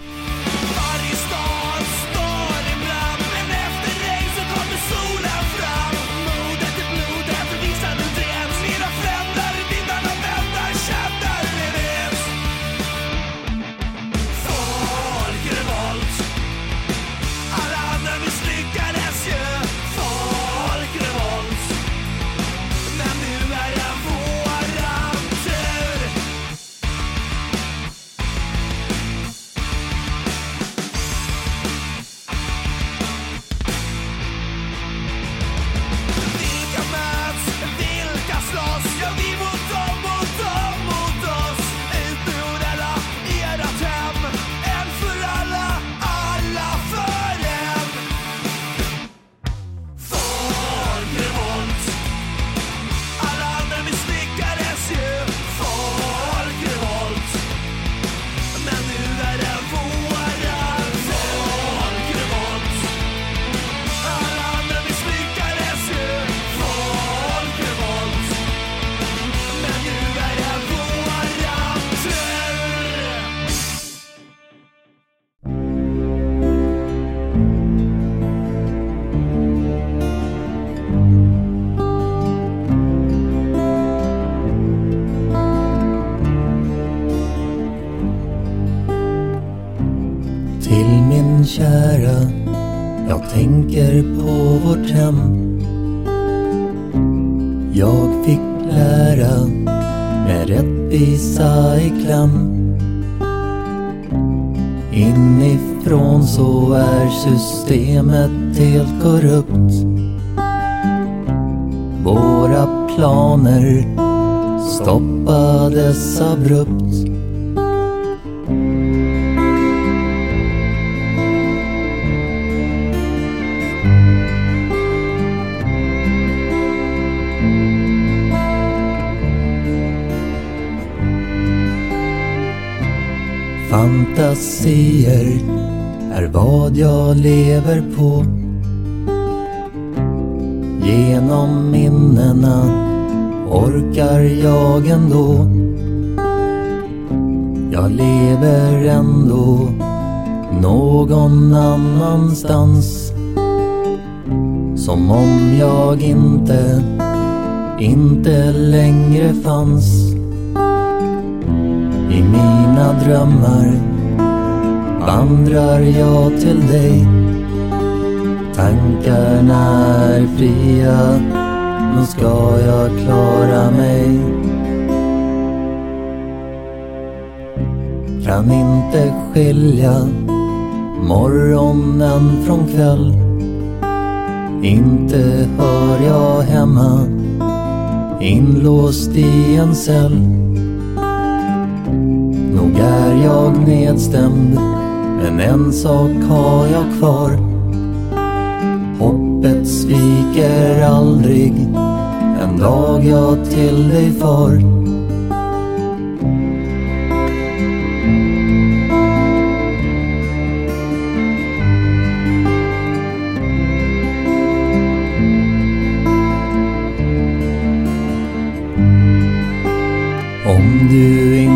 Jag på vårt hem. Jag fick lära med rättvisa i kläm. Inifrån så är systemet helt korrupt. Våra planer stoppades abrupt. Fantasier är vad jag lever på. Genom minnena orkar jag ändå. Jag lever ändå någon annanstans. Som om jag inte, inte längre fanns. I mina drömmar vandrar jag till dig. Tankarna är fria, nu ska jag klara mig. Kan inte skilja morgonen från kväll. Inte hör jag hemma inlåst i en cell. Nog är jag nedstämd, men en sak har jag kvar. Hoppet sviker aldrig en dag jag till dig far. Om du inte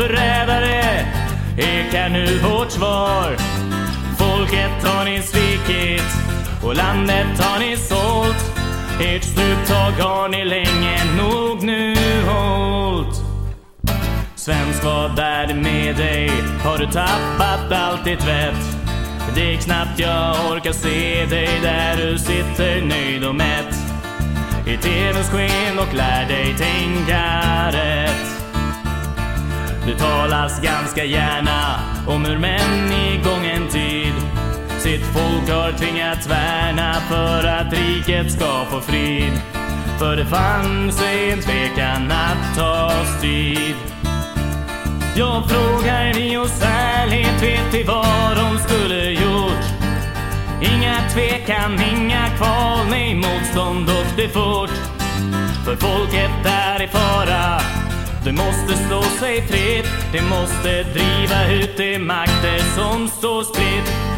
Förrädare ekar nu vårt svar. Folket har ni svikit och landet har ni sålt. Ert struptag har ni länge nog nu hållt. Svensk, vad är det med dig? Har du tappat allt ditt vett? Det är knappt jag orkar se dig där du sitter nöjd och mätt i TVns sken och lär dig tänka rätt. Det talas ganska gärna om hur män i gången tid sitt folk har tvingats värna för att riket ska få frid. För det fanns en tvekan att ta strid. Jag frågar i oss ärlighet, vet vi vad de skulle gjort? Inga tvekan, inga kval, nej motstånd och det fort. För folket är i fara, det måste slå sig fritt, det måste driva ut de makter som står spritt.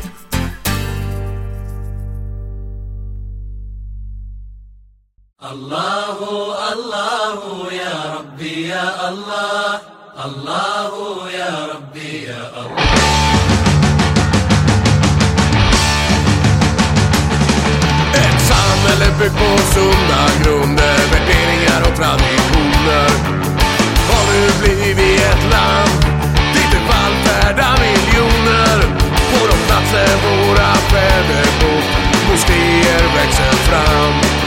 Allahu, Allahu, ya Rabbi, ya Allah. Allahu, ya Rabbi, ya Allah. Ett samhälle byggt på sunda grunder, värderingar och traditioner land dit det vallfärdar miljoner. På de platser våra fäder bott, moskéer växer fram.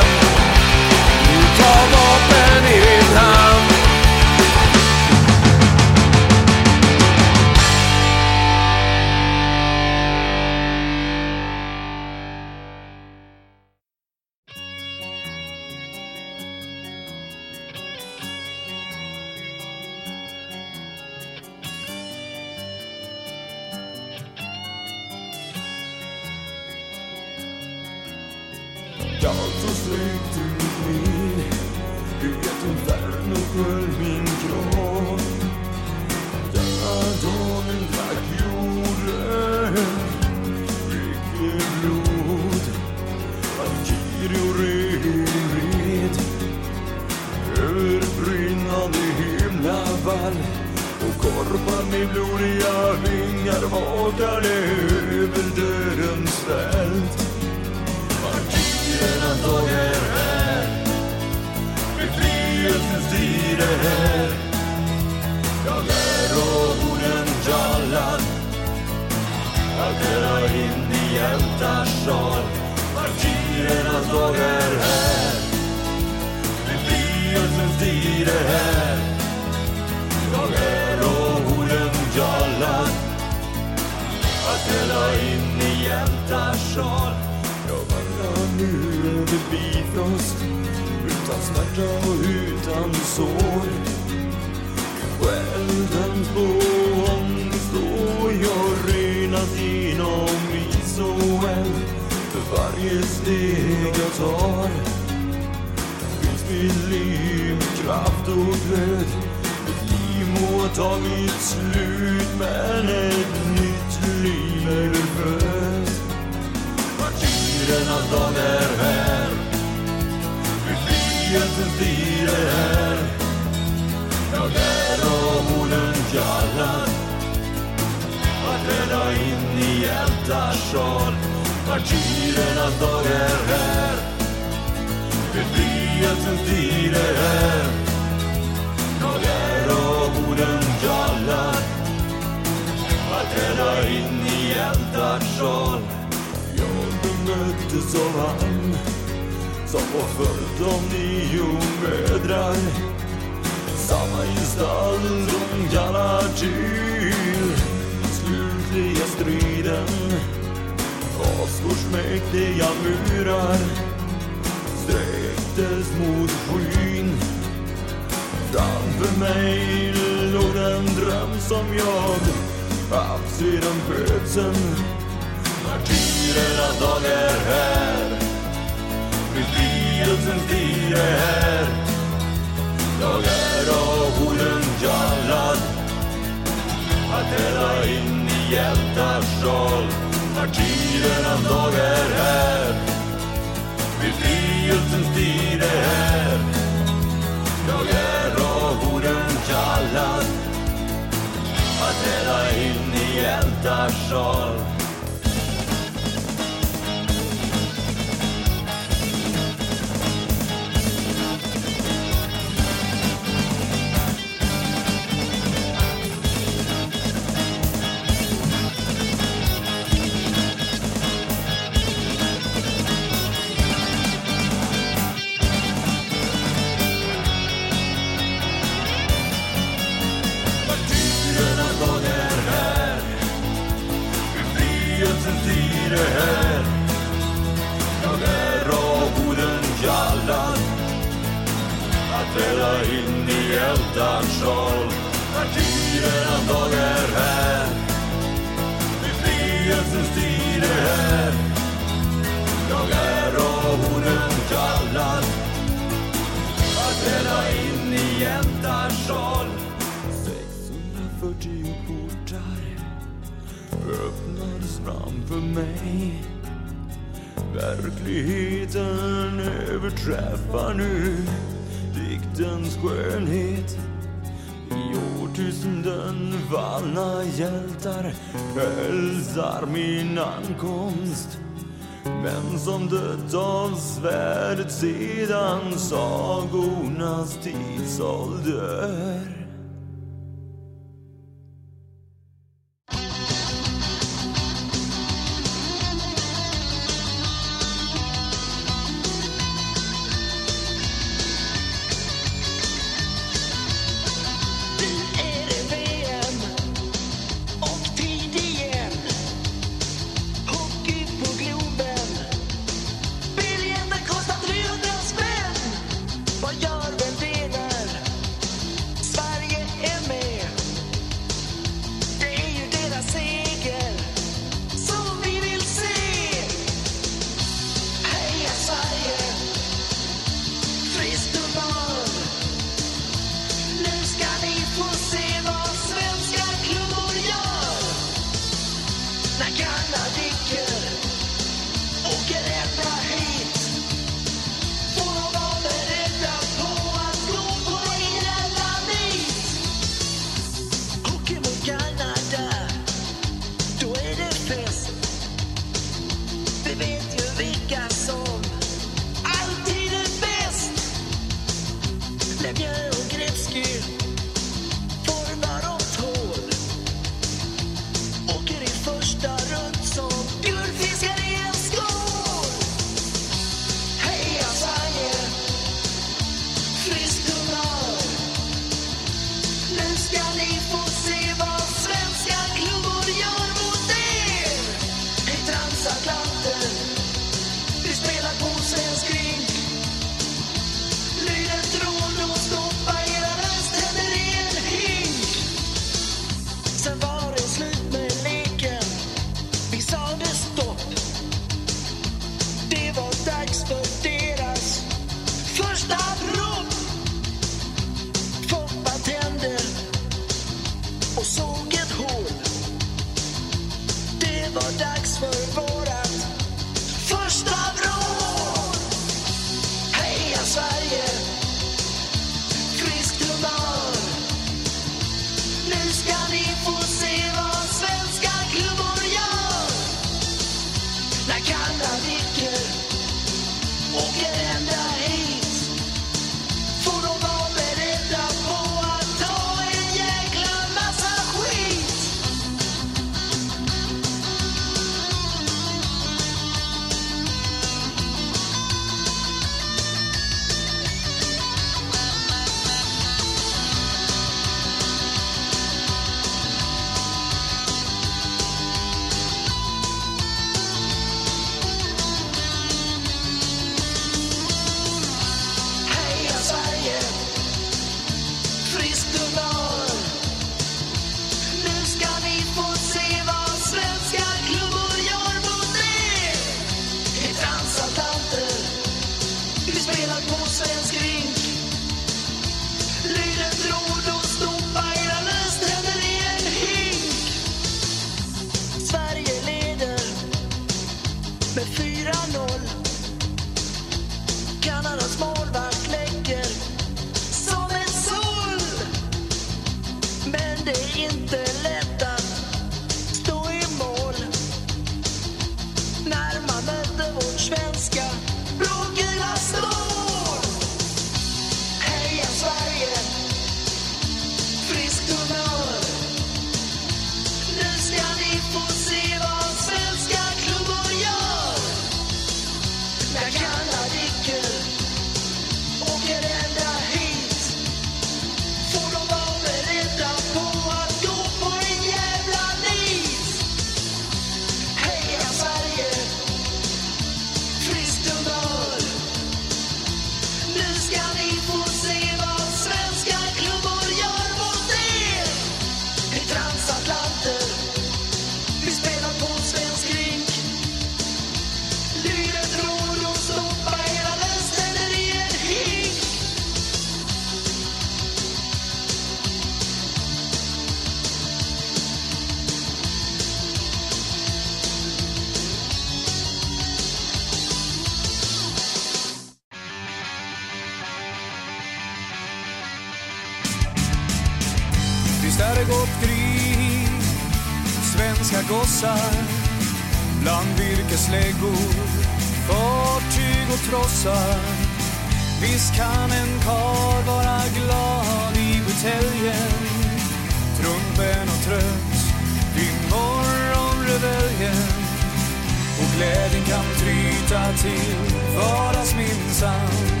till vardags minsann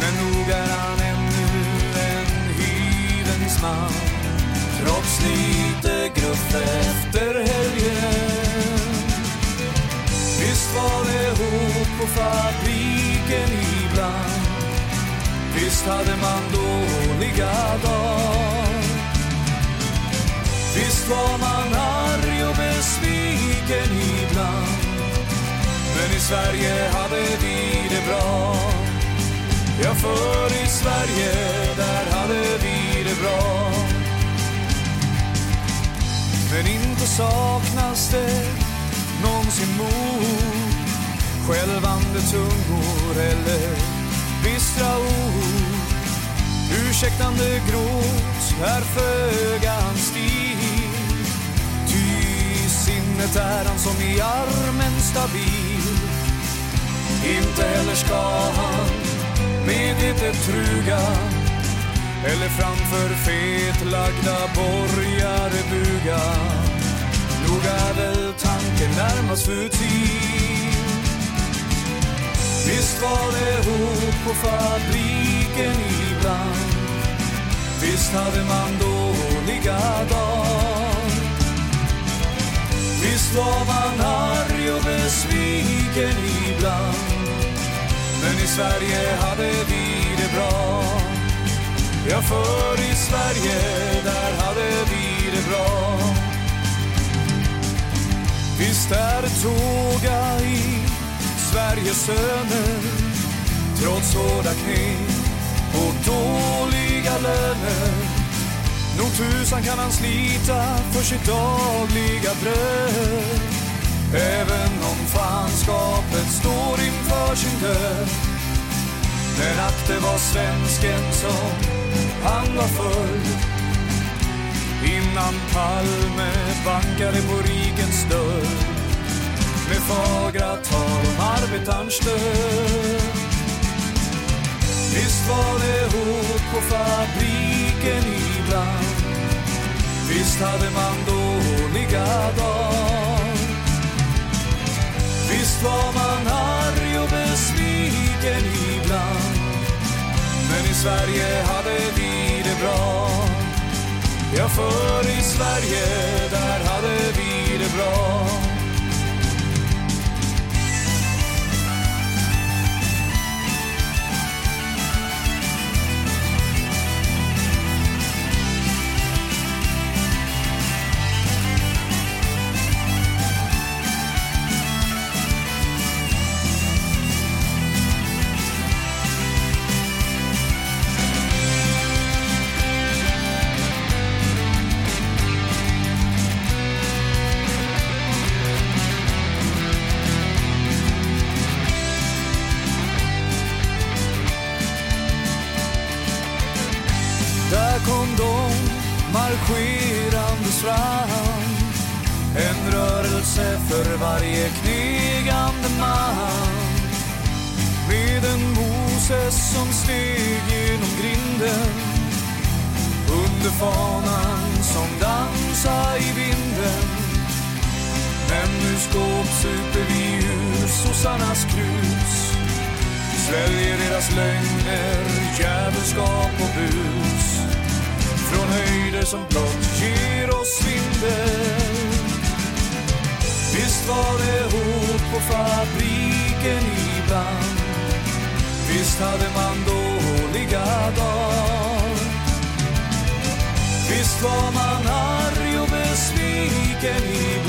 Men nog är han ännu en hyvens man. Trots lite gruff efter helgen. Visst var det hårt på fabriken ibland. Visst hade man dåliga dagar. Visst var man arg och besviken Sverige hade vi det bra. Ja, för i Sverige, där hade vi det bra. Men inte saknas det någonsin mod, skälvande tungor eller bistra ord. Ursäktande gråt är föga hans stil. Ty sinnet är han som i armen stabil. Inte heller ska han medvetet truga eller framför fetlagda borgare buga. Nog är väl tanken närmast futil. Visst var det hot på fabriken ibland. Visst hade man dåliga dagar. Visst var man arg och besviken ibland. Men i Sverige hade vi det bra. Ja, för i Sverige, där hade vi det bra. Visst är det tåga i Sveriges söner trots hårda knep och dåliga löner. Nog tusan kan han slita för sitt dagliga bröd. Även fanskapet står inför sin död. Men att det var svensken som han var full. Innan Palme bankade på rikens dörr. Med fagra tal om arbetarns död. Visst var det hot på fabriken ibland. Visst hade man dåliga dagar. Visst var man arg och besviken ibland. Men i Sverige hade vi det bra. Ja, för i Sverige, där hade vi det bra. Sossarnas krus. Sväljer deras lögner, djävulskap och bus. Från höjder som blott ger oss svindel Visst var det hot på fabriken ibland Visst hade man dåliga dagar. Visst var man arg och besviken ibland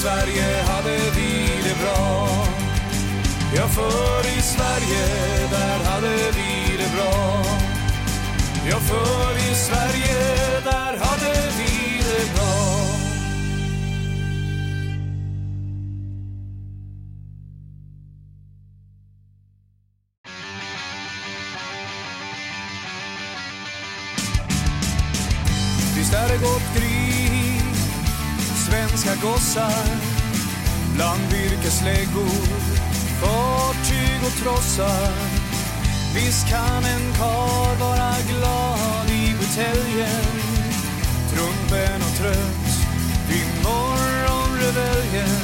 Sverige hade vi det bra Ja, för i Sverige, där hade vi det bra. Ja, för i Sverige, där hade vi gossar bland virkesläggor fartyg och trossar. Visst kan en kar vara glad i buteljen Trumpen och trött vid morgonreveljen.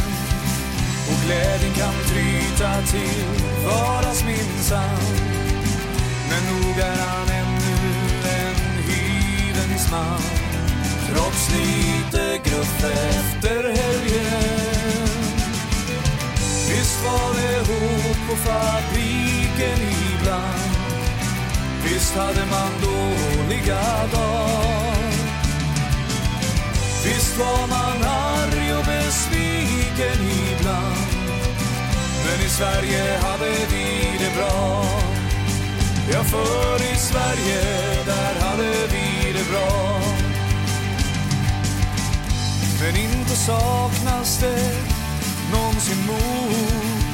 Och glädjen kan tryta till vardags minsann Men nog är han ännu en hyvens man. Trots lite gruff efter helgen. Visst var det hot på fabriken ibland. Visst hade man dåliga dagar. Visst var man arg och besviken ibland. Men i Sverige hade vi det bra. Ja, för i Sverige, där hade vi det bra. Då inte saknas det någonsin mod?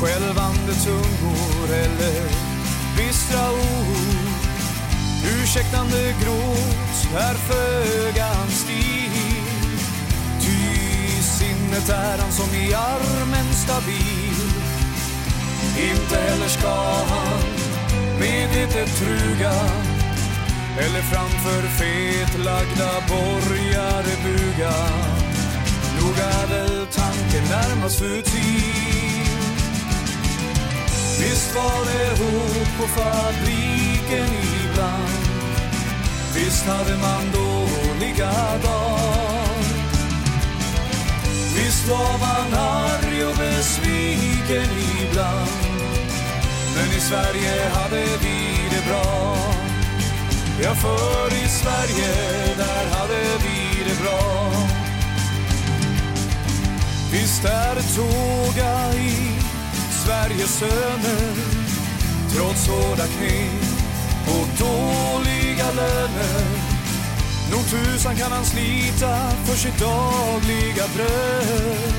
Skälvande tungor eller bistra ord? Ursäktande gråt är föga hans stil Ty sinnet är han som i armen stabil. Inte heller ska han medvetet truga. Eller framför fetlagda borgare buga. Nog är väl tanken närmast futil. Visst var det hot på fabriken ibland. Visst hade man dåliga dagar. Visst var man arg och besviken ibland. Men i Sverige hade vi det bra. Ja, för i Sverige, där hade vi det bra. Visst är det tåga i Sveriges söner trots hårda knep och dåliga löner. Nog tusan kan han slita för sitt dagliga bröd.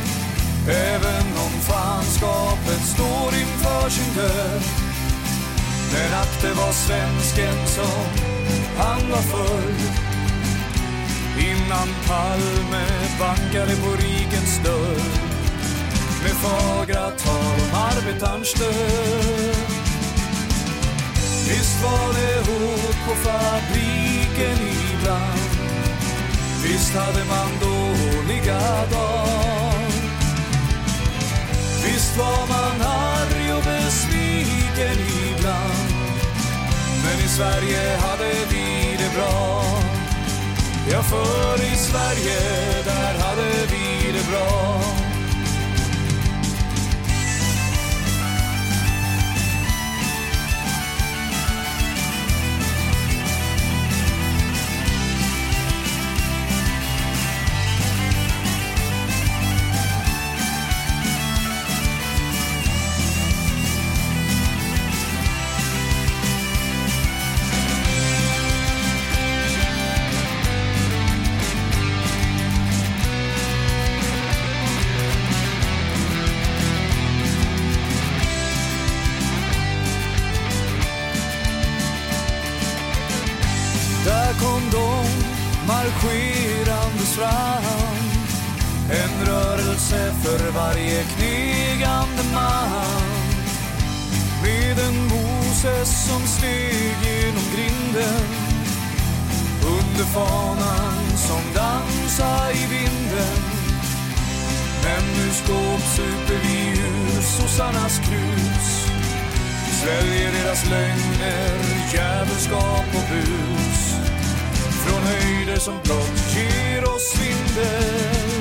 Även om fanskapet står inför sin död. Men att det var svensken som han var förr. Innan Palme bankade på rikens dörr. Med fagra tal om arbetarns död. Visst var det hårt på fabriken ibland. Visst hade man dåliga dagar. Visst var man arg och besviken ibland. Men i Sverige hade vi det bra. Ja, för i Sverige, där hade vi det bra. Varje knegande man. Med en Moses som steg genom grinden. Under fanan som dansa i vinden. Men nu skåpsuper vi ur sossarnas krus. Sväljer deras lögner, djävulskap och bus. Från höjder som blott ger oss svindel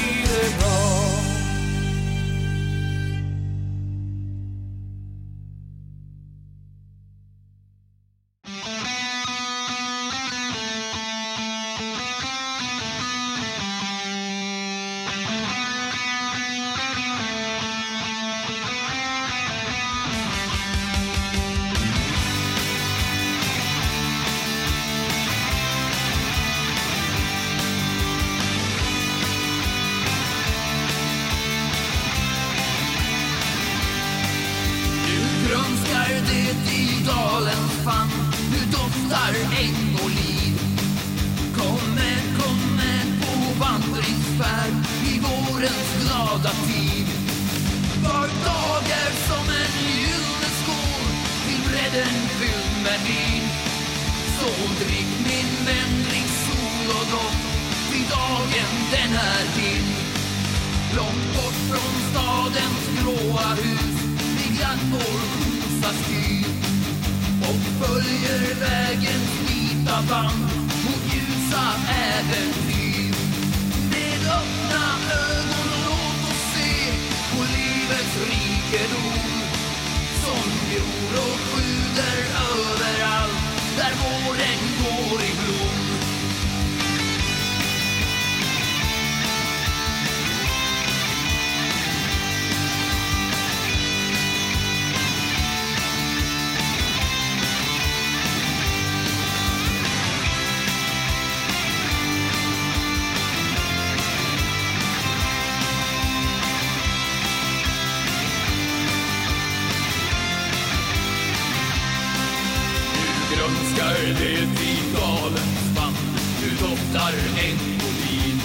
doftar Engolin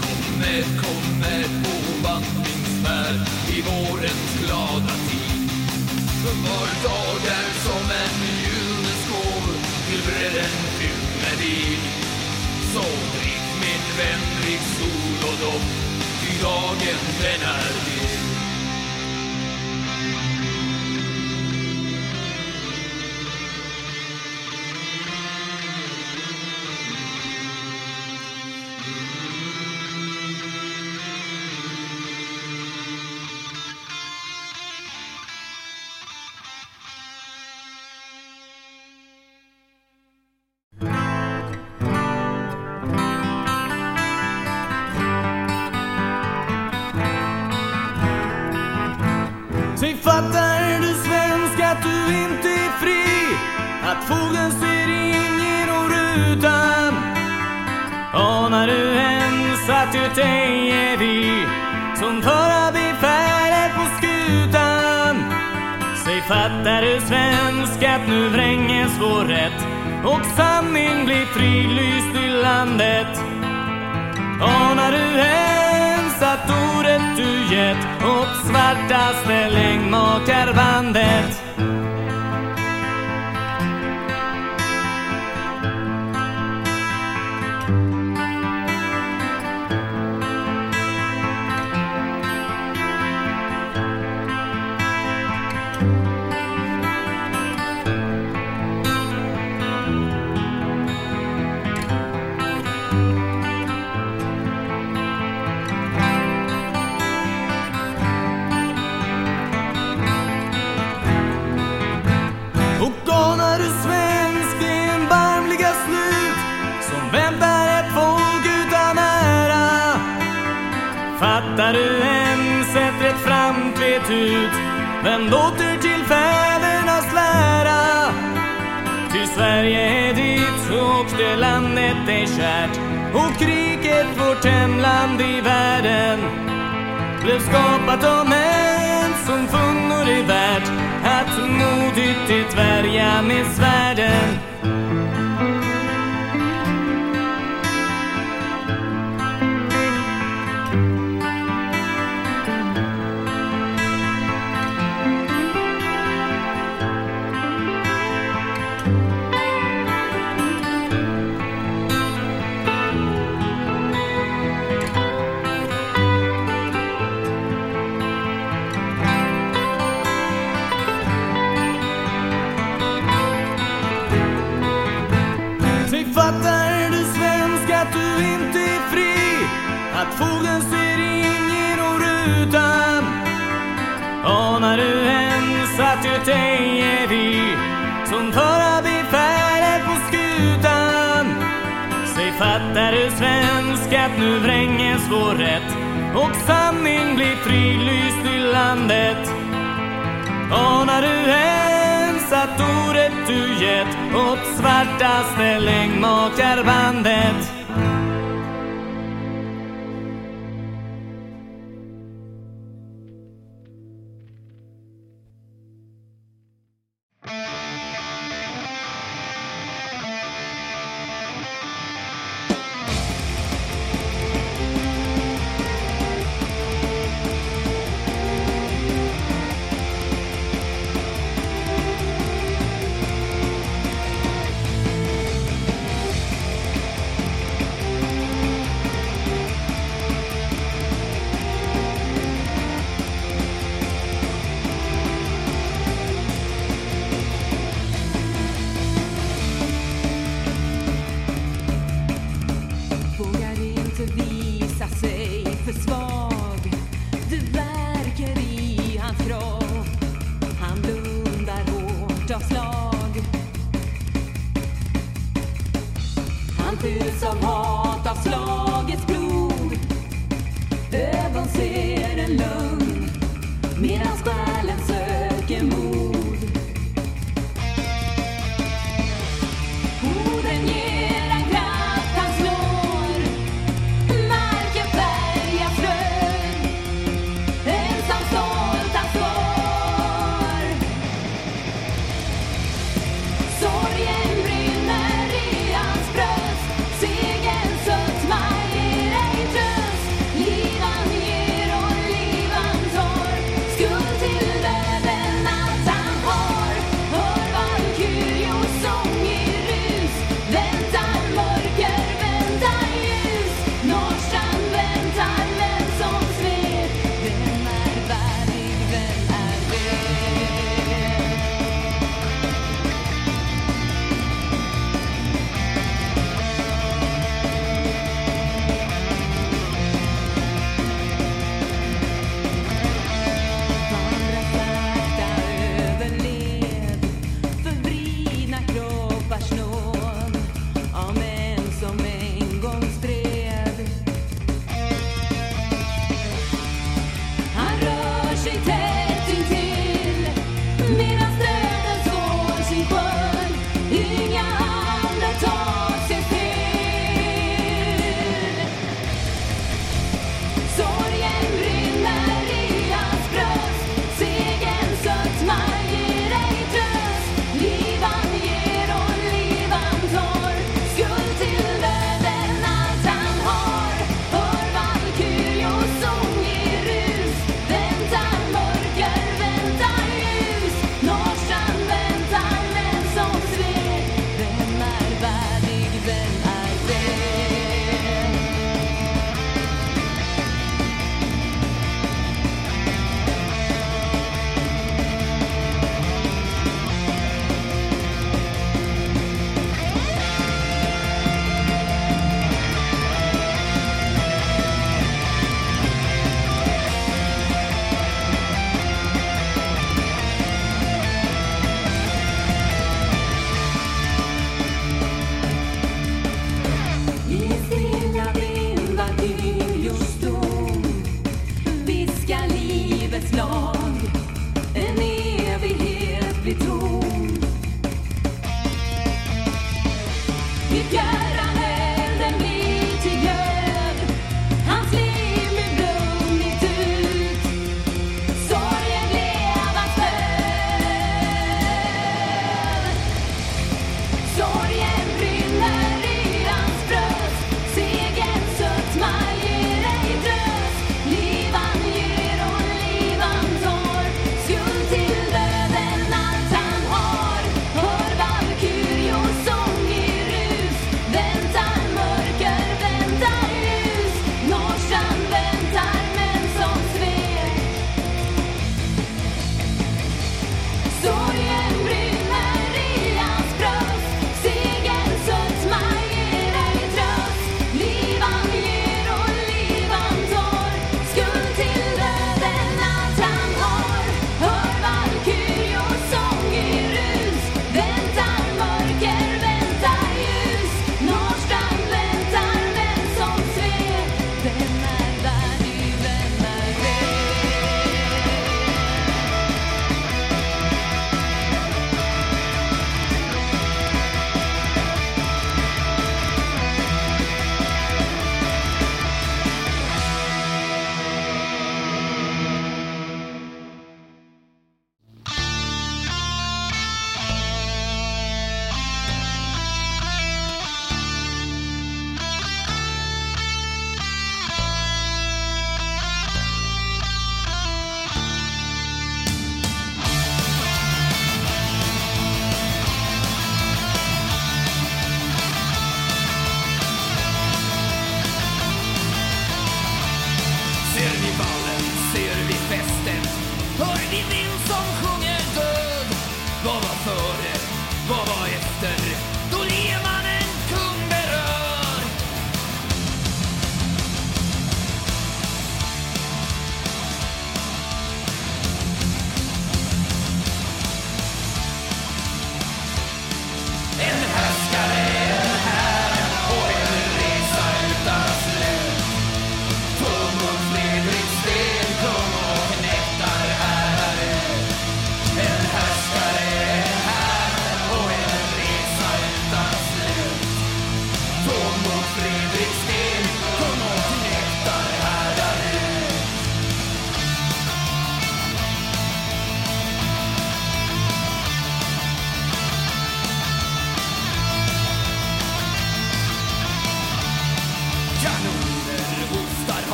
Komme, komme på vandringsfärd i vårens glada tid. Var dag är som en gyllene skål till bredden fylld med vin. Så drick min vän, drick sol och dopp, ty dagen den är din.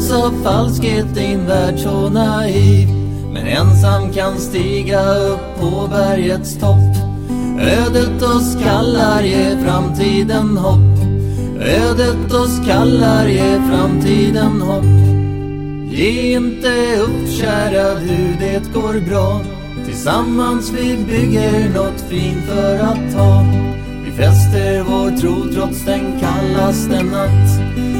möts av falskhet, din värld så naiv. Men ensam kan stiga upp på bergets topp. Ödet oss kallar, ge framtiden hopp. Ödet oss kallar, ge framtiden hopp. Ge inte upp, kära hur det går bra. Tillsammans vi bygger något fint för att ha Vi fäster vår tro trots den kallaste natt.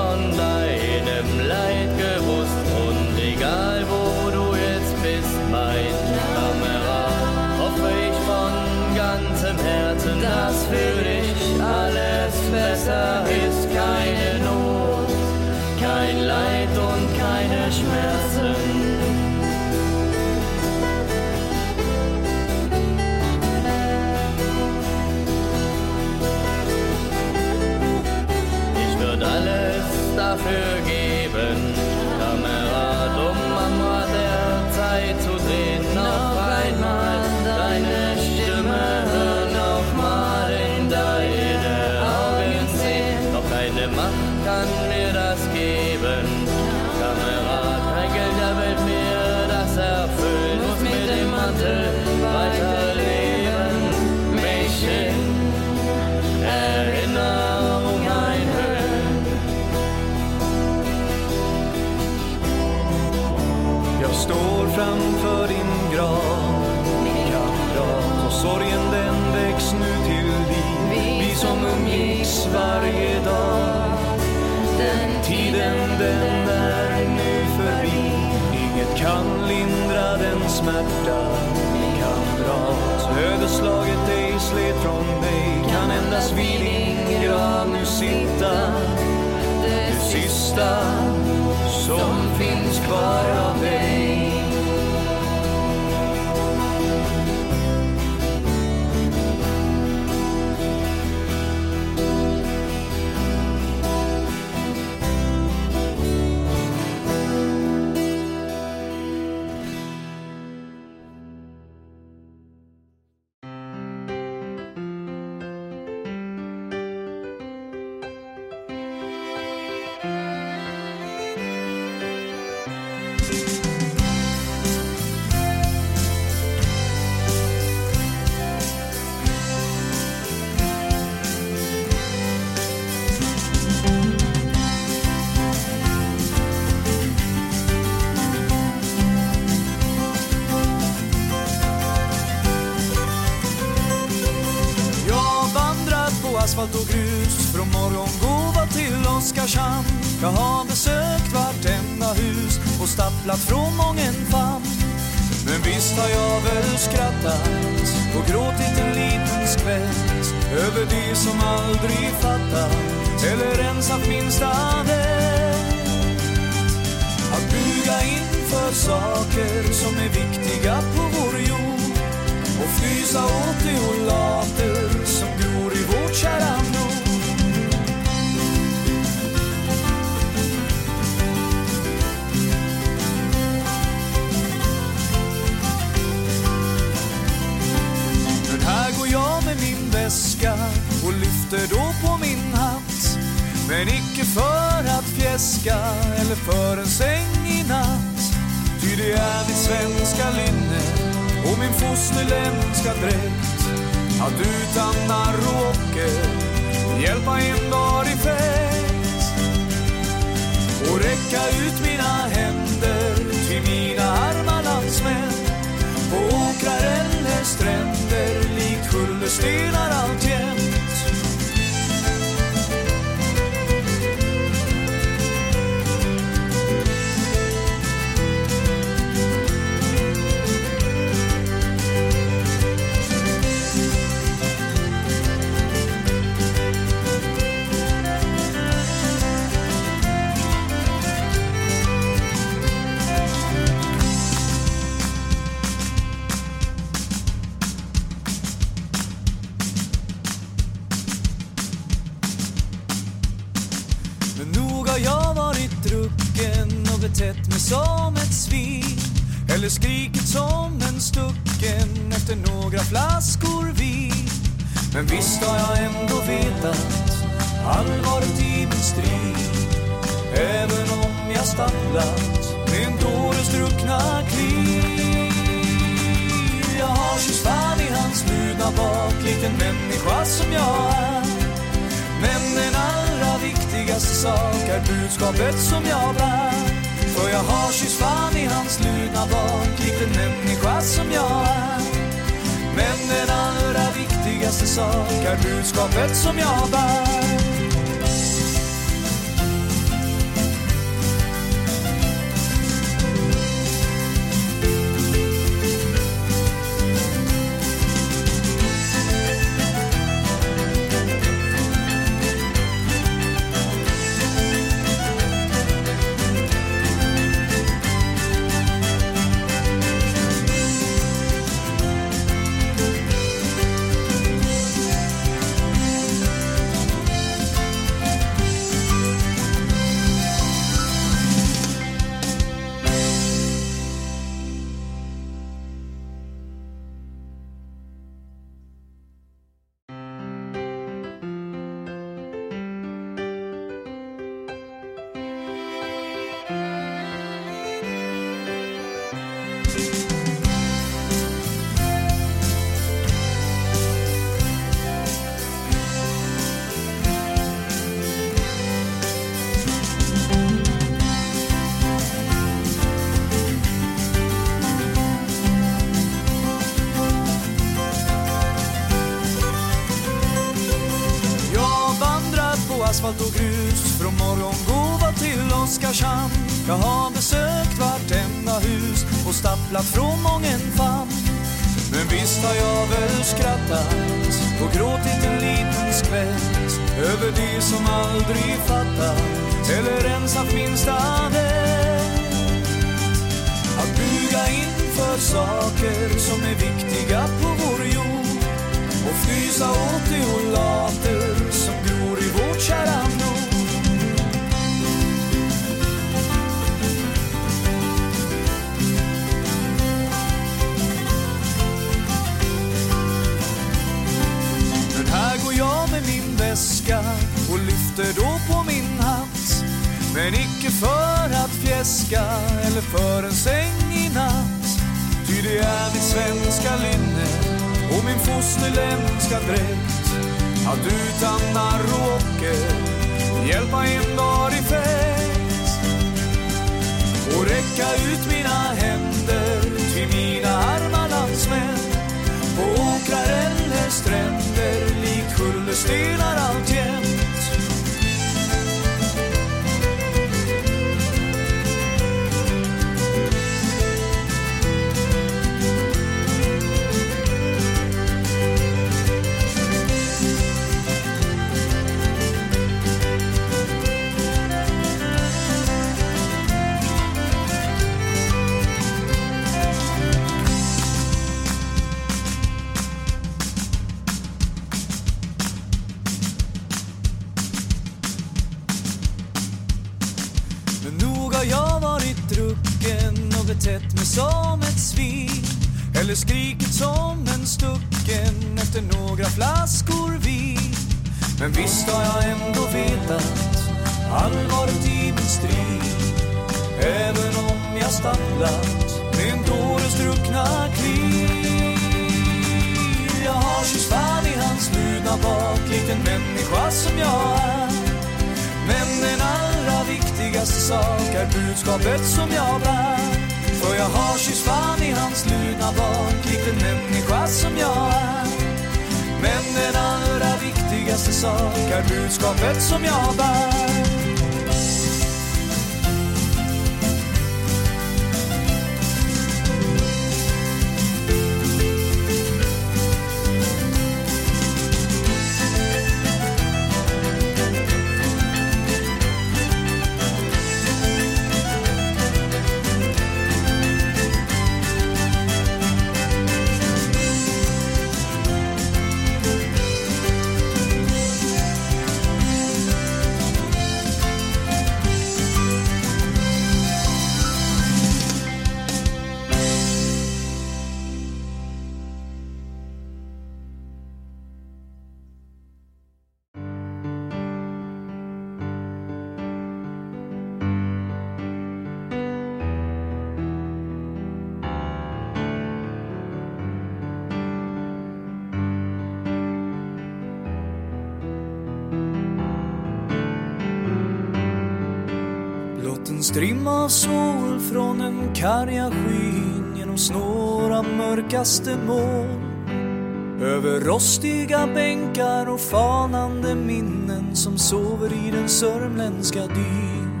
mörkaste moln över rostiga bänkar och fanande minnen som sover i den sörmländska dyn.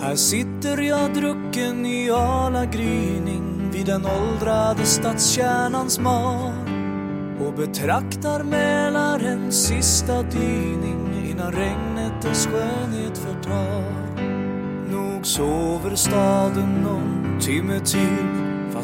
Här sitter jag drucken i ala gryning vid den åldrade stadskärnans mar och betraktar Mälarens sista dyning innan regnet dess skönhet förtar. Nog sover staden någon timme till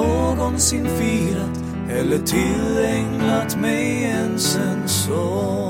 någonsin firat eller tillägnat mig ens en sång.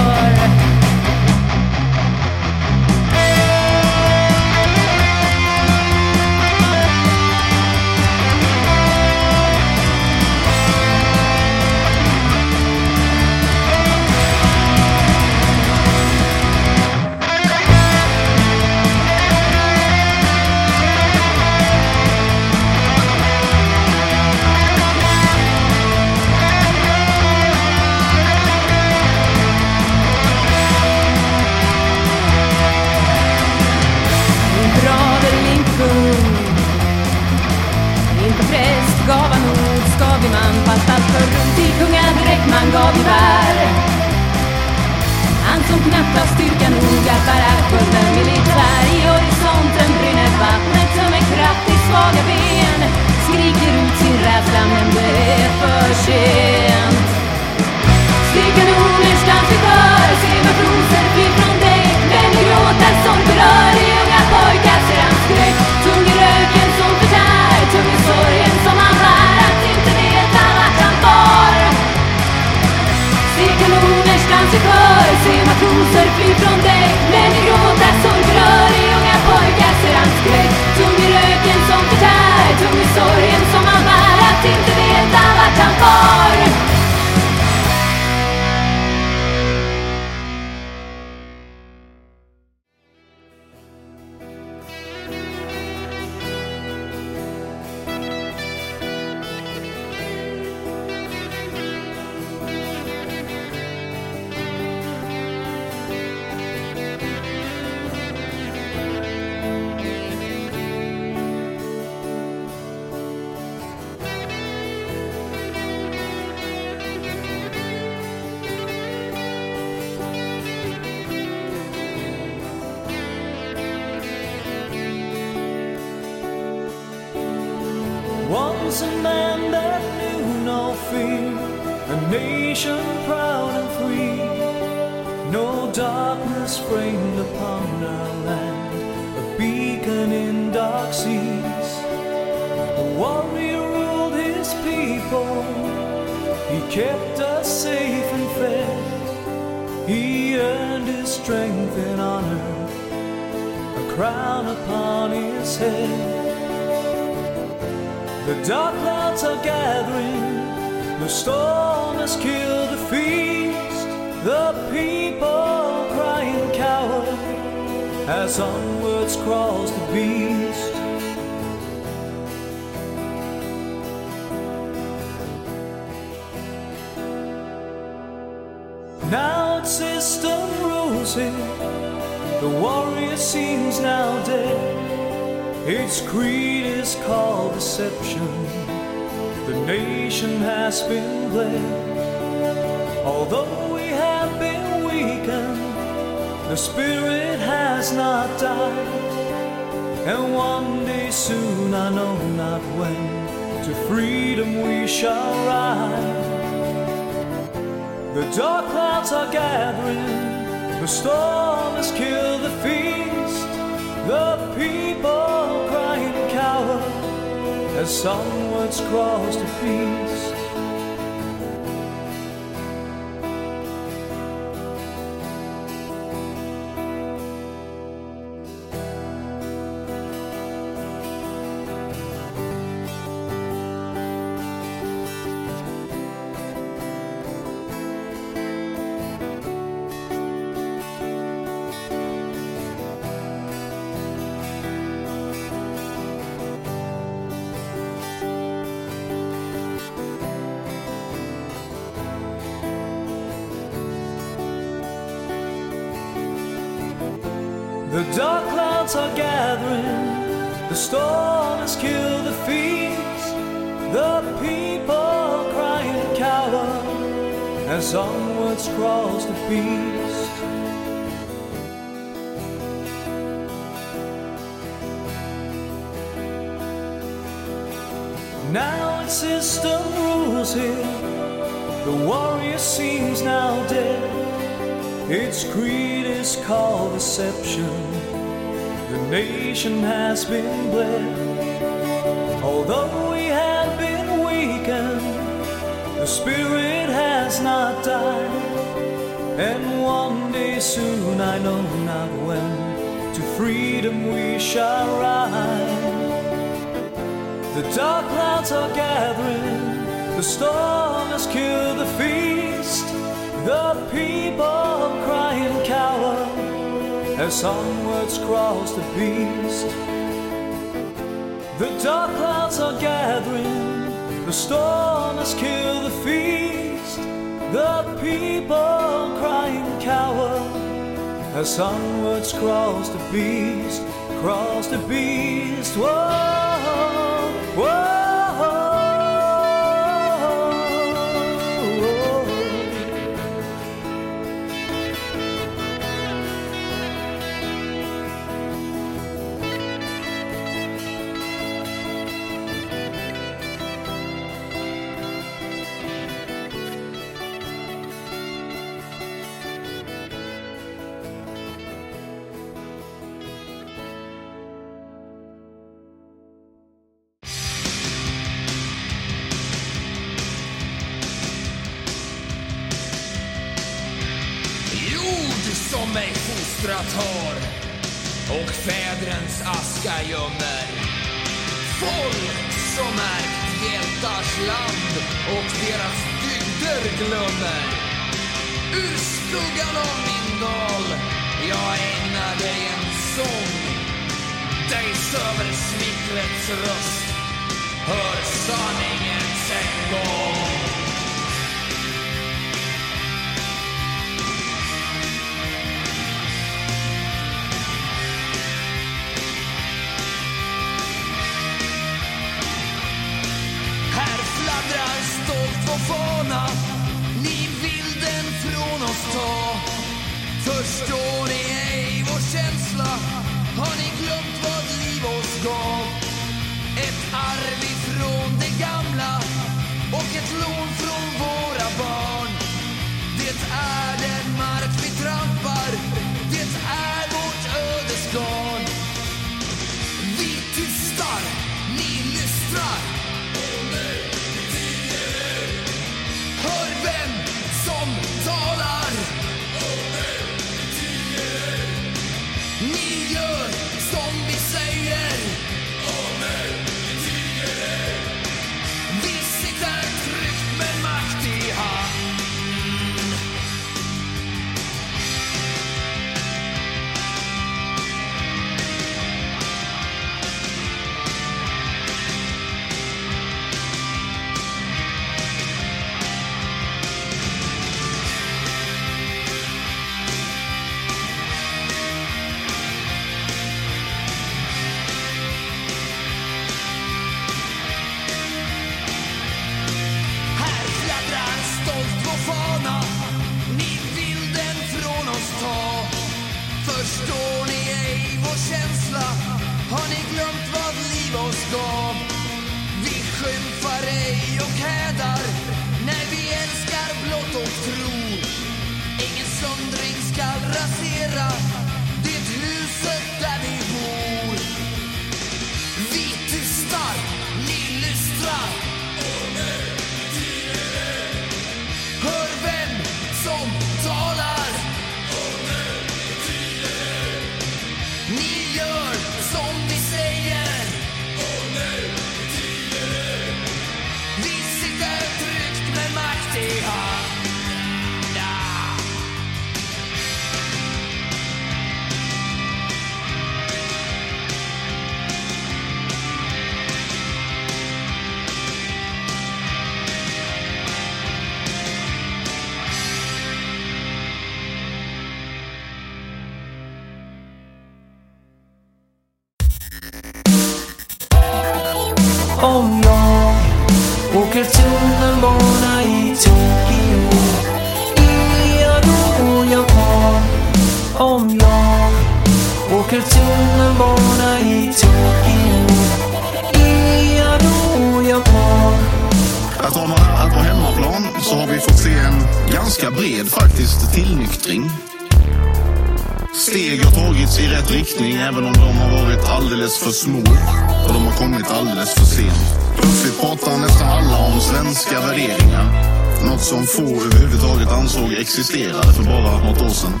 Som få överhuvudtaget ansåg existerade för bara något år sedan.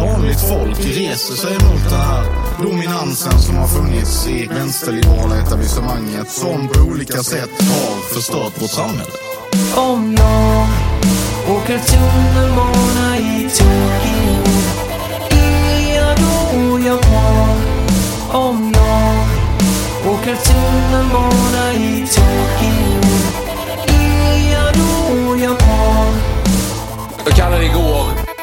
Vanligt folk reser sig mot den här dominansen som har funnits i vänsterliberala etablissemanget som på olika sätt har förstört vårt samhälle. Om jag åker tunnelbana i Tokyo Är jag då japan? Om jag åker tunnelbana i Tokyo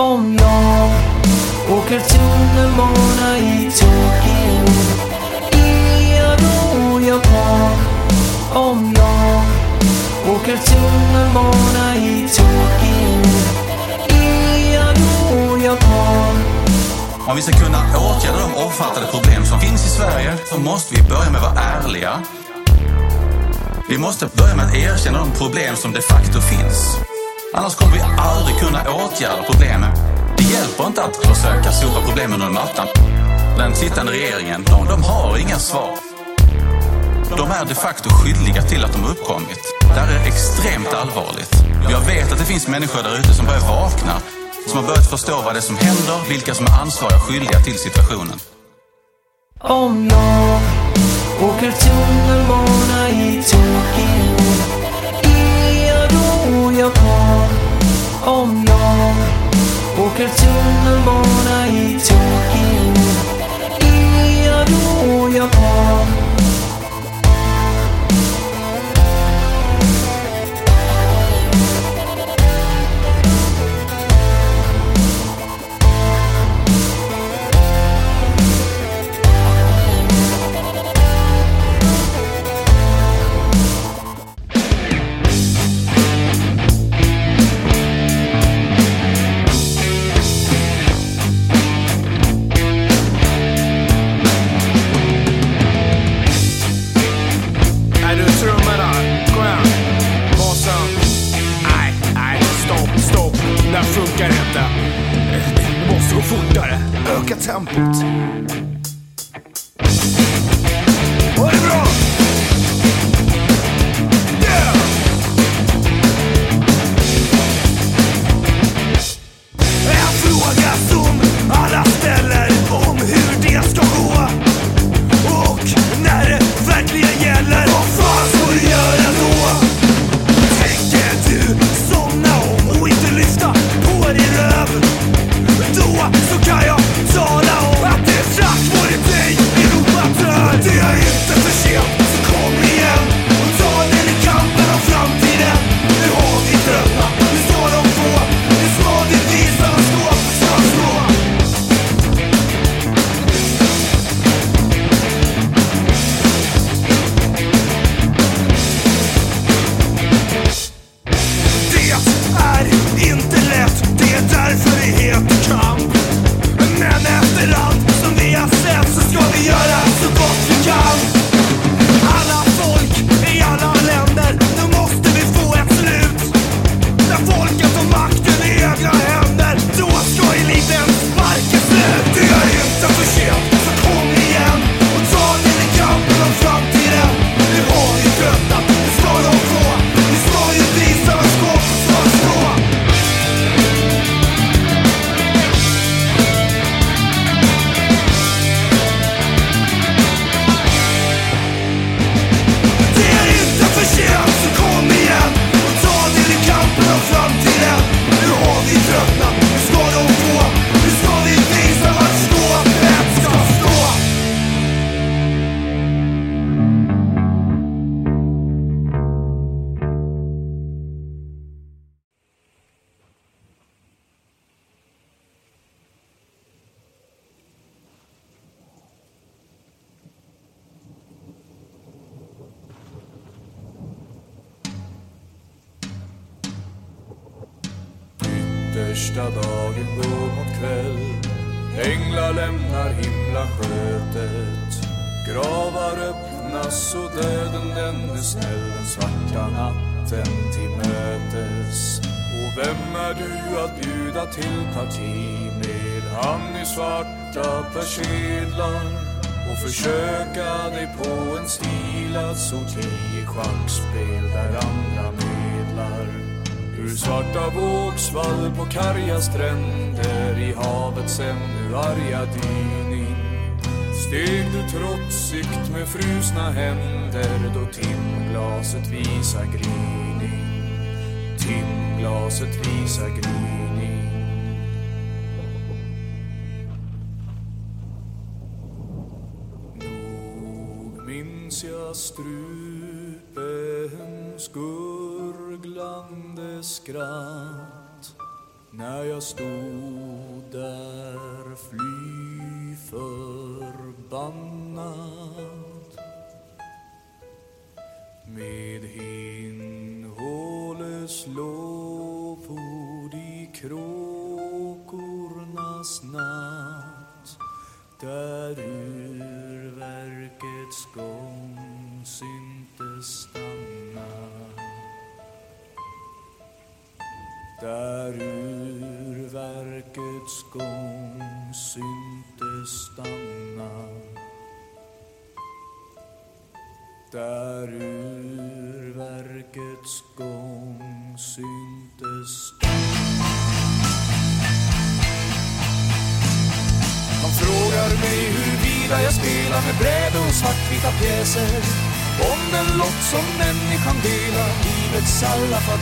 Om jag åker tunnelbana i Tokyo Är jag då japan? Om jag åker tunnelbana i Tokyo Är jag då japan? Om vi ska kunna åtgärda de omfattande problem som finns i Sverige så måste vi börja med att vara ärliga. Vi måste börja med att erkänna de problem som de facto finns. Annars kommer vi aldrig kunna åtgärda problemen. Det hjälper inte att försöka sopa problemen under mattan. Den sittande regeringen, de, de har inga svar. De är de facto skyldiga till att de har uppkommit. Det här är extremt allvarligt. Jag vet att det finns människor där ute som börjar vakna. Som har börjat förstå vad det är som händer, vilka som är ansvariga och skyldiga till situationen. Om jag åker tunnelbana i Tokyo då japan? Om jag åker tunnelbana i Tokyo Är jag då japan? Är du fortare. Öka tempot. När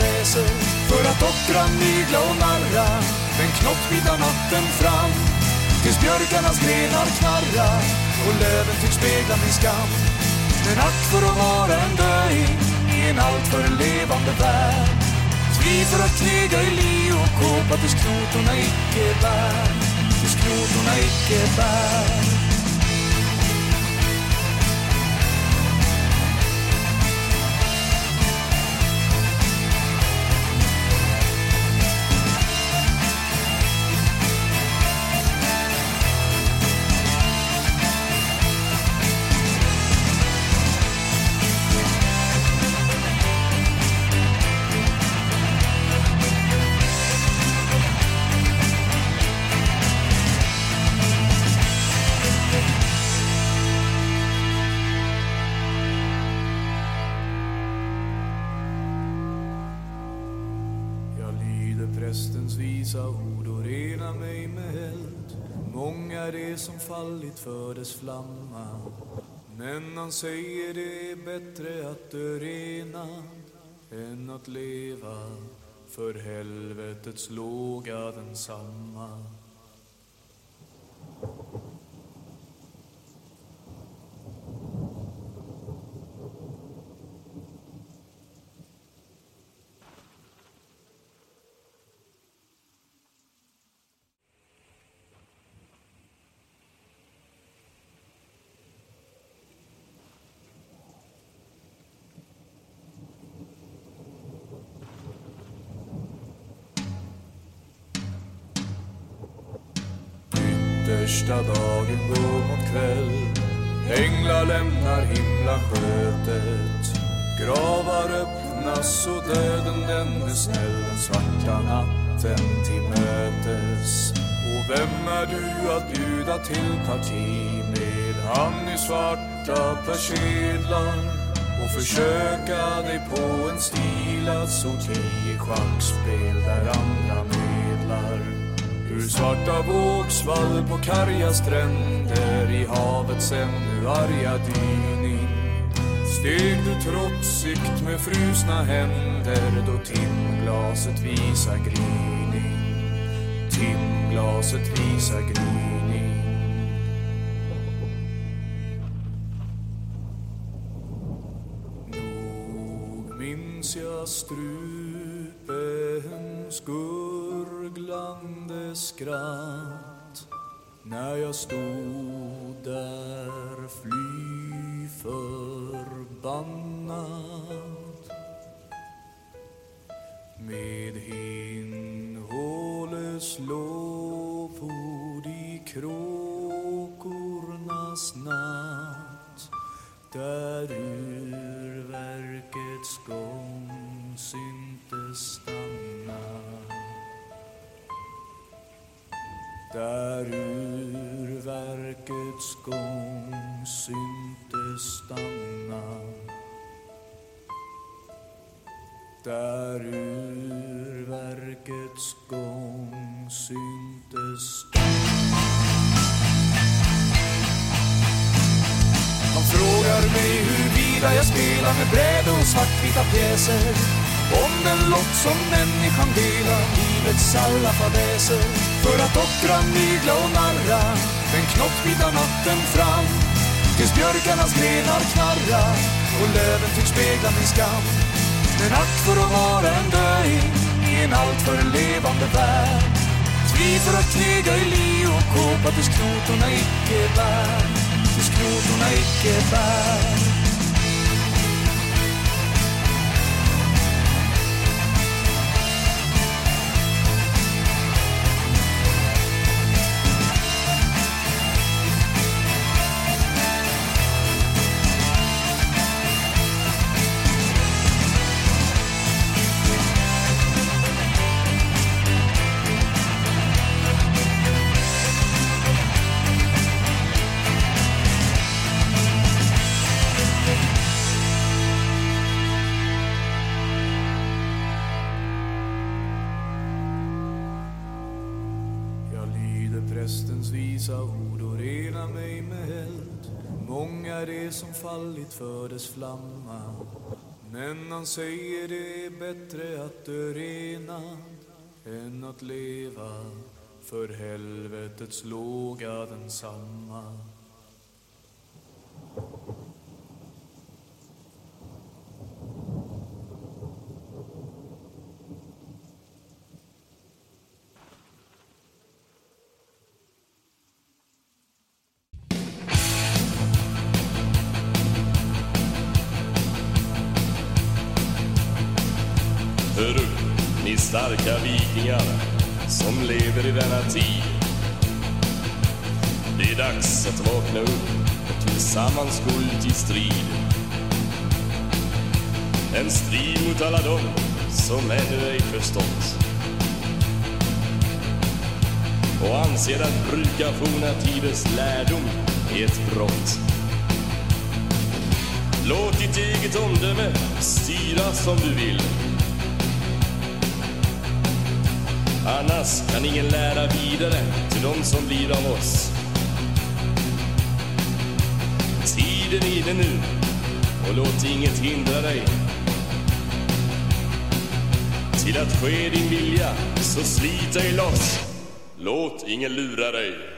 alla För att ockra, mygla och narra den knoppvita natten fram. Tills björkarnas grenar knarra och löven tycks spegla min skam. Men ack för att vara en döing i en alltför levande värld. Tvi för att knega i li och kåpa tills knotorna icke bär. Tills knotorna icke bär. Fallit flamma. Men han säger det är bättre att dö renad än att leva. För helvetets låga densamma. Första dagen går mot kväll. Änglar lämnar himlaskötet Gravar öppnas och döden den är snäll Den svarta natten till mötes. Och vem är du att bjuda till parti Med? Han i svarta persedlar och försöka dig på en stilad alltså sorti i schackspel där andra med. Ur svarta vågsvall på karga stränder i havets ännu arga dyning Steg du trotsigt med frusna händer då timglaset visar gryning Timglaset visar gryning Nog minns jag strupens guld, gurglande skratt när jag stod där fly förbannad. Med inhålles lovord i krok där urverkets gång syntes stanna. Där urverkets gång syntes stanna. Han frågar mig huruvida jag spelar med bräde och svartvita pjäser. Om den lott som människan delar livets alla fadäser. För att ockra, mygla och narra den knoppvita natten fram. Tills björkarnas grenar knarra och löven tycks spegla min skam. Men ack för att vara en döing i en alltför levande värld. Tvi för att knega i li och kåpa tills knotorna icke bär. Tills knotorna icke bär. Han säger det är bättre att dö renad än att leva. För helvetets låga densamma. Starka vikingar som lever i denna tid. Det är dags att vakna upp och tillsammans gå ut i strid. En strid mot alla dem som ännu ej förstått och anser att bruka forna tiders lärdom är ett brott. Låt ditt eget omdöme styra som du vill. Annars kan ingen lära vidare till de som blir av oss. Tiden är inne nu och låt inget hindra dig. Till att ske din vilja, så slit dig loss. Låt ingen lura dig.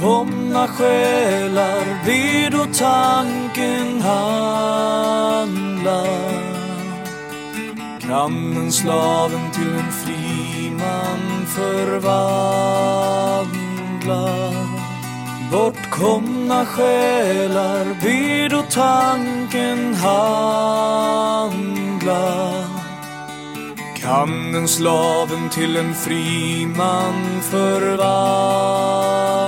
Bortkomna själar ber då tanken handla Kan en slaven till en fri man förvandla Bortkomna själar ber då tanken handla Kan en slaven till en fri man förvandla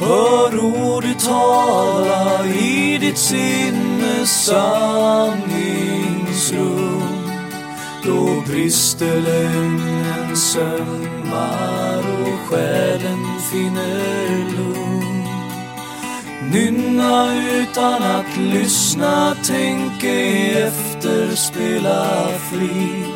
Hör ordet tala i ditt sinnes sanningsrum. Då brister lögnen sömmar och själen finner lugn. Nynna utan att lyssna, tänk ej efter, spela fritt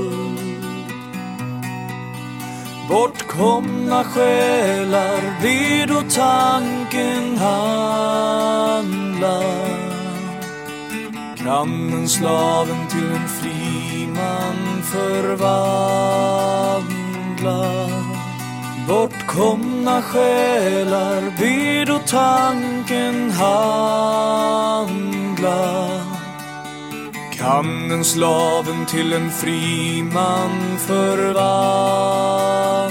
Bortkomna själar blir då tanken handla Kan en slaven till en fri man förvandla Bortkomna själar blir då tanken handla kan en slaven till en fri man förvandla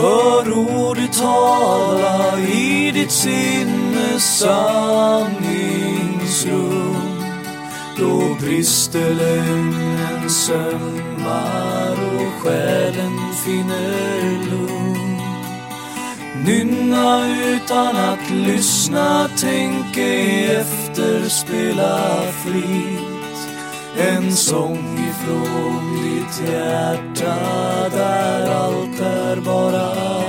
Hör ordet tala i ditt sinnes sanningsrum. Då brister lögnen sömmar och själen finner lugn. Nynna utan att lyssna, tänk ej efter, spela fritt en sång från ditt hjärta där allt är bara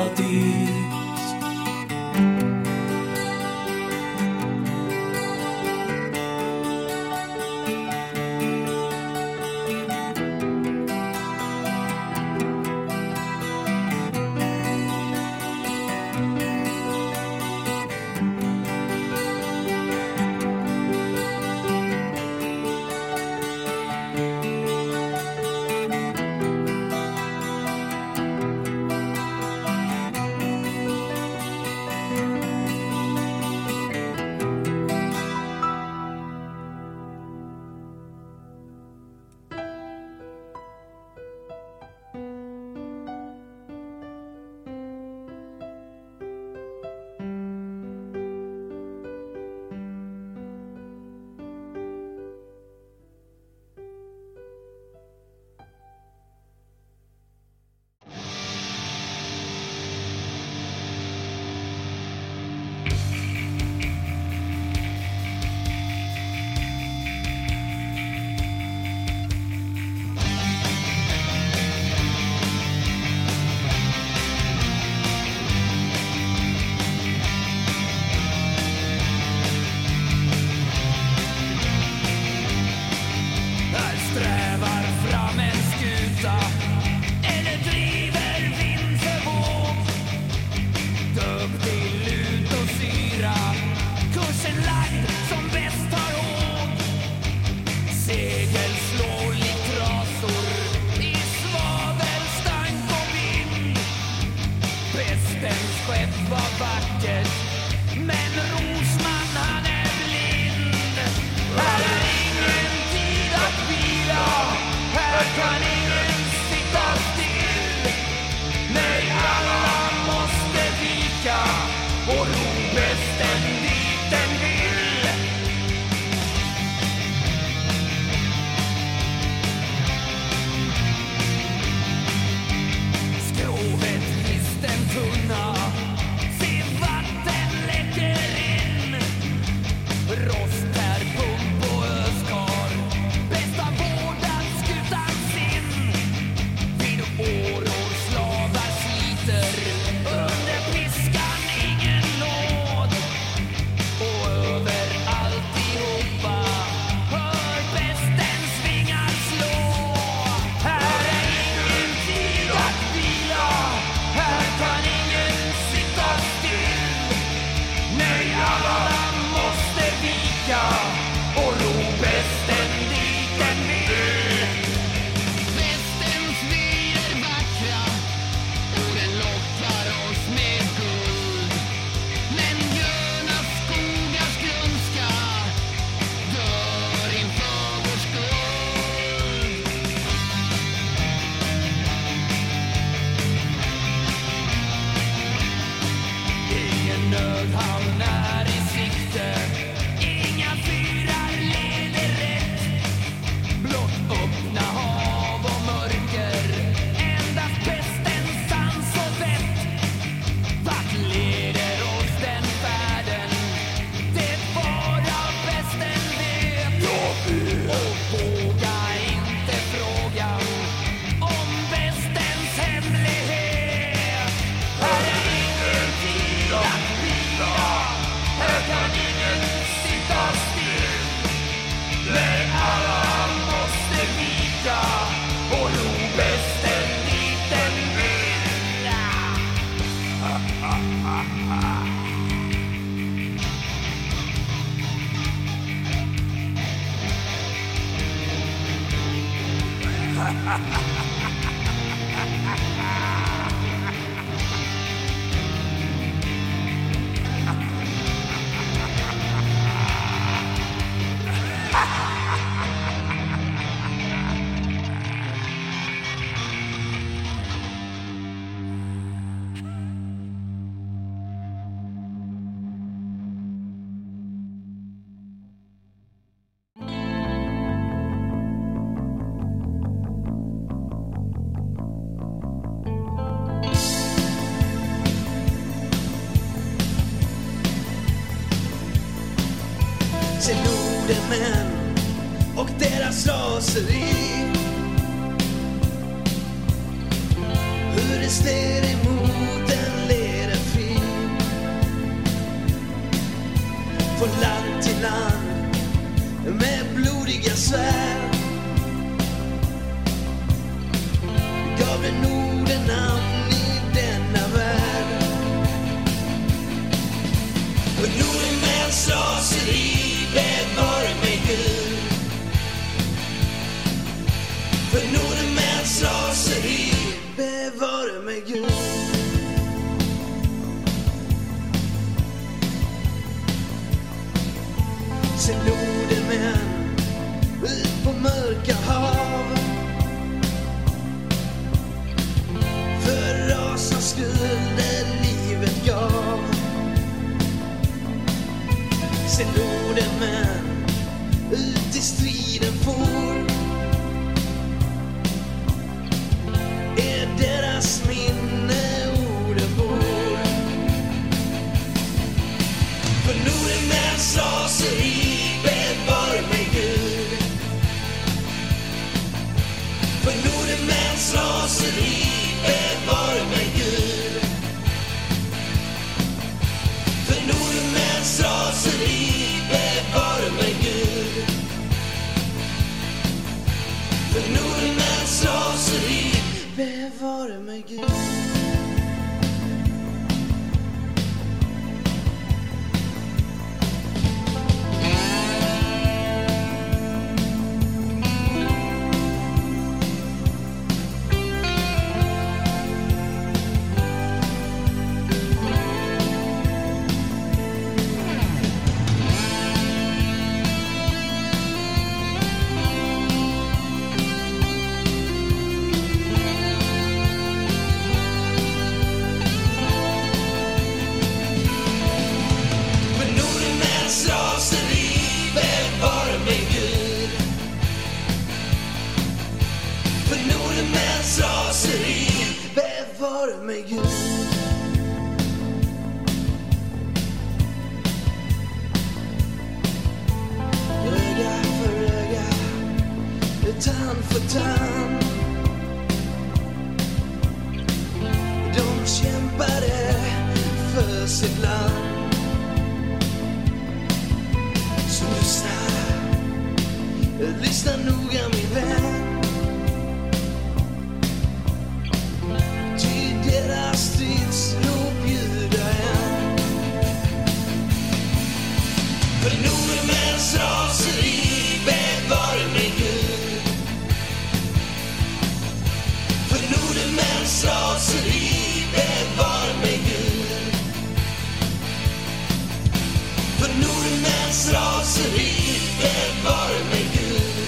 Bevare mig, Gud.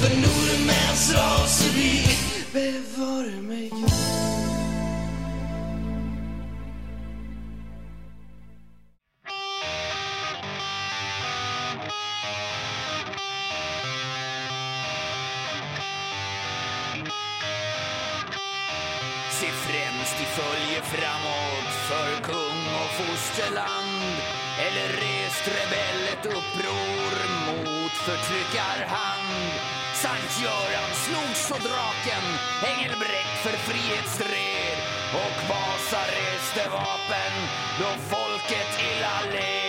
För Nordens raseri bevare mig Gud. förtryckarhand. Sankt Göran slogs och draken, Engelbrekt för frihetsstrid och Vasa reste vapen då folket illa led.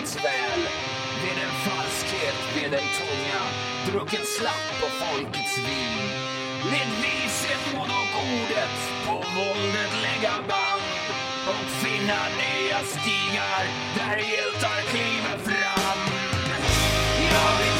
dragits väl Vid en falskhet, med en tunga Drucken slapp och folkets vin. Med vishet må dock ordet på våldet lägga band. Och finna nya stigar där hjältar kliver fram. Jag vill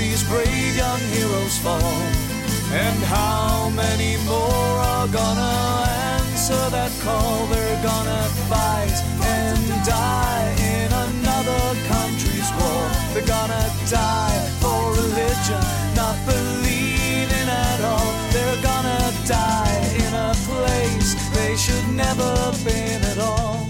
these brave young heroes fall? And how many more are gonna answer that call? They're gonna fight and die in another country's war. They're gonna die for religion, not believing at all. They're gonna die in a place they should never been at all.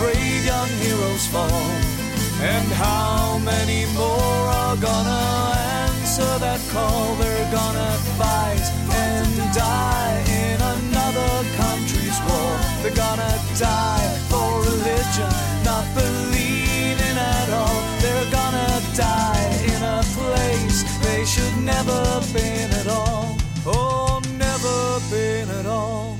brave young heroes fall? And how many more are gonna answer that call? They're gonna fight and die in another country's war. They're gonna die for religion, not believing at all. They're gonna die in a place they should never been at all. Oh, never been at all.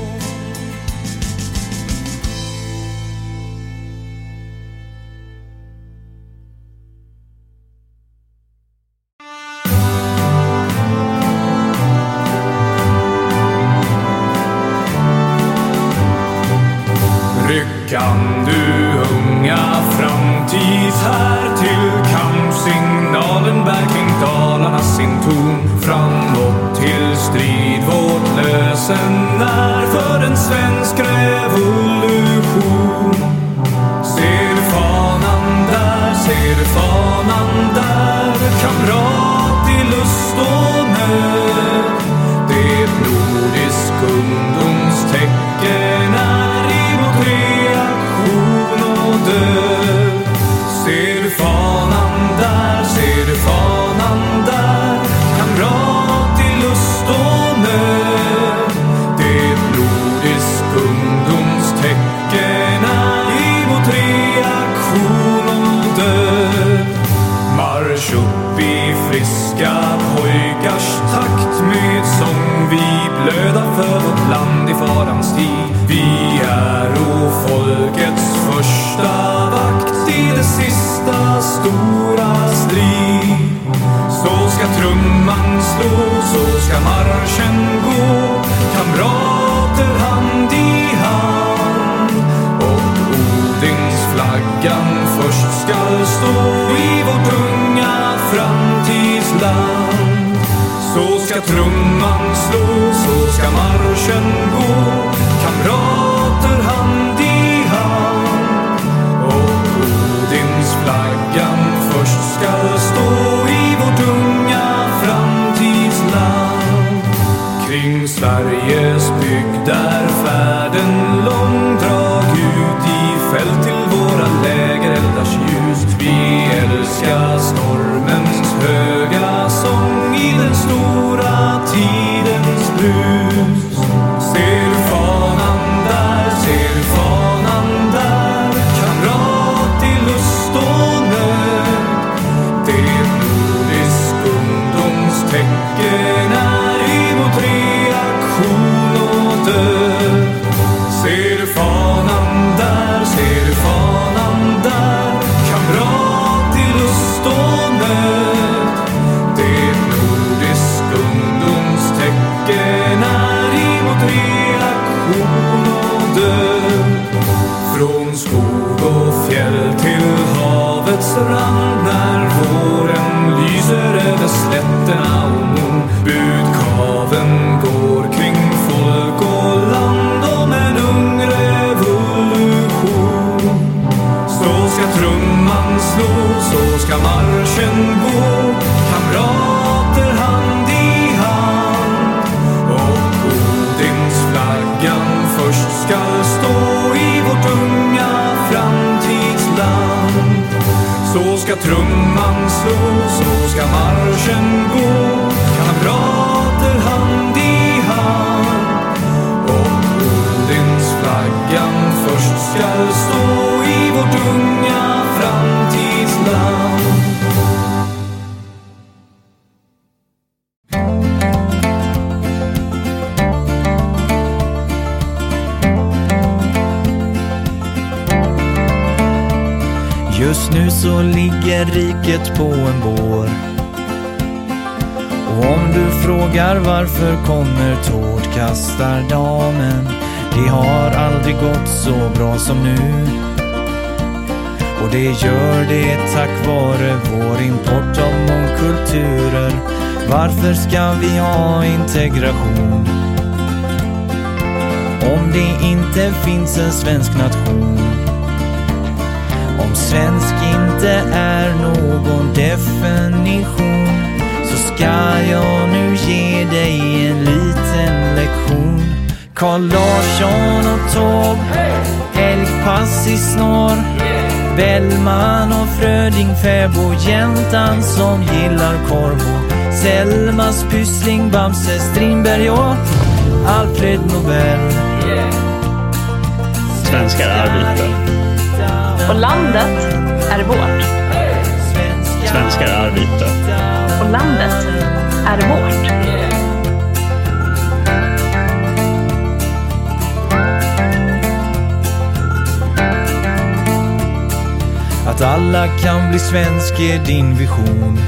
Bli svensk är din vision.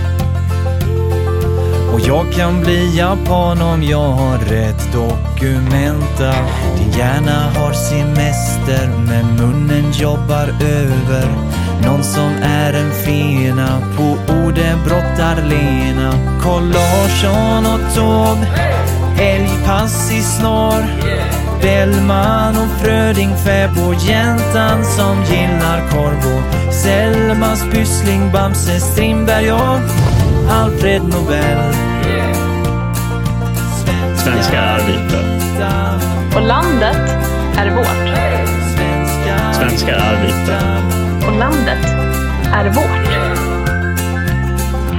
Och jag kan bli japan om jag har rätt dokumenta. Din hjärna har semester men munnen jobbar över. Någon som är en fena på orden brottar Lena. Carl Larsson och Taube, älgpass i snar. Bellman och Fröding, fäbodjäntan som gillar korv Selmas Pyssling, Bamse, Strindberg och Alfred Nobel. Svenskar är vita. Och landet är vårt. Svenskar är vita. Och landet är vårt.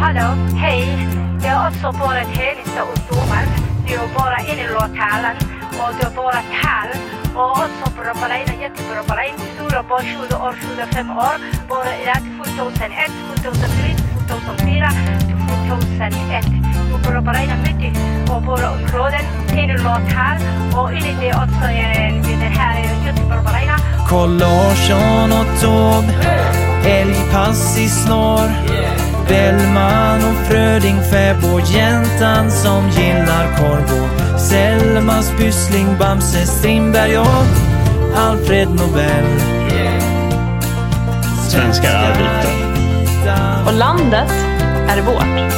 Hallå, hej. Det är också våra helsta ungdomar. Det är bara en låthällen och det är bara tal. Och också bra på en jättebra på en stora på 20 år, 25 år. Bara i 2001, 2003, 2004, 2001. Och bra på mycket och våra områden. En här och enligt det också den här jättebra på en. Carl Larsson och Taube, älgpass i snår. Bellman och Fröding, fäbodjäntan som gillar korv och Selmas Pyssling, Bamse, Strindberg och Alfred Nobel. Svenskar är vita. Och landet är vårt.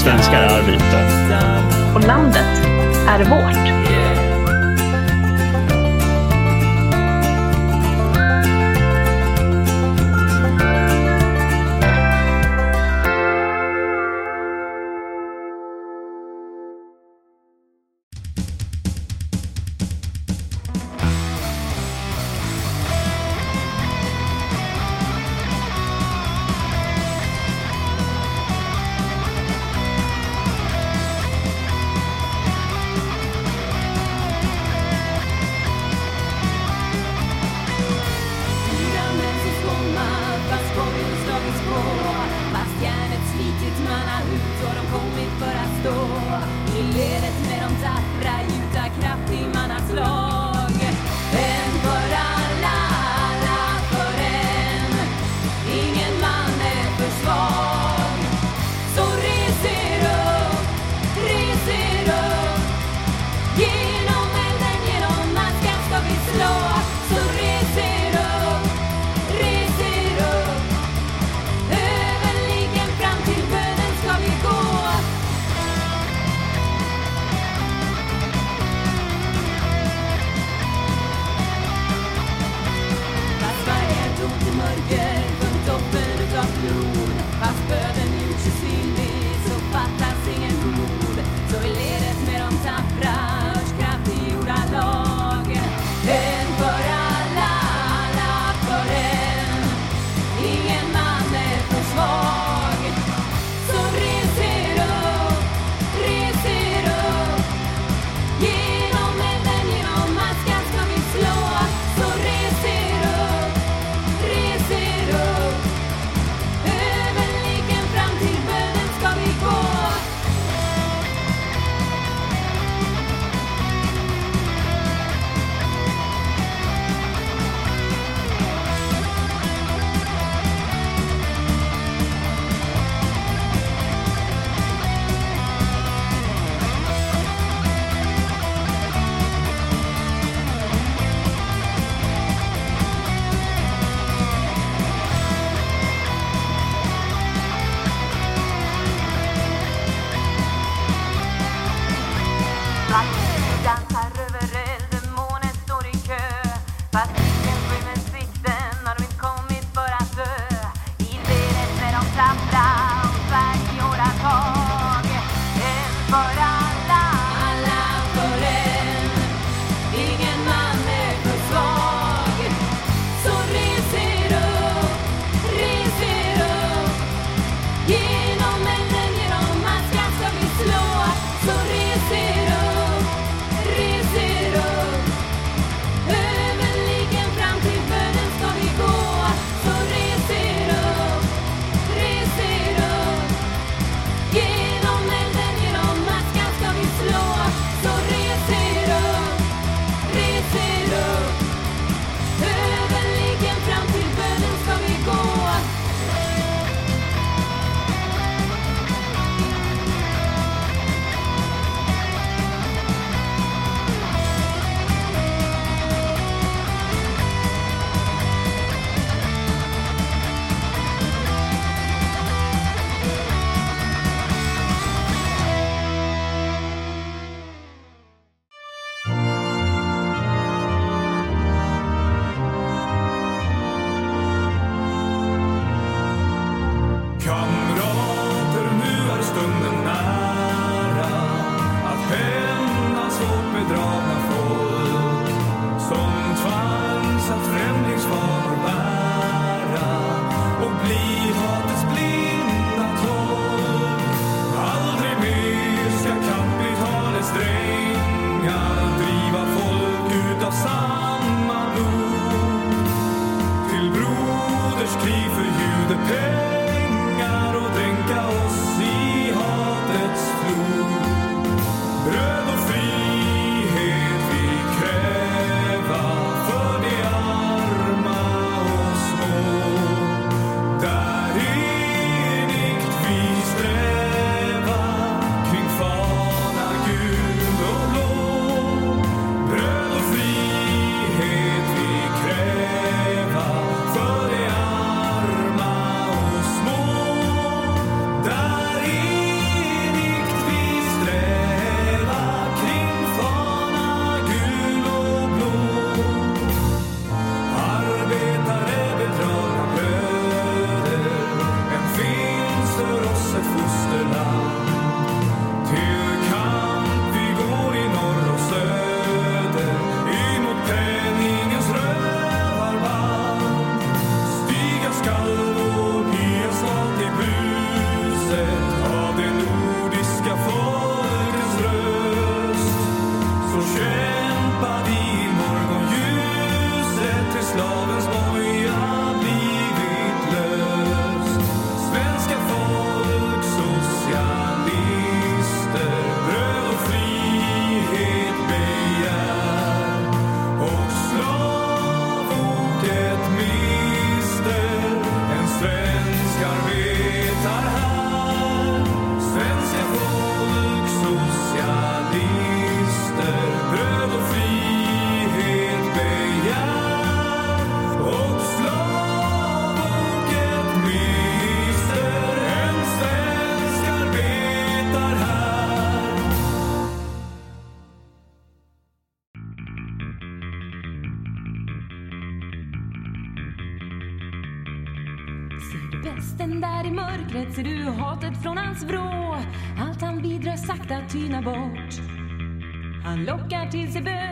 Svenskar arbetar. Och landet är vårt.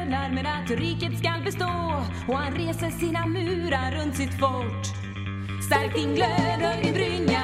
värnar men att riket skall bestå och han reser sina murar runt sitt fort. Stark din glöd, höj din brynja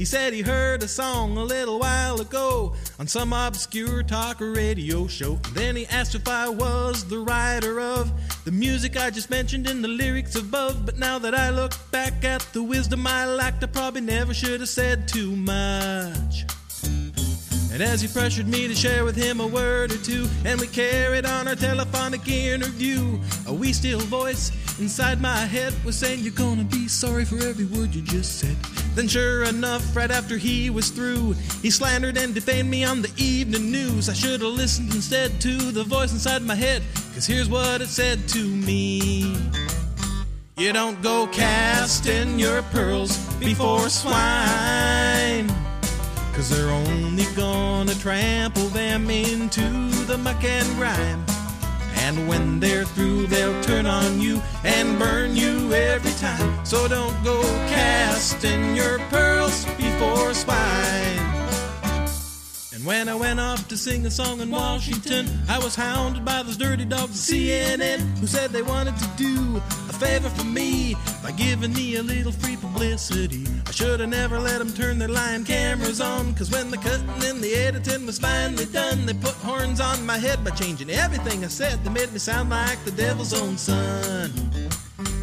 He said he heard a song a little while ago on some obscure talk or radio show. And then he asked if I was the writer of the music I just mentioned in the lyrics above. But now that I look back at the wisdom I lacked, I probably never should have said too much. And as he pressured me to share with him a word or two, and we carried on our telephonic interview, a wee still voice inside my head was saying, You're gonna be sorry for every word you just said. Then, sure enough, right after he was through, he slandered and defamed me on the evening news. I should have listened instead to the voice inside my head, cause here's what it said to me. You don't go casting your pearls before swine, cause they're only gonna trample them into the muck and grime. And when they're through, they'll turn on you and burn you every time. So don't go casting your pearls before swine. And when I went off to sing a song in Washington, I was hounded by those dirty dogs at CNN who said they wanted to do a favor for me by giving me a little free publicity. Should have never let them turn their lying cameras on, cause when the cutting and the editing was finally done, they put horns on my head by changing everything I said. They made me sound like the devil's own son.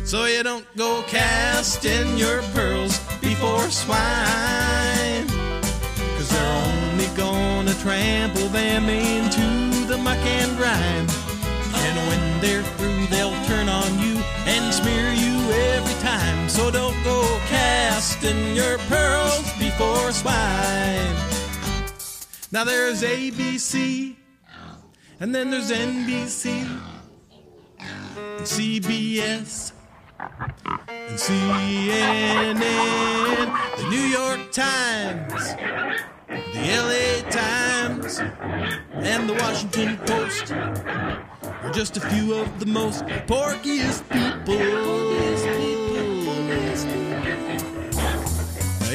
So you don't go casting your pearls before swine. Cause they're only gonna trample them into the muck and grime. And when they're through, they'll turn on you and smear you every time. So don't go casting your pearls before swine. Now there's ABC, and then there's NBC, and CBS, and CNN, the New York Times, the LA Times, and the Washington Post are just a few of the most porkiest people.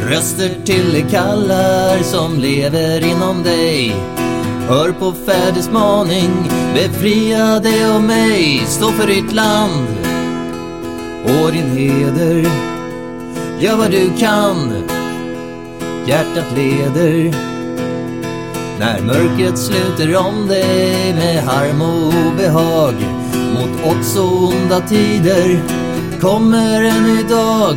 Röster till de kallar som lever inom dig. Hör på fäders maning, befria dig och mig. Stå för ditt land och din heder. Gör vad du kan, hjärtat leder. När mörkret sluter om dig med harm och obehag mot också onda tider kommer en ny dag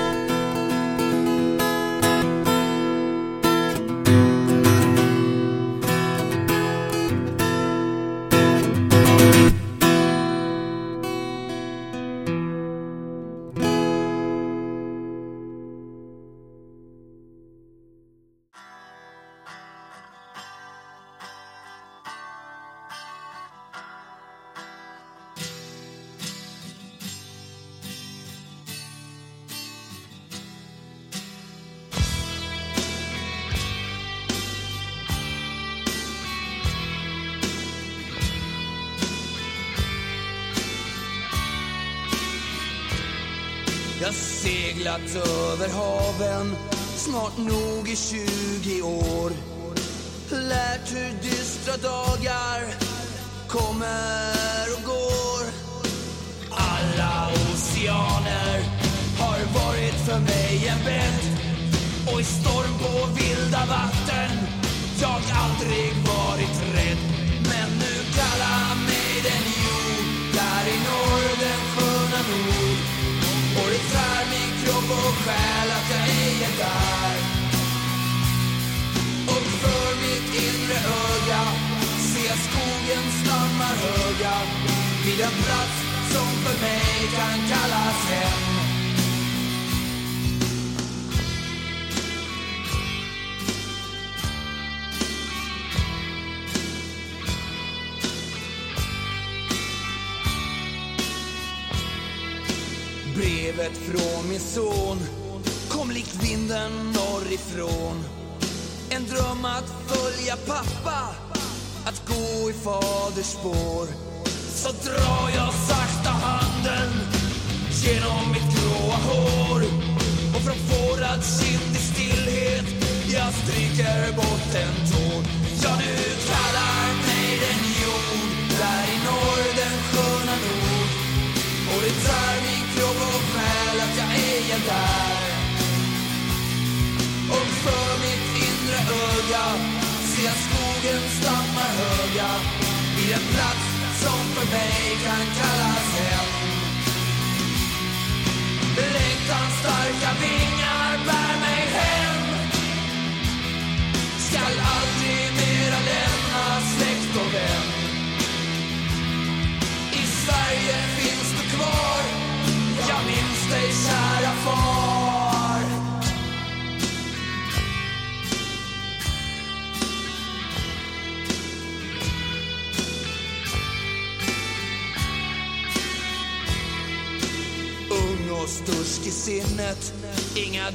20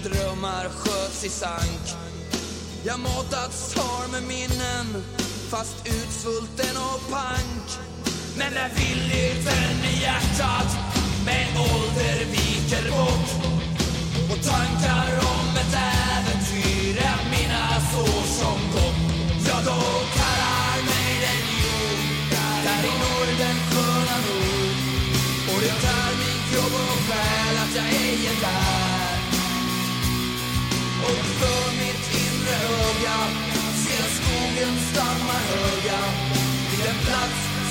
drömmar sköts i sank. Jag matats har med minnen, fast utsvulten och pank. Men när villigheten i hjärtat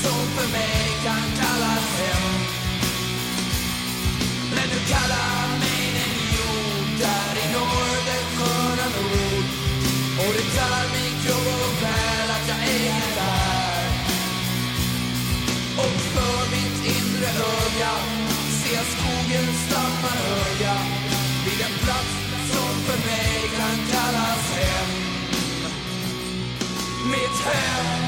som för mig kan kallas hem. Men du kallar mig en idiot där i norr, den sköna nord. Och du kallar min kropp och själ att jag ej är där. Och för mitt inre öga ser jag skogen stammar höga. Vid en plats som för mig kan kallas hem. Mitt hem.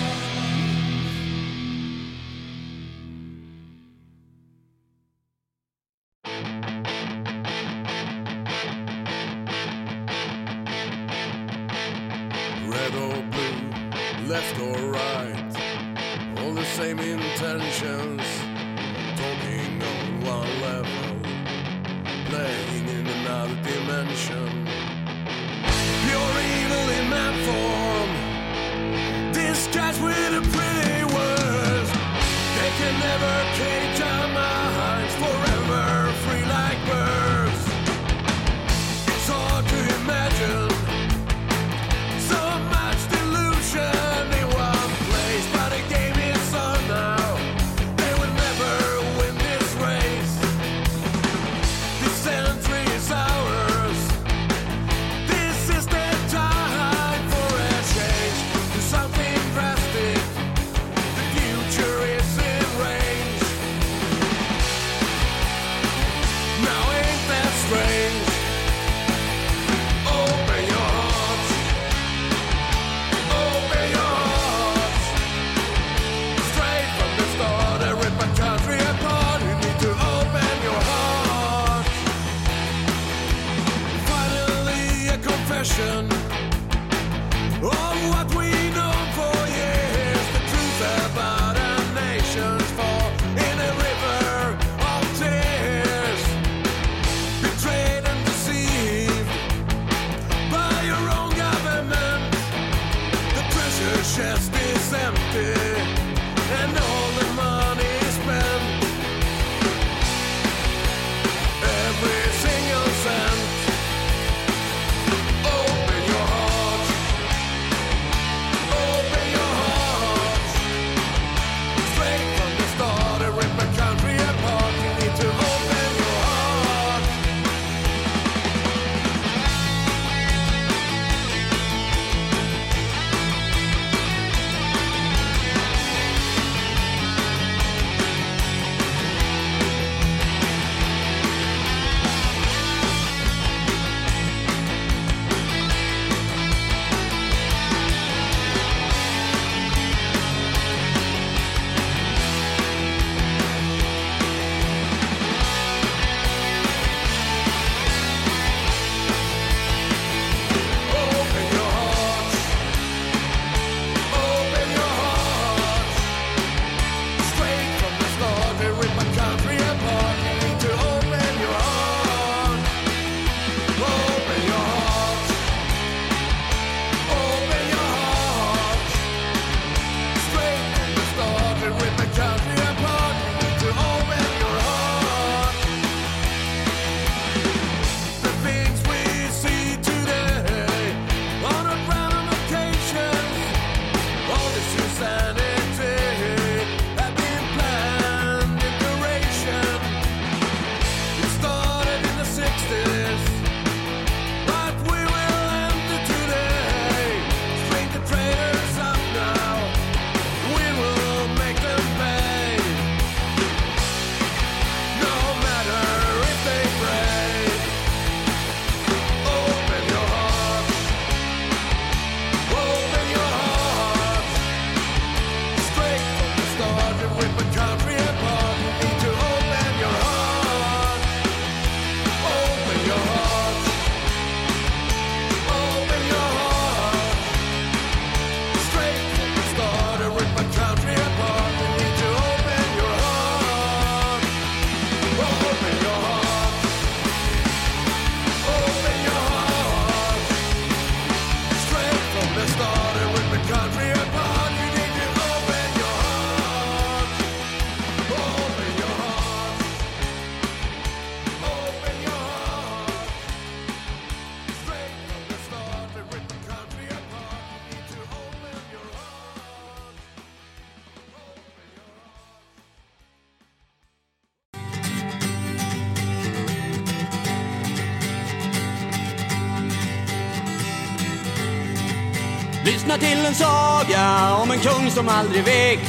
Till en saga om en kung som aldrig vek.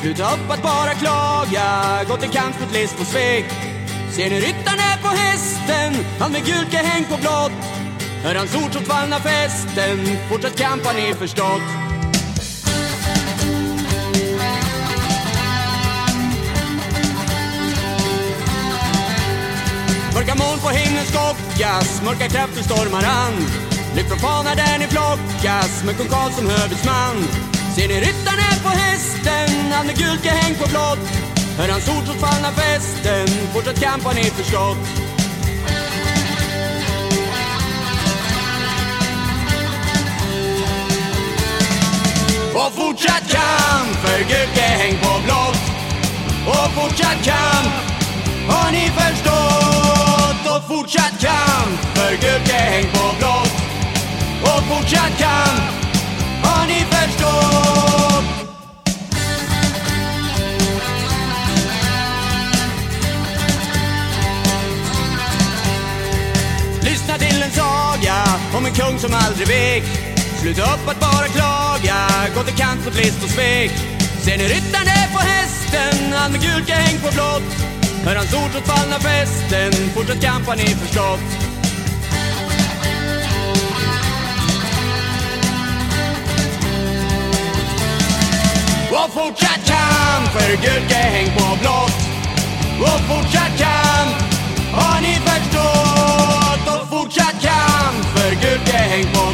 Sluta upp att bara klaga, gå till kamp mot list och svek. Ser ni ryttaren är på hästen, han med gult häng på blått. Hör hans ord som tvallna festen, fortsätt kamp har ni förstått. Mörka moln på himlen skockas, mörka krafter stormar an. Lyft från fanan där ni flockas, med kung Karl som hövitsman Ser ni ryttaren är på hästen, han med gult häng på blått Hör hans ord trots fallna fästen. fortsätt kamp har ni förstått Och fortsatt kamp för gult häng på blått Och fortsatt kamp har ni förstått? Och fortsatt kamp för gult häng på blått fort fortsatt kamp har ni förstått? Lyssna till en saga om en kung som aldrig vek. Sluta upp att bara klaga, gå till kant mot list och svek. Ser ni ryttaren är på hästen, han med gult häng på blått? Hör hans ord som fallna festen, fortsätt kamp har ni förstått. Fortsatt kamp för gurkahäng på blått. Och fortsatt kamp har ni förstått? Och fortsatt kamp för gurkahäng på på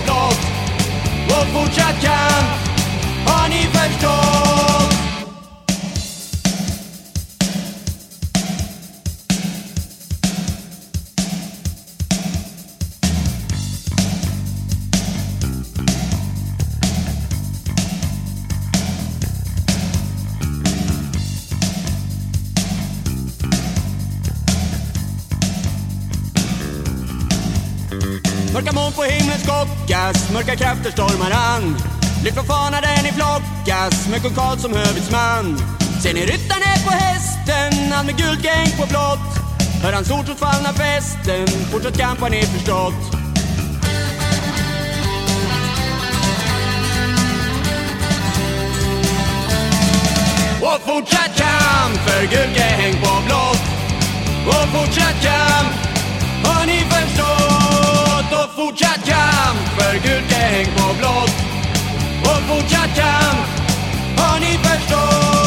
Mörka moln på himlen skockas, mörka krafter stormar an. Lyft från fanan där ni flockas, med kung Karl som hövitsman Ser ni ryttaren är på hästen, han med gult gäng på blått? Hör hans ord trots fallna fästen, fortsatt kamp har ni förstått. Och fortsatt kamp för gult gäng på blått. Och fortsatt kamp fortsatt kamp. För gult häng på blått. Och fortsatt kamp. Har ni förstått?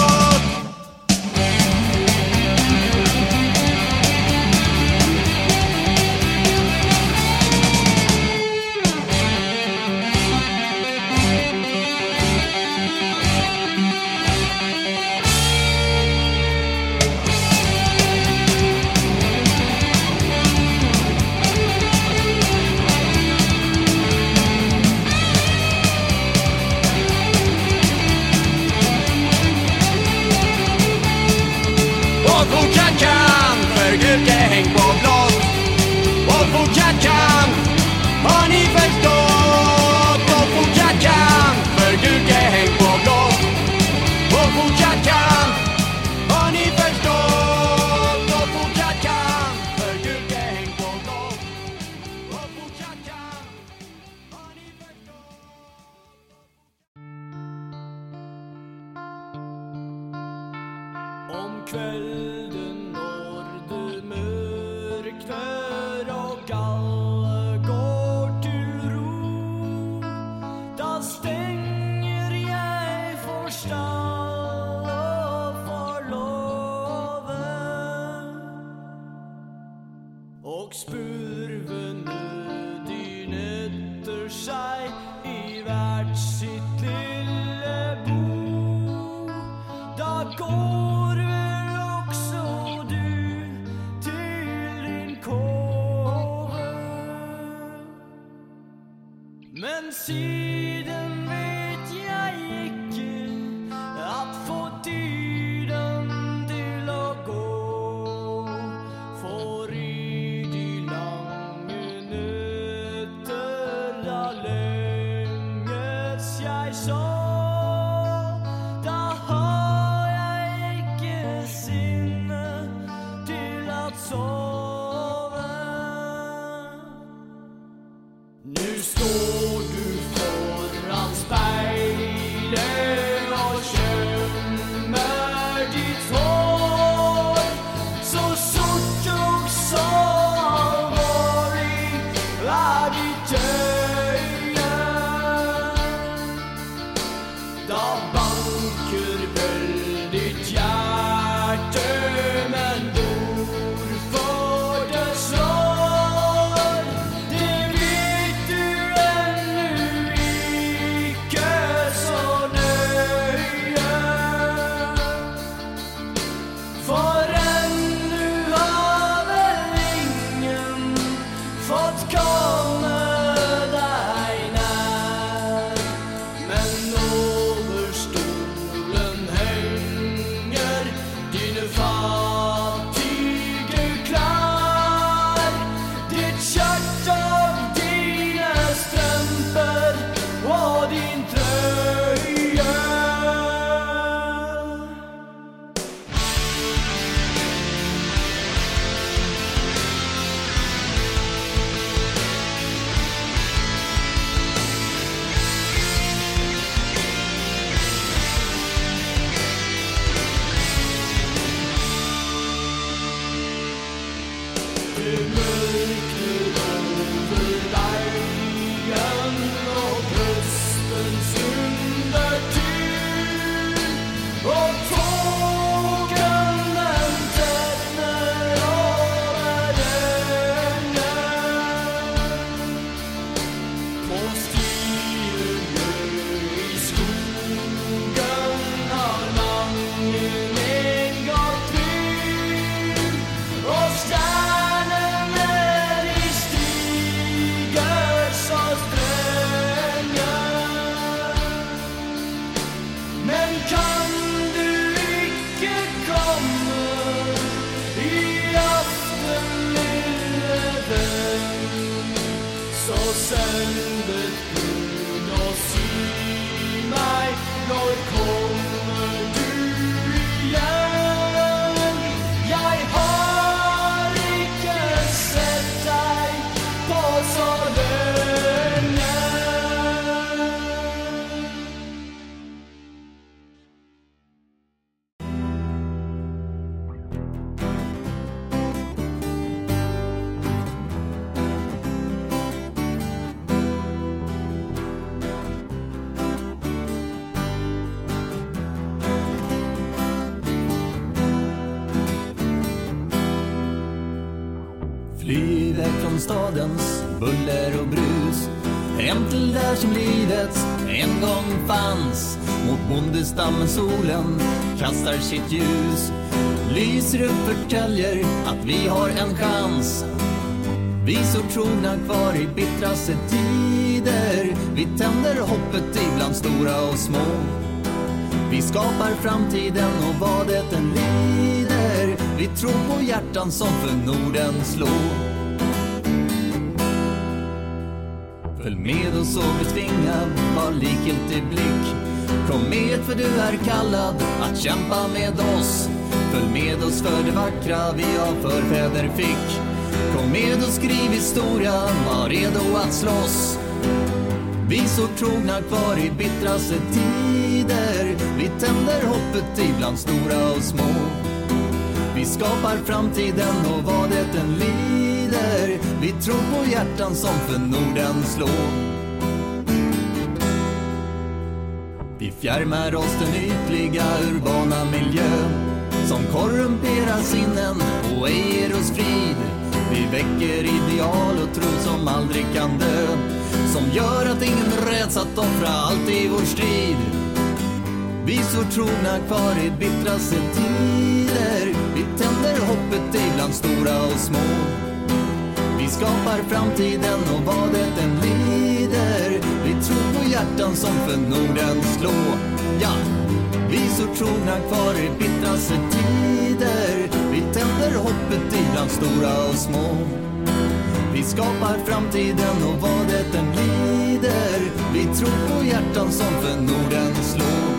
Kastar sitt ljus. Lyser upp förtäljer att vi har en chans. Vi så trogna kvar i bittraste tider. Vi tänder hoppet ibland stora och små. Vi skapar framtiden och vad det än lider. Vi tror på hjärtan som för Norden slår. Följ med oss och betvinga var likgiltig blick Kom med för du är kallad att kämpa med oss. Följ med oss för det vackra vi av förfäder fick. Kom med och skriv historia, var redo att slåss. Vi så trogna kvar i bittraste tider. Vi tänder hoppet ibland stora och små. Vi skapar framtiden och vad det än lider. Vi tror på hjärtan som för Norden slår. Fjärmar oss den ytliga urbana miljön Som korrumperar sinnen och ej ger oss frid. Vi väcker ideal och tro som aldrig kan dö Som gör att ingen räds att offra allt i vår strid. Vi står trogna kvar i bittraste tider. Vi tänder hoppet ibland stora och små. Vi skapar framtiden och vad det än blir hjärtan som för Norden slå. Ja, vi står trogna kvar i bittraste tider. Vi tänder hoppet ibland stora och små. Vi skapar framtiden och vad det än lider. Vi tror på hjärtan som för Norden slår.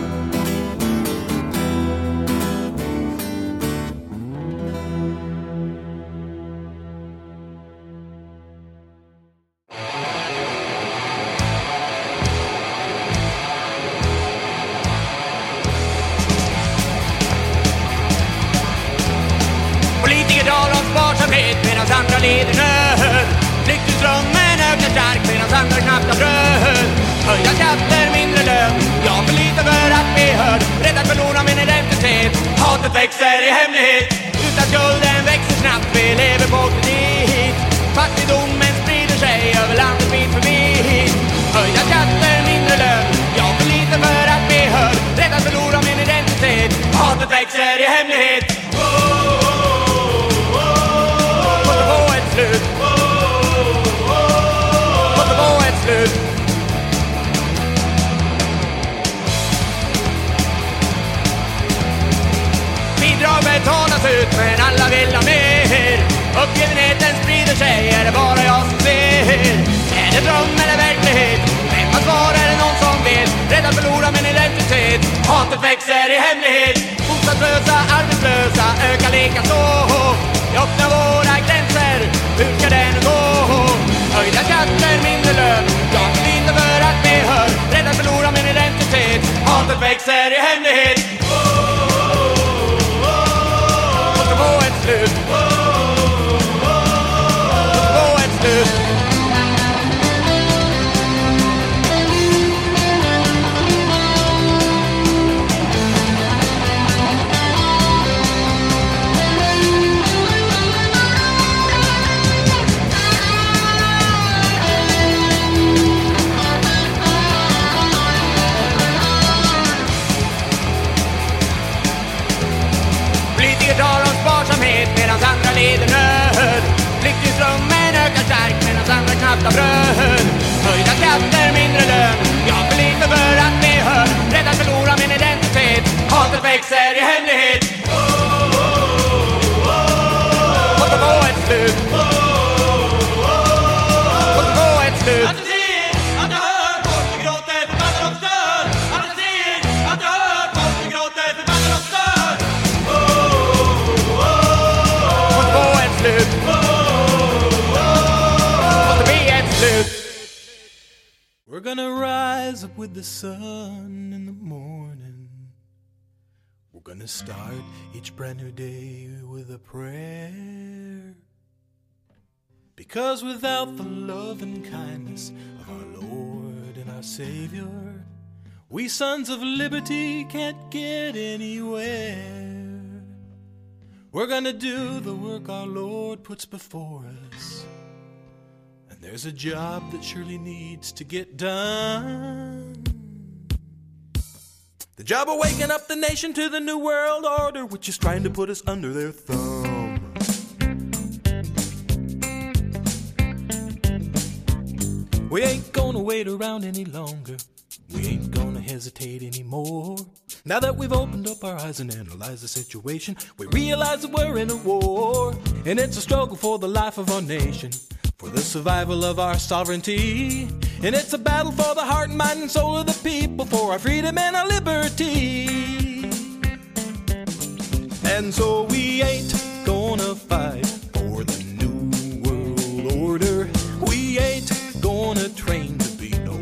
Our Lord puts before us. And there's a job that surely needs to get done. The job of waking up the nation to the New World Order, which is trying to put us under their thumb. We ain't gonna wait around any longer. Hesitate anymore. Now that we've opened up our eyes and analyzed the situation, we realize that we're in a war. And it's a struggle for the life of our nation, for the survival of our sovereignty. And it's a battle for the heart, mind, and soul of the people, for our freedom and our liberty. And so we ain't gonna fight for the new world order. We ain't gonna train to be no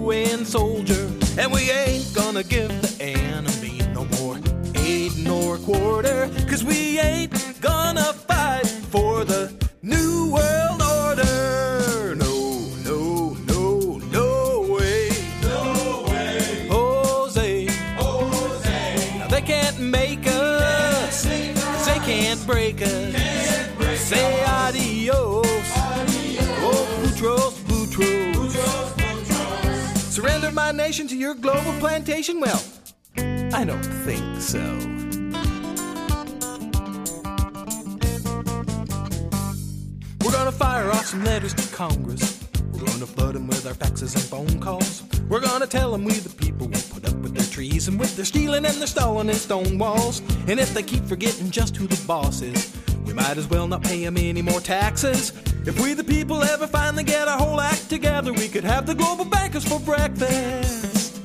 UN soldier. And we ain't gonna give the enemy no more aid nor quarter. Cause we ain't gonna fight for the new world order. No, no, no, no way. No way. Jose. Jose. They can't make us. They can't break us. Say adios. My nation to your global plantation? Well, I don't think so. We're gonna fire off some letters to Congress. We're gonna flood them with our faxes and phone calls. We're gonna tell them we the people won't put up with their treason, with their stealing and their stalling and stone walls. And if they keep forgetting just who the boss is, we might as well not pay them any more taxes. If we the people ever finally get our whole act together, we could have the global bankers for breakfast.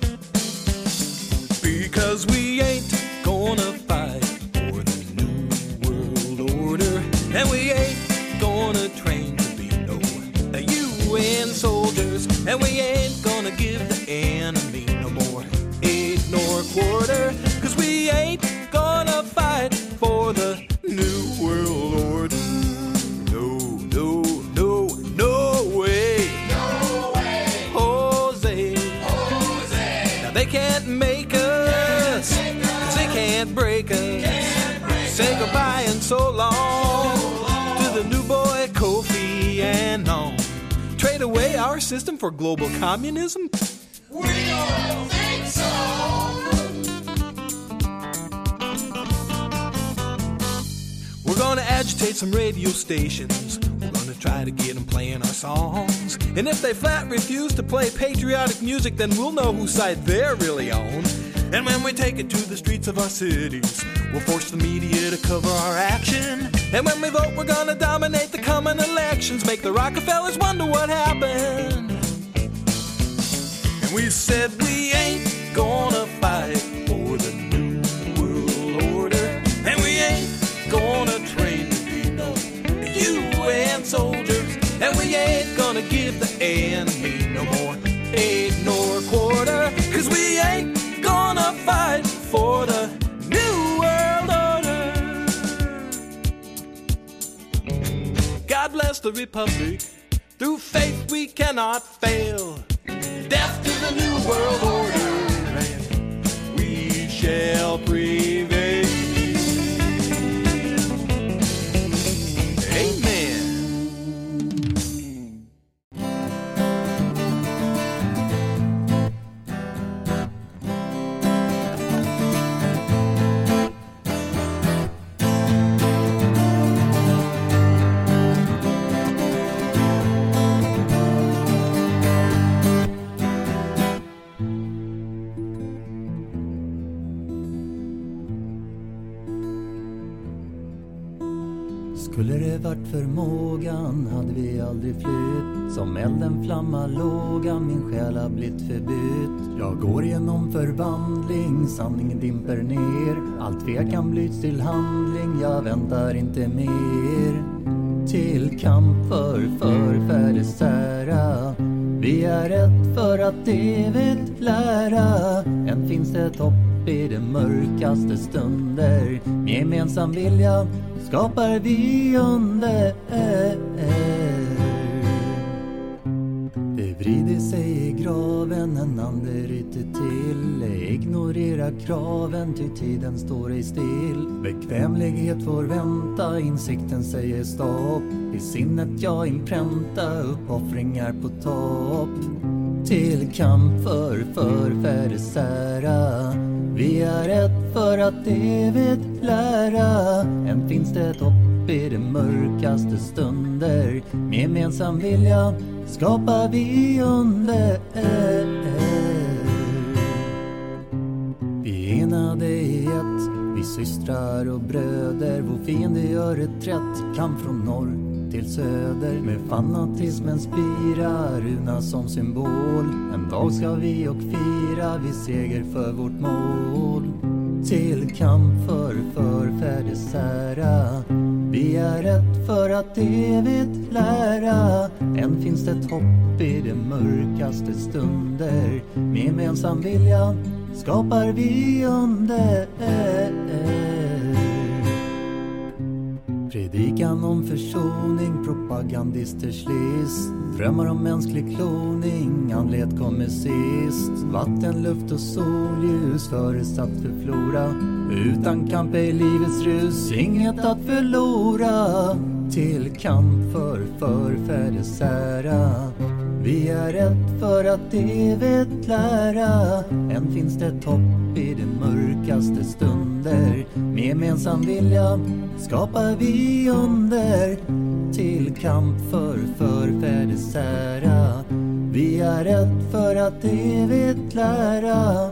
Because we ain't gonna fight for the new world order, and we ain't gonna train to be no UN soldiers, and we ain't gonna give the enemy no more aid nor quarter, cause we ain't gonna fight system for global communism? We don't think so. We're gonna agitate some radio stations. We're gonna try to get them playing our songs. And if they flat refuse to play patriotic music, then we'll know whose side they're really on. And when we take it to the streets of our cities, we'll force the media to cover our action. And when we vote, we're gonna dominate the coming elections, make the Rockefellers wonder what happened. And we said we ain't gonna fight for the new world order. And we ain't gonna train to be no UN soldiers. And we ain't gonna give the enemy no more aid nor quarter. Fight for the new world order. God bless the Republic. Through faith we cannot fail. Death to the new world order. We shall prevail. Skulle det varit förmågan hade vi aldrig flytt. Som elden flamma låga, min själ har blivit förbytt. Jag går genom förvandling, sanningen dimper ner. Allt tvekan blyts till handling, jag väntar inte mer. Till kamp för förfäders ära Vi är ett för att evigt lära. Än finns det ett hopp i de mörkaste stunder. Med gemensam vilja skapar vi under eh, eh. Det vrider sig i graven, en ande ryter till. Ignorera kraven, ty tiden står ej still. Bekvämlighet får vänta, insikten säger stopp. I sinnet jag inpränta uppoffringar på topp. Till kamp för förfäders ära vi är ett för att evigt lära. Än finns det ett hopp i de mörkaste stunder. Med gemensam vilja skapar vi under. Vi är enade i ett, vi systrar och bröder. Vår fiende gör reträtt, kamp från norr till söder Med fanatismens spira, runa som symbol. En dag ska vi och fira, vi seger för vårt mål. Till kamp för förfäders ära. Vi är ett för att evigt lära. Än finns det ett hopp i de mörkaste stunder. Med gemensam vilja skapar vi under. Predikan om försoning, propagandisters list Drömmar om mänsklig kloning, andlighet kommer sist. Vatten, luft och solljus förutsatt för flora Utan kamp är livets rus, inget att förlora. Till kamp för förfäders ära vi är ett för att evigt lära. Än finns det topp hopp i de mörkaste stunder. Med gemensam vilja skapar vi under. Till kamp för förfäders ära. Vi är ett för att evigt lära.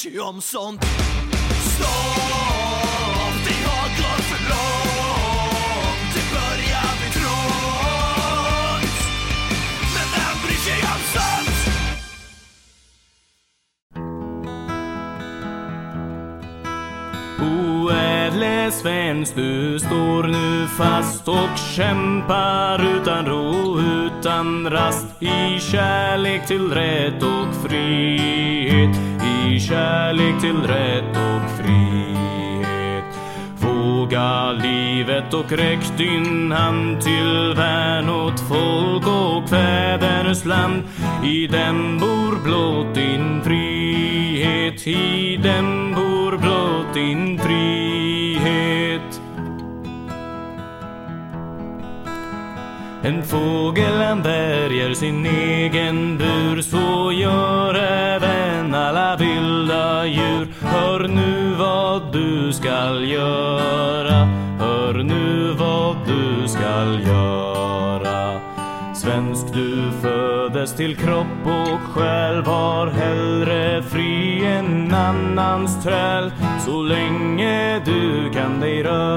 Sig om sånt? Stopp, det har gått för långt Det börjar bli trångt Men vem bryr sig om sånt? Oädle svensk, du står nu fast och kämpar utan ro, utan rast i kärlek till rätt och frihet, till rätt och frihet. Våga livet och räck din hand till värn åt folk och fädernesland. I den bor blott din frihet, i den bor blott din frihet. En fågel han värjer sin egen bur till kropp och själ Var hellre fri än annans träl. Så länge du kan dig röra